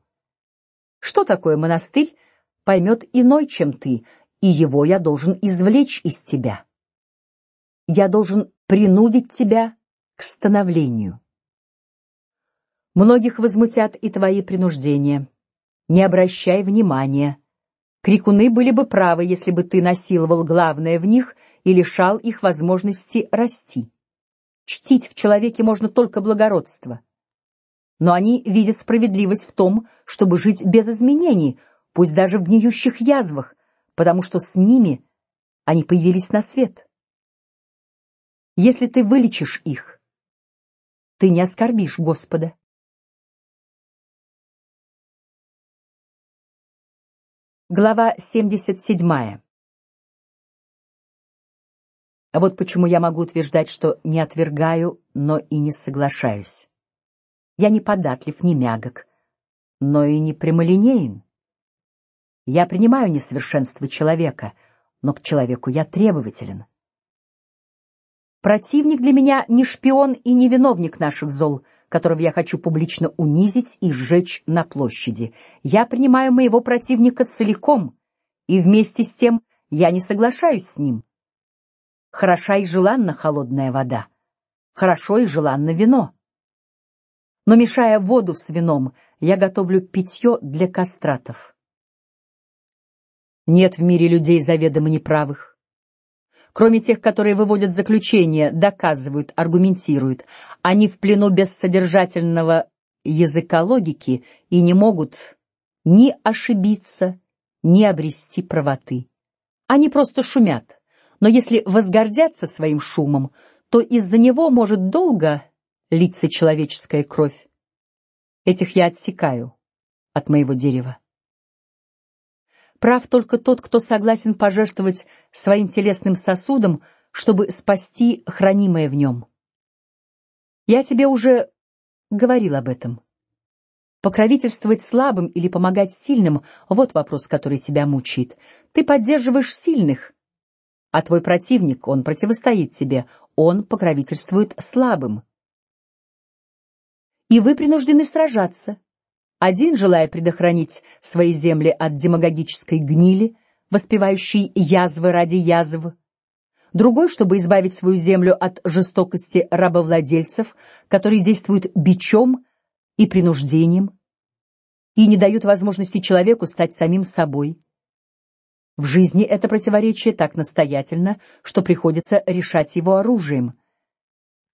Что такое монастырь, поймет иной, чем ты, и его я должен извлечь из тебя. Я должен принудить тебя к становлению. Многих возмутят и твои принуждения. Не обращай внимания. Крикуны были бы правы, если бы ты насиловал главное в них и лишал их возможности расти. Чтить в человеке можно только благородство. Но они видят справедливость в том, чтобы жить без изменений, пусть даже в гниющих язвах, потому что с ними они появились на свет. Если ты вылечишь их, ты не оскорбишь Господа. Глава 77. А вот почему я могу утверждать, что не отвергаю, но и не соглашаюсь. Я не податлив, не мягок, но и не прямолинеен. Я принимаю несовершенство человека, но к человеку я требователен. Противник для меня не шпион и не виновник наших зол — которого я хочу публично унизить и сжечь на площади. Я принимаю моего противника целиком, и вместе с тем я не соглашаюсь с ним. Хороша и желанна холодная вода, хорошо и желанно вино. Но мешая воду с вином, я готовлю питье для кастратов. Нет в мире людей заведомо неправых. Кроме тех, которые выводят заключения, доказывают, аргументируют, они в плену бессодержательного языка логики и не могут ни ошибиться, ни обрести правоты. Они просто шумят, но если возгордятся своим шумом, то из-за него может долго литься человеческая кровь. Этих я отсекаю от моего дерева. Прав только тот, кто согласен пожертвовать своим телесным сосудом, чтобы спасти хранимое в нем. Я тебе уже говорил об этом. Покровительствовать слабым или помогать сильным — вот вопрос, который тебя мучает. Ты поддерживаешь сильных, а твой противник, он противостоит тебе, он покровительствует слабым. И вы принуждены сражаться. Один, желая предохранить свои земли от демагогической гнили, воспевающей язвы ради язв, другой, чтобы избавить свою землю от жестокости рабовладельцев, которые действуют бичом и принуждением и не дают возможности человеку стать самим собой. В жизни это противоречие так настоятельно, что приходится решать его оружием.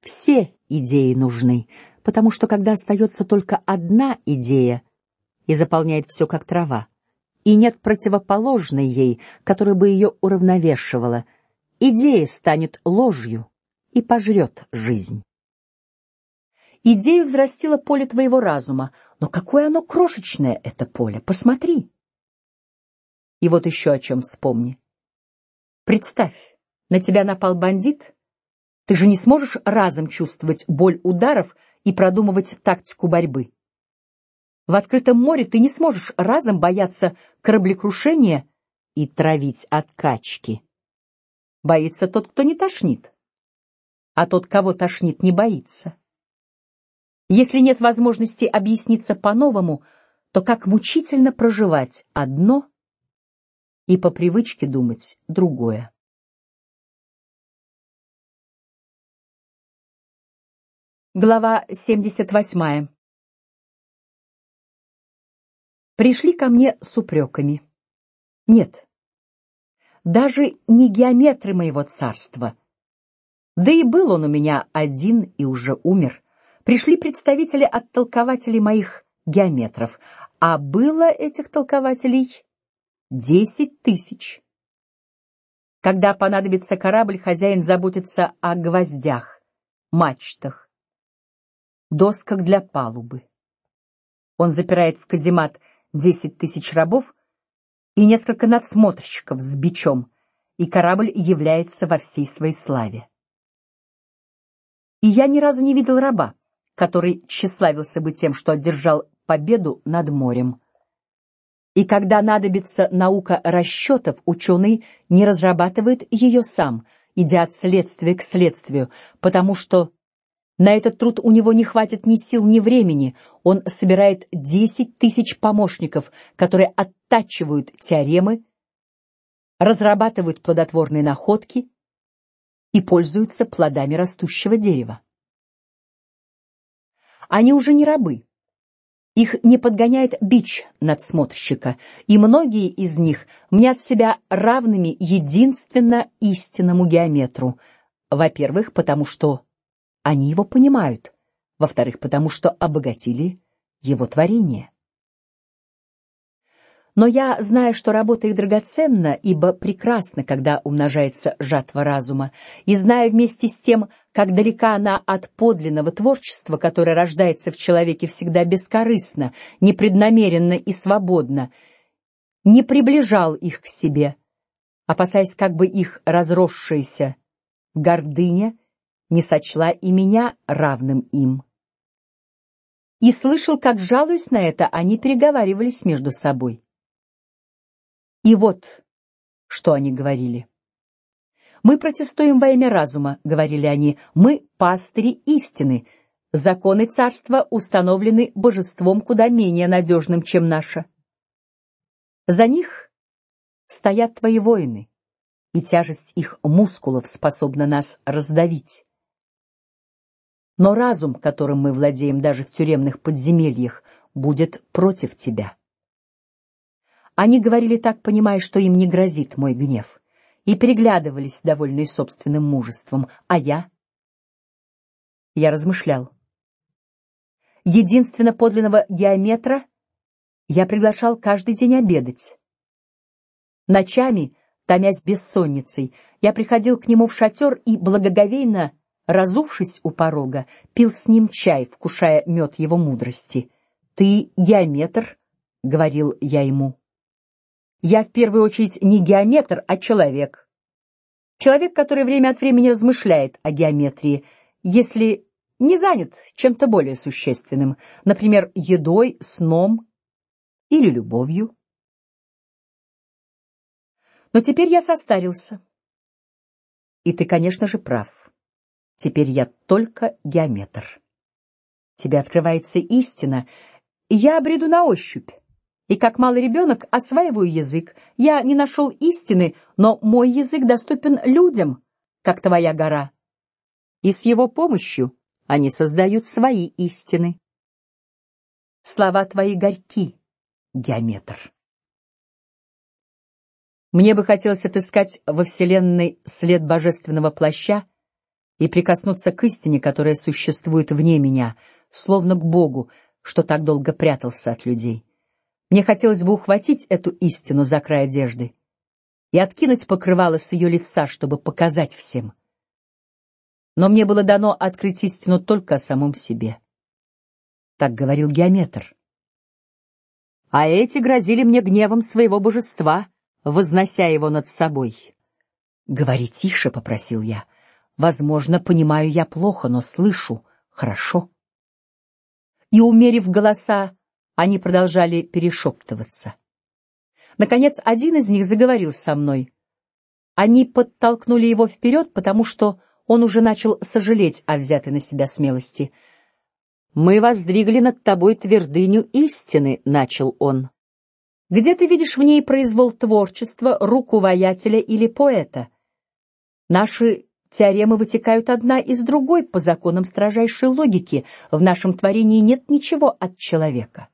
Все идеи нужны, потому что когда остается только одна идея и заполняет все как трава, и нет противоположной ей, которая бы ее уравновешивала, идея станет ложью и пожрет жизнь. Идею взрастило поле твоего разума, но какое оно крошечное это поле, посмотри. И вот еще о чем вспомни. Представь, на тебя напал бандит, ты же не сможешь разом чувствовать боль ударов и продумывать тактику борьбы. В открытом море ты не сможешь разом бояться кораблекрушения и травить от качки. Боится тот, кто не тошнит, а тот, кого тошнит, не боится. Если нет возможности объясниться по-новому, то как мучительно проживать одно и по привычке думать другое. Глава 78. Пришли ко мне с упреками. Нет, даже не геометры моего царства. Да и был он у меня один и уже умер. Пришли представители от толкователей моих геометров, а было этих толкователей десять тысяч. Когда понадобится корабль, хозяин заботится о гвоздях, мачтах, досках для палубы. Он запирает в каземат десять тысяч рабов и несколько надсмотрщиков с бичом, и корабль является во всей своей славе. И я ни разу не видел раба, который тщеславился бы тем, что одержал победу над морем. И когда надобится наука расчетов, ученый не разрабатывает ее сам, идя от следствия к следствию, потому что На этот труд у него не хватит ни сил, ни времени. Он собирает десять тысяч помощников, которые оттачивают теоремы, разрабатывают плодотворные находки и пользуются плодами растущего дерева. Они уже не рабы. Их не подгоняет бич надсмотрщика, и многие из них мнят себя равными единственно истинному геометру. Во-первых, потому что они его понимают, во-вторых, потому что обогатили его творение. Но я знаю, что работа их драгоценна, ибо прекрасно, когда умножается жатва разума, и знаю вместе с тем, как далека она от подлинного творчества, которое рождается в человеке всегда бескорыстно, непреднамеренно и свободно, не приближал их к себе, опасаясь, как бы их разросшаяся гордыня не сочла и меня равным им. И слышал, как жалуясь на это, они переговаривались между собой. И вот, что они говорили. Мы протестуем во имя разума, говорили они. Мы пастыри истины. Законы царства установлены божеством куда менее надежным, чем наше. За них стоят твои воины, и тяжесть их мускулов способна нас раздавить. Но разум, которым мы владеем даже в тюремных подземельях, будет против тебя. Они говорили так, понимая, что им не грозит мой гнев, и переглядывались, довольные собственным мужеством. А я? Я размышлял. Единственно подлинного геометра я приглашал каждый день обедать. Ночами, томясь бессонницей, я приходил к нему в шатер и благоговейно, разувшись у порога, пил с ним чай, вкушая мед его мудрости. Ты геометр, говорил я ему. Я в первую очередь не геометр, а человек. Человек, который время от времени размышляет о геометрии, если не занят чем-то более существенным, например, едой, сном или любовью. Но теперь я состарился. И ты, конечно же, прав. Теперь я только геометр. Тебе открывается истина, я обреду на ощупь и как малый ребенок осваиваю язык. Я не нашел истины, но мой язык доступен людям, как твоя гора, и с его помощью они создают свои истины. Слова твои горьки, геометр. Мне бы хотелось отыскать во вселенной след божественного плаща и прикоснуться к истине, которая существует вне меня, словно к Богу, что так долго прятался от людей. Мне хотелось бы ухватить эту истину за край одежды и откинуть покрывало с ее лица, чтобы показать всем. Но мне было дано открыть истину только о самом себе. Так говорил геометр. А эти грозили мне гневом своего божества, вознося его над собой. Говори тише, попросил я. Возможно, понимаю я плохо, но слышу хорошо. И умерив голоса они продолжали перешептываться. Наконец, один из них заговорил со мной. Они подтолкнули его вперед, потому что он уже начал сожалеть о взятой на себя смелости. Мы воздвигли над тобой твердыню истины, начал он. Где ты видишь в ней произвол творчества, руку воятеля или поэта? Наши Теоремы вытекают одна из другой по законам строжайшей логики. В нашем творении нет ничего от человека.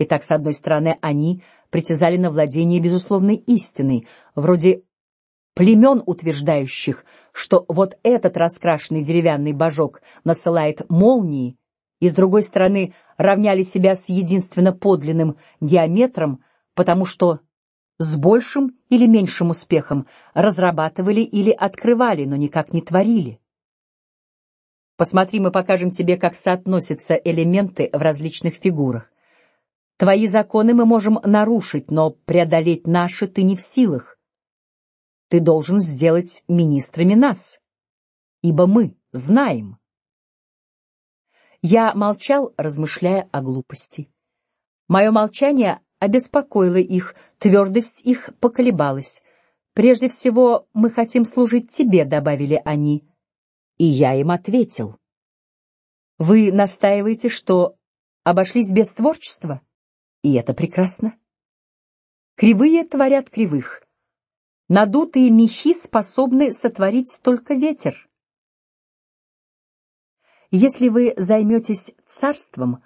Итак, с одной стороны, они притязали на владение безусловной истиной, вроде племен, утверждающих, что вот этот раскрашенный деревянный божок насылает молнии, и с другой стороны равняли себя с единственно подлинным геометром, потому что с большим или меньшим успехом разрабатывали или открывали, но никак не творили. Посмотри, мы покажем тебе, как соотносятся элементы в различных фигурах. Твои законы мы можем нарушить, но преодолеть наши ты не в силах. Ты должен сделать министрами нас, ибо мы знаем. Я молчал, размышляя о глупости. Мое молчание обеспокоило их, твердость их поколебалась. Прежде всего, мы хотим служить тебе, добавили они. И я им ответил. Вы настаиваете, что обошлись без творчества, и это прекрасно. Кривые творят кривых. Надутые мехи способны сотворить только ветер. Если вы займетесь царством,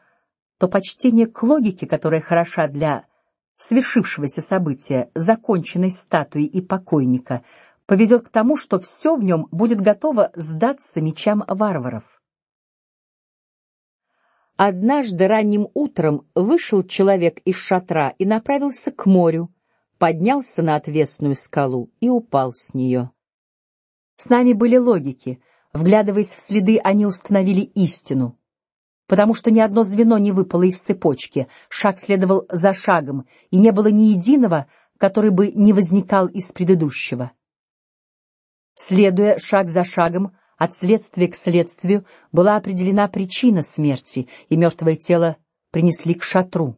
то почтение к логике, которая хороша для свершившегося события, законченной статуи и покойника, поведет к тому, что все в нем будет готово сдаться мечам варваров. Однажды ранним утром вышел человек из шатра и направился к морю, поднялся на отвесную скалу и упал с нее. С нами были логики. Вглядываясь в следы, они установили истину, потому что ни одно звено не выпало из цепочки, шаг следовал за шагом, и не было ни единого, который бы не возникал из предыдущего. Следуя шаг за шагом, от следствия к следствию была определена причина смерти, и мертвое тело принесли к шатру.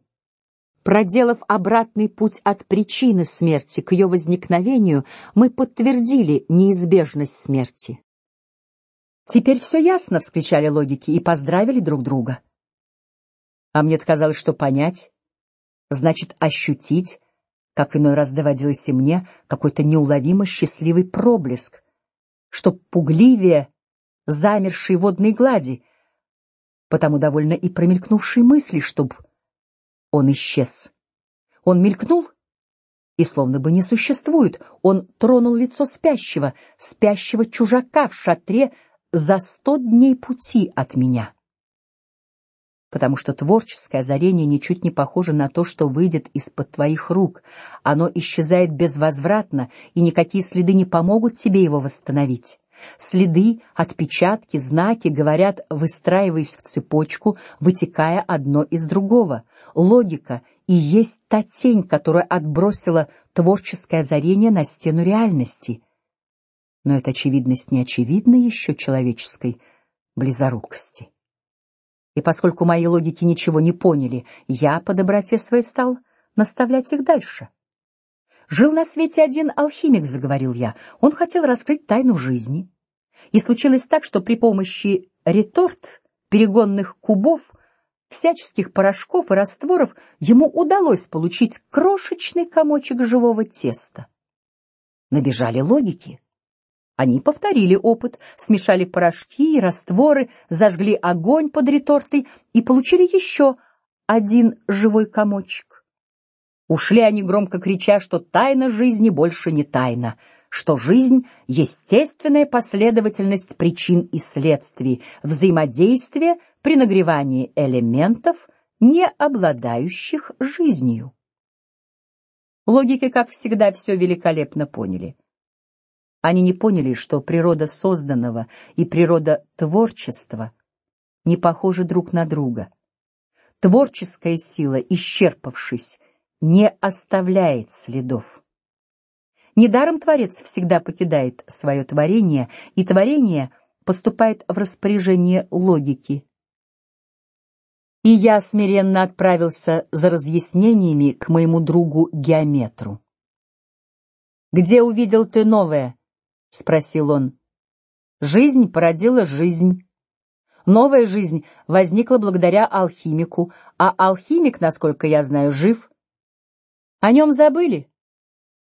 Проделав обратный путь от причины смерти к ее возникновению, мы подтвердили неизбежность смерти. Теперь все ясно, вскричали логики и поздравили друг друга. А мне казалось, что понять значит ощутить, как иной раз доводилось и мне, какой-то неуловимо счастливый проблеск, что пугливее замершей водной глади, потому довольно и промелькнувшей мысли, чтоб он исчез. Он мелькнул и словно бы не существует. Он тронул лицо спящего, спящего чужака в шатре за сто дней пути от меня потому что творческое озарение ничуть не похоже на то, что выйдет из-под твоих рук. Оно исчезает безвозвратно, и никакие следы не помогут тебе его восстановить. Следы, отпечатки, знаки говорят, выстраиваясь в цепочку, вытекая одно из другого. Логика и есть та тень, которая отбросила творческое озарение на стену реальности. Но эта очевидность не очевидна еще человеческой близорукости. И поскольку мои логики ничего не поняли, я по доброте своей стал наставлять их дальше. Жил на свете один алхимик, заговорил я. Он хотел раскрыть тайну жизни, и случилось так, что при помощи реторт, перегонных кубов, всяческих порошков и растворов ему удалось получить крошечный комочек живого теста. Набежали логики. Они повторили опыт, смешали порошки и растворы, зажгли огонь под ретортой и получили еще один живой комочек. Ушли они громко крича, что тайна жизни больше не тайна, что жизнь естественная последовательность причин и следствий, взаимодействие при нагревании элементов, не обладающих жизнью. Логики, как всегда, все великолепно поняли. Они не поняли, что природа созданного и природа творчества не похожи друг на друга. Творческая сила, исчерпавшись, не оставляет следов. Недаром творец всегда покидает свое творение, и творение поступает в распоряжение логики. И я смиренно отправился за разъяснениями к моему другу геометру. Где увидел ты новое? Спросил он. Жизнь породила жизнь. Новая жизнь возникла благодаря алхимику, а алхимик, насколько я знаю, жив. О нем забыли.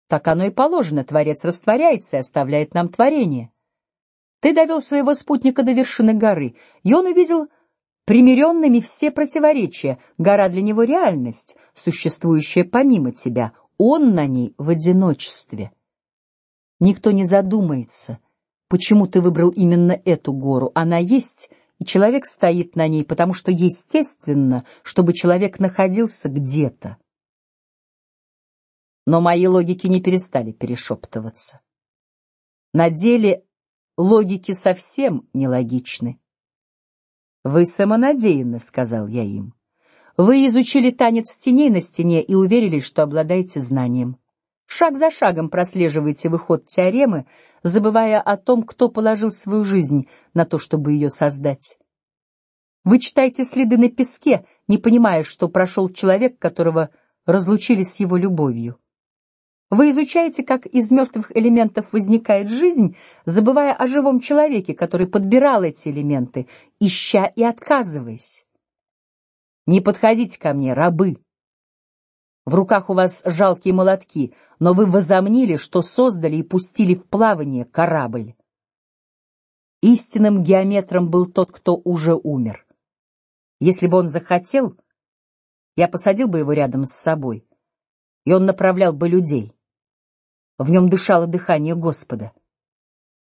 Так оно и положено. Творец растворяется и оставляет нам творение. Ты довел своего спутника до вершины горы, и он увидел примиренными все противоречия. Гора для него реальность, существующая помимо тебя. Он на ней в одиночестве. Никто не задумается, почему ты выбрал именно эту гору. Она есть, и человек стоит на ней, потому что естественно, чтобы человек находился где-то. Но мои логики не перестали перешептываться. На деле логики совсем нелогичны. Вы самонадеянны, сказал я им. Вы изучили танец теней на стене и уверились, что обладаете знанием. Шаг за шагом прослеживаете выход теоремы, забывая о том, кто положил свою жизнь на то, чтобы ее создать. Вы читаете следы на песке, не понимая, что прошел человек, которого разлучили с его любовью. Вы изучаете, как из мертвых элементов возникает жизнь, забывая о живом человеке, который подбирал эти элементы, ища и отказываясь. Не подходите ко мне, рабы. В руках у вас жалкие молотки, но вы возомнили, что создали и пустили в плавание корабль. Истинным геометром был тот, кто уже умер. Если бы он захотел, я посадил бы его рядом с собой, и он направлял бы людей. В нем дышало дыхание Господа.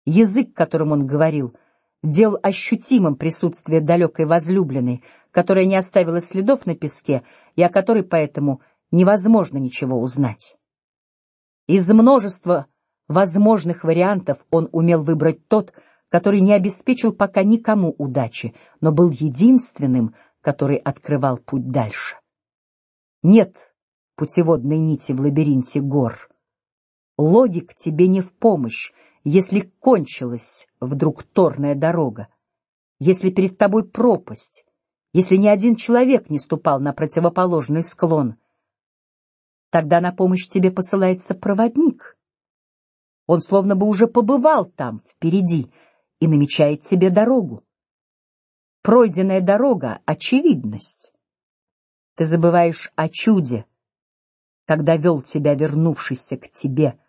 Язык, которым он говорил, делал ощутимым присутствие далекой возлюбленной, которая не оставила следов на песке и о которой поэтому невозможно ничего узнать. Из множества возможных вариантов он умел выбрать тот, который не обеспечил пока никому удачи, но был единственным, который открывал путь дальше. Нет путеводной нити в лабиринте гор. Логик тебе не в помощь, если кончилась вдруг торная дорога, если перед тобой пропасть, если ни один человек не ступал на противоположный склон. Тогда на помощь тебе посылается проводник. Он словно бы уже побывал там впереди и намечает тебе дорогу. Пройденная дорога — очевидность. Ты забываешь о чуде, когда вел тебя вернувшийся к тебе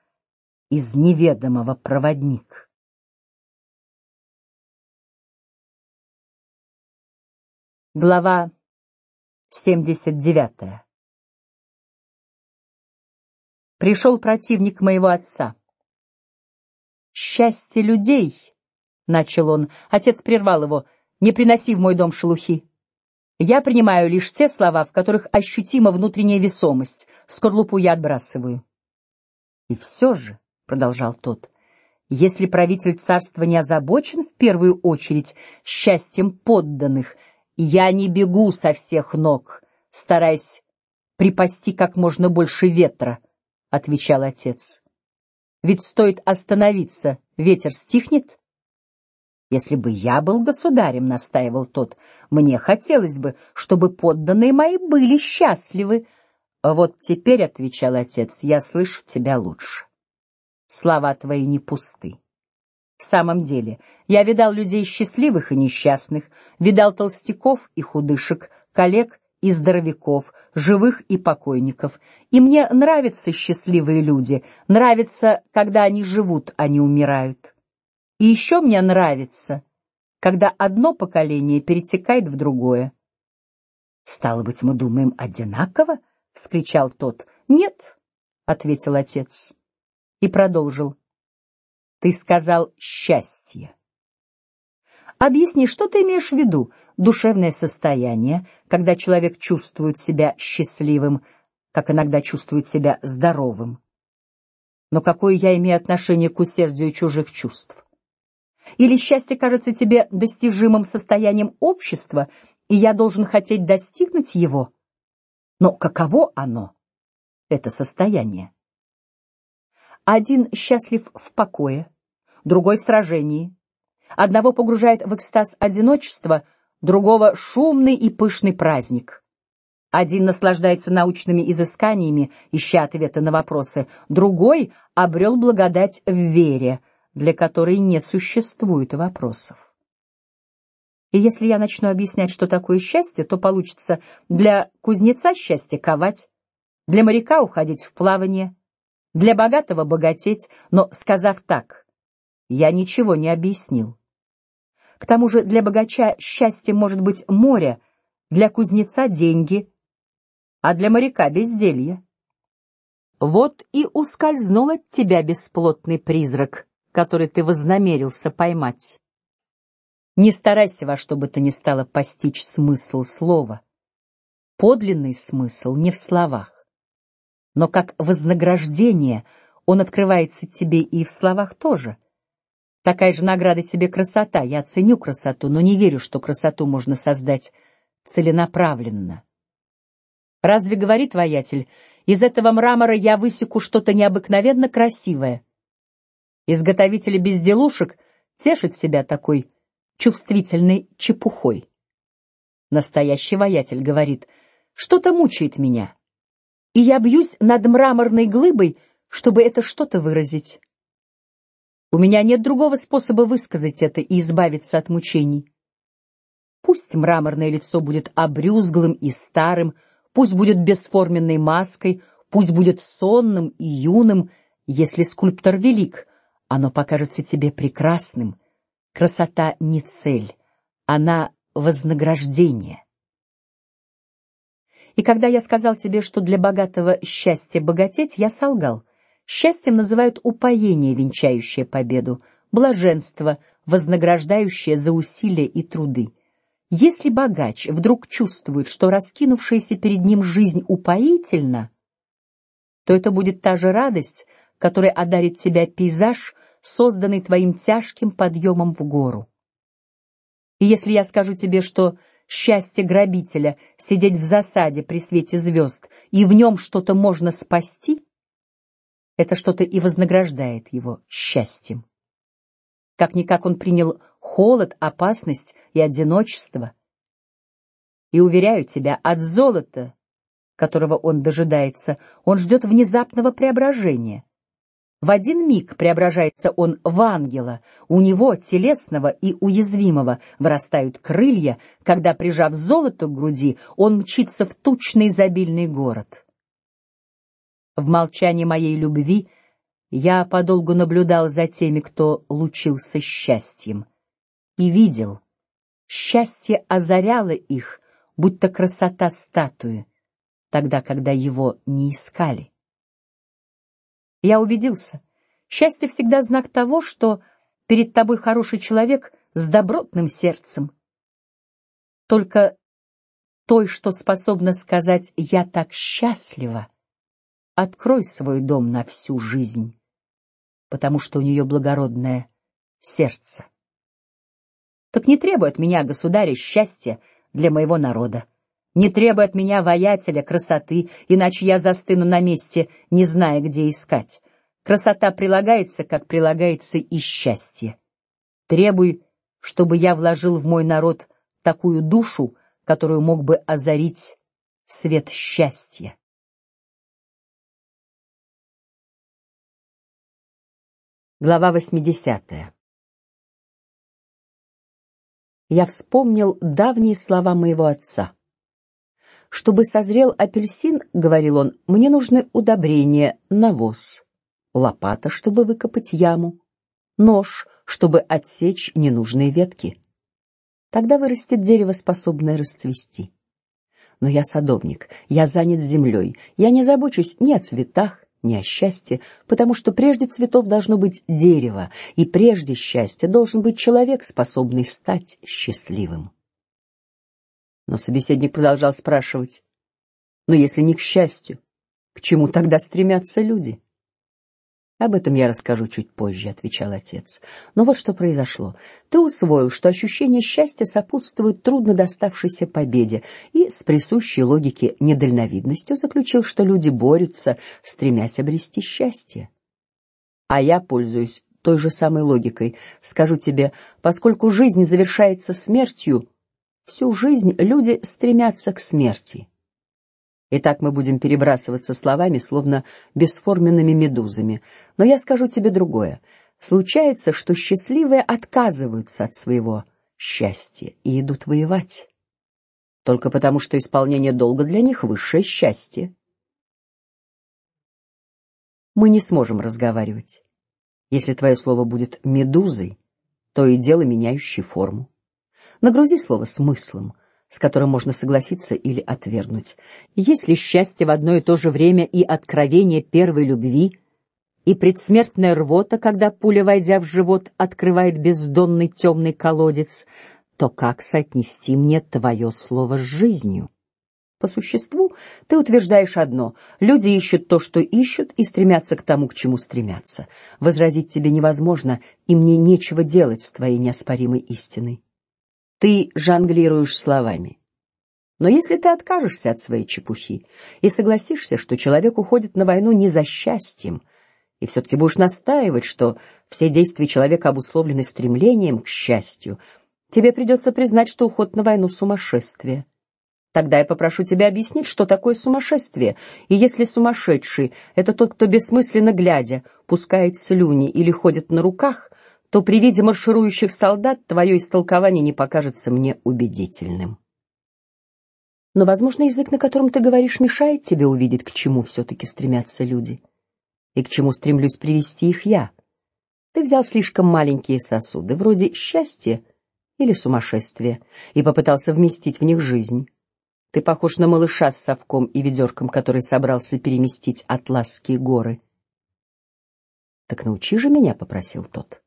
из неведомого проводник. Глава семьдесят девятая. Пришел противник моего отца. Счастье людей, начал он. Отец прервал его. Не приноси в мой дом шелухи. Я принимаю лишь те слова, в которых ощутима внутренняя весомость. Скорлупу я отбрасываю. И все же продолжал тот. Если правитель царства не озабочен в первую очередь счастьем подданных, я не бегу со всех ног, стараясь припасти как можно больше ветра, отвечал отец. Ведь стоит остановиться, ветер стихнет. Если бы я был государем, настаивал тот, мне хотелось бы, чтобы подданные мои были счастливы. Вот теперь, отвечал отец, я слышу тебя лучше слова твои не пусты. В самом деле, я видал людей счастливых и несчастных, видал толстяков и худышек, коллег и здоровяков, живых и покойников. И мне нравятся счастливые люди, нравится, когда они живут, а не умирают. И еще мне нравится, когда одно поколение перетекает в другое. Стало быть, мы думаем одинаково? – вскричал тот. Нет, ответил отец и продолжил: "Ты сказал счастье. Объясни, что ты имеешь в виду? Душевное состояние, когда человек чувствует себя счастливым, как иногда чувствует себя здоровым. Но какое я имею отношение к усердию чужих чувств? Или счастье кажется тебе достижимым состоянием общества, и я должен хотеть достигнуть его? Но каково оно, это состояние? Один счастлив в покое, другой в сражении. Одного погружает в экстаз одиночества, другого шумный и пышный праздник. Один наслаждается научными изысканиями, ища ответы на вопросы, другой обрел благодать в вере, для которой не существует вопросов. И если я начну объяснять, что такое счастье, то получится для кузнеца счастье ковать, для моряка уходить в плавание, для богатого богатеть, но сказав так, я ничего не объяснил. К тому же для богача счастье может быть море, для кузнеца деньги, а для моряка безделье. Вот и ускользнул от тебя бесплотный призрак, который ты вознамерился поймать. Не старайся во что бы то ни стало постичь смысл слова. Подлинный смысл не в словах но как вознаграждение он открывается тебе и в словах тоже. Такая же награда тебе красота. Я ценю красоту, но не верю, что красоту можно создать целенаправленно. Разве говорит воятель, из этого мрамора я высеку что-то необыкновенно красивое? Изготовители безделушек тешат себя такой чувствительной чепухой. Настоящий воятель говорит, что-то мучает меня и я бьюсь над мраморной глыбой, чтобы это что-то выразить. У меня нет другого способа высказать это и избавиться от мучений. Пусть мраморное лицо будет обрюзглым и старым, пусть будет бесформенной маской, пусть будет сонным и юным, если скульптор велик, оно покажется тебе прекрасным. Красота не цель, она вознаграждение. И когда я сказал тебе, что для богатого счастье богатеть, я солгал. Счастьем называют упоение, венчающее победу, блаженство, вознаграждающее за усилия и труды. Если богач вдруг чувствует, что раскинувшаяся перед ним жизнь упоительна, то это будет та же радость, которая одарит тебя пейзаж, созданный твоим тяжким подъемом в гору. И если я скажу тебе, что счастье грабителя сидеть в засаде при свете звезд и в нем что-то можно спасти, это что-то и вознаграждает его счастьем. Как никак он принял холод, опасность и одиночество. И уверяю тебя, от золота, которого он дожидается, он ждет внезапного преображения. В один миг преображается он в ангела. У него телесного и уязвимого вырастают крылья, когда, прижав золото к груди, он мчится в тучный изобильный город. В молчании моей любви я подолгу наблюдал за теми, кто лучился счастьем, и видел, счастье озаряло их, будто красота статуи, тогда, когда его не искали. Я убедился, счастье всегда знак того, что перед тобой хороший человек с добротным сердцем. Только той, что способна сказать «я так счастлива», Открой свой дом на всю жизнь, потому что у нее благородное сердце. Так не требуй от меня, государя, счастья для моего народа. Не требуй от меня воятеля красоты, иначе я застыну на месте, не зная, где искать. Красота прилагается, как прилагается и счастье. Требуй, чтобы я вложил в мой народ такую душу, которую мог бы озарить свет счастья. Глава восьмидесятая. Я вспомнил давние слова моего отца. Чтобы созрел апельсин, говорил он, мне нужны удобрения, навоз, лопата, чтобы выкопать яму, нож, чтобы отсечь ненужные ветки. Тогда вырастет дерево, способное расцвести. Но я садовник, я занят землей, я не забочусь ни о цветах, не о счастье, потому что прежде цветов должно быть дерево, и прежде счастья должен быть человек, способный стать счастливым. Но собеседник продолжал спрашивать: "Но если не к счастью, к чему тогда стремятся люди?" Об этом я расскажу чуть позже, отвечал отец. Но вот что произошло. Ты усвоил, что ощущение счастья сопутствует трудно доставшейся победе, и с присущей логике недальновидностью заключил, что люди борются, стремясь обрести счастье. А я пользуюсь той же самой логикой. Скажу тебе, поскольку жизнь завершается смертью, всю жизнь люди стремятся к смерти. И так мы будем перебрасываться словами, словно бесформенными медузами. Но я скажу тебе другое. Случается, что счастливые отказываются от своего счастья и идут воевать, только потому, что исполнение долга для них высшее счастье. Мы не сможем разговаривать, если твое слово будет медузой, то и дело меняющей форму. Нагрузи слово смыслом с которым можно согласиться или отвергнуть. Есть ли счастье в одно и то же время и откровение первой любви, и предсмертная рвота, когда пуля, войдя в живот, открывает бездонный темный колодец, то как соотнести мне твое слово с жизнью? По существу ты утверждаешь одно: люди ищут то, что ищут, и стремятся к тому, к чему стремятся. Возразить тебе невозможно, и мне нечего делать с твоей неоспоримой истиной. Ты жонглируешь словами. Но если ты откажешься от своей чепухи и согласишься, что человек уходит на войну не за счастьем, и все-таки будешь настаивать, что все действия человека обусловлены стремлением к счастью, тебе придется признать, что уход на войну сумасшествие. Тогда я попрошу тебя объяснить, что такое сумасшествие. И если сумасшедший — это тот, кто бессмысленно глядя пускает слюни или ходит на руках, то при виде марширующих солдат твое истолкование не покажется мне убедительным. Но, возможно, язык, на котором ты говоришь, мешает тебе увидеть, к чему все-таки стремятся люди, и к чему стремлюсь привести их я. Ты взял слишком маленькие сосуды, вроде счастья или сумасшествия, и попытался вместить в них жизнь. Ты похож на малыша с совком и ведерком, который собрался переместить атласские горы. Так научи же меня, попросил тот.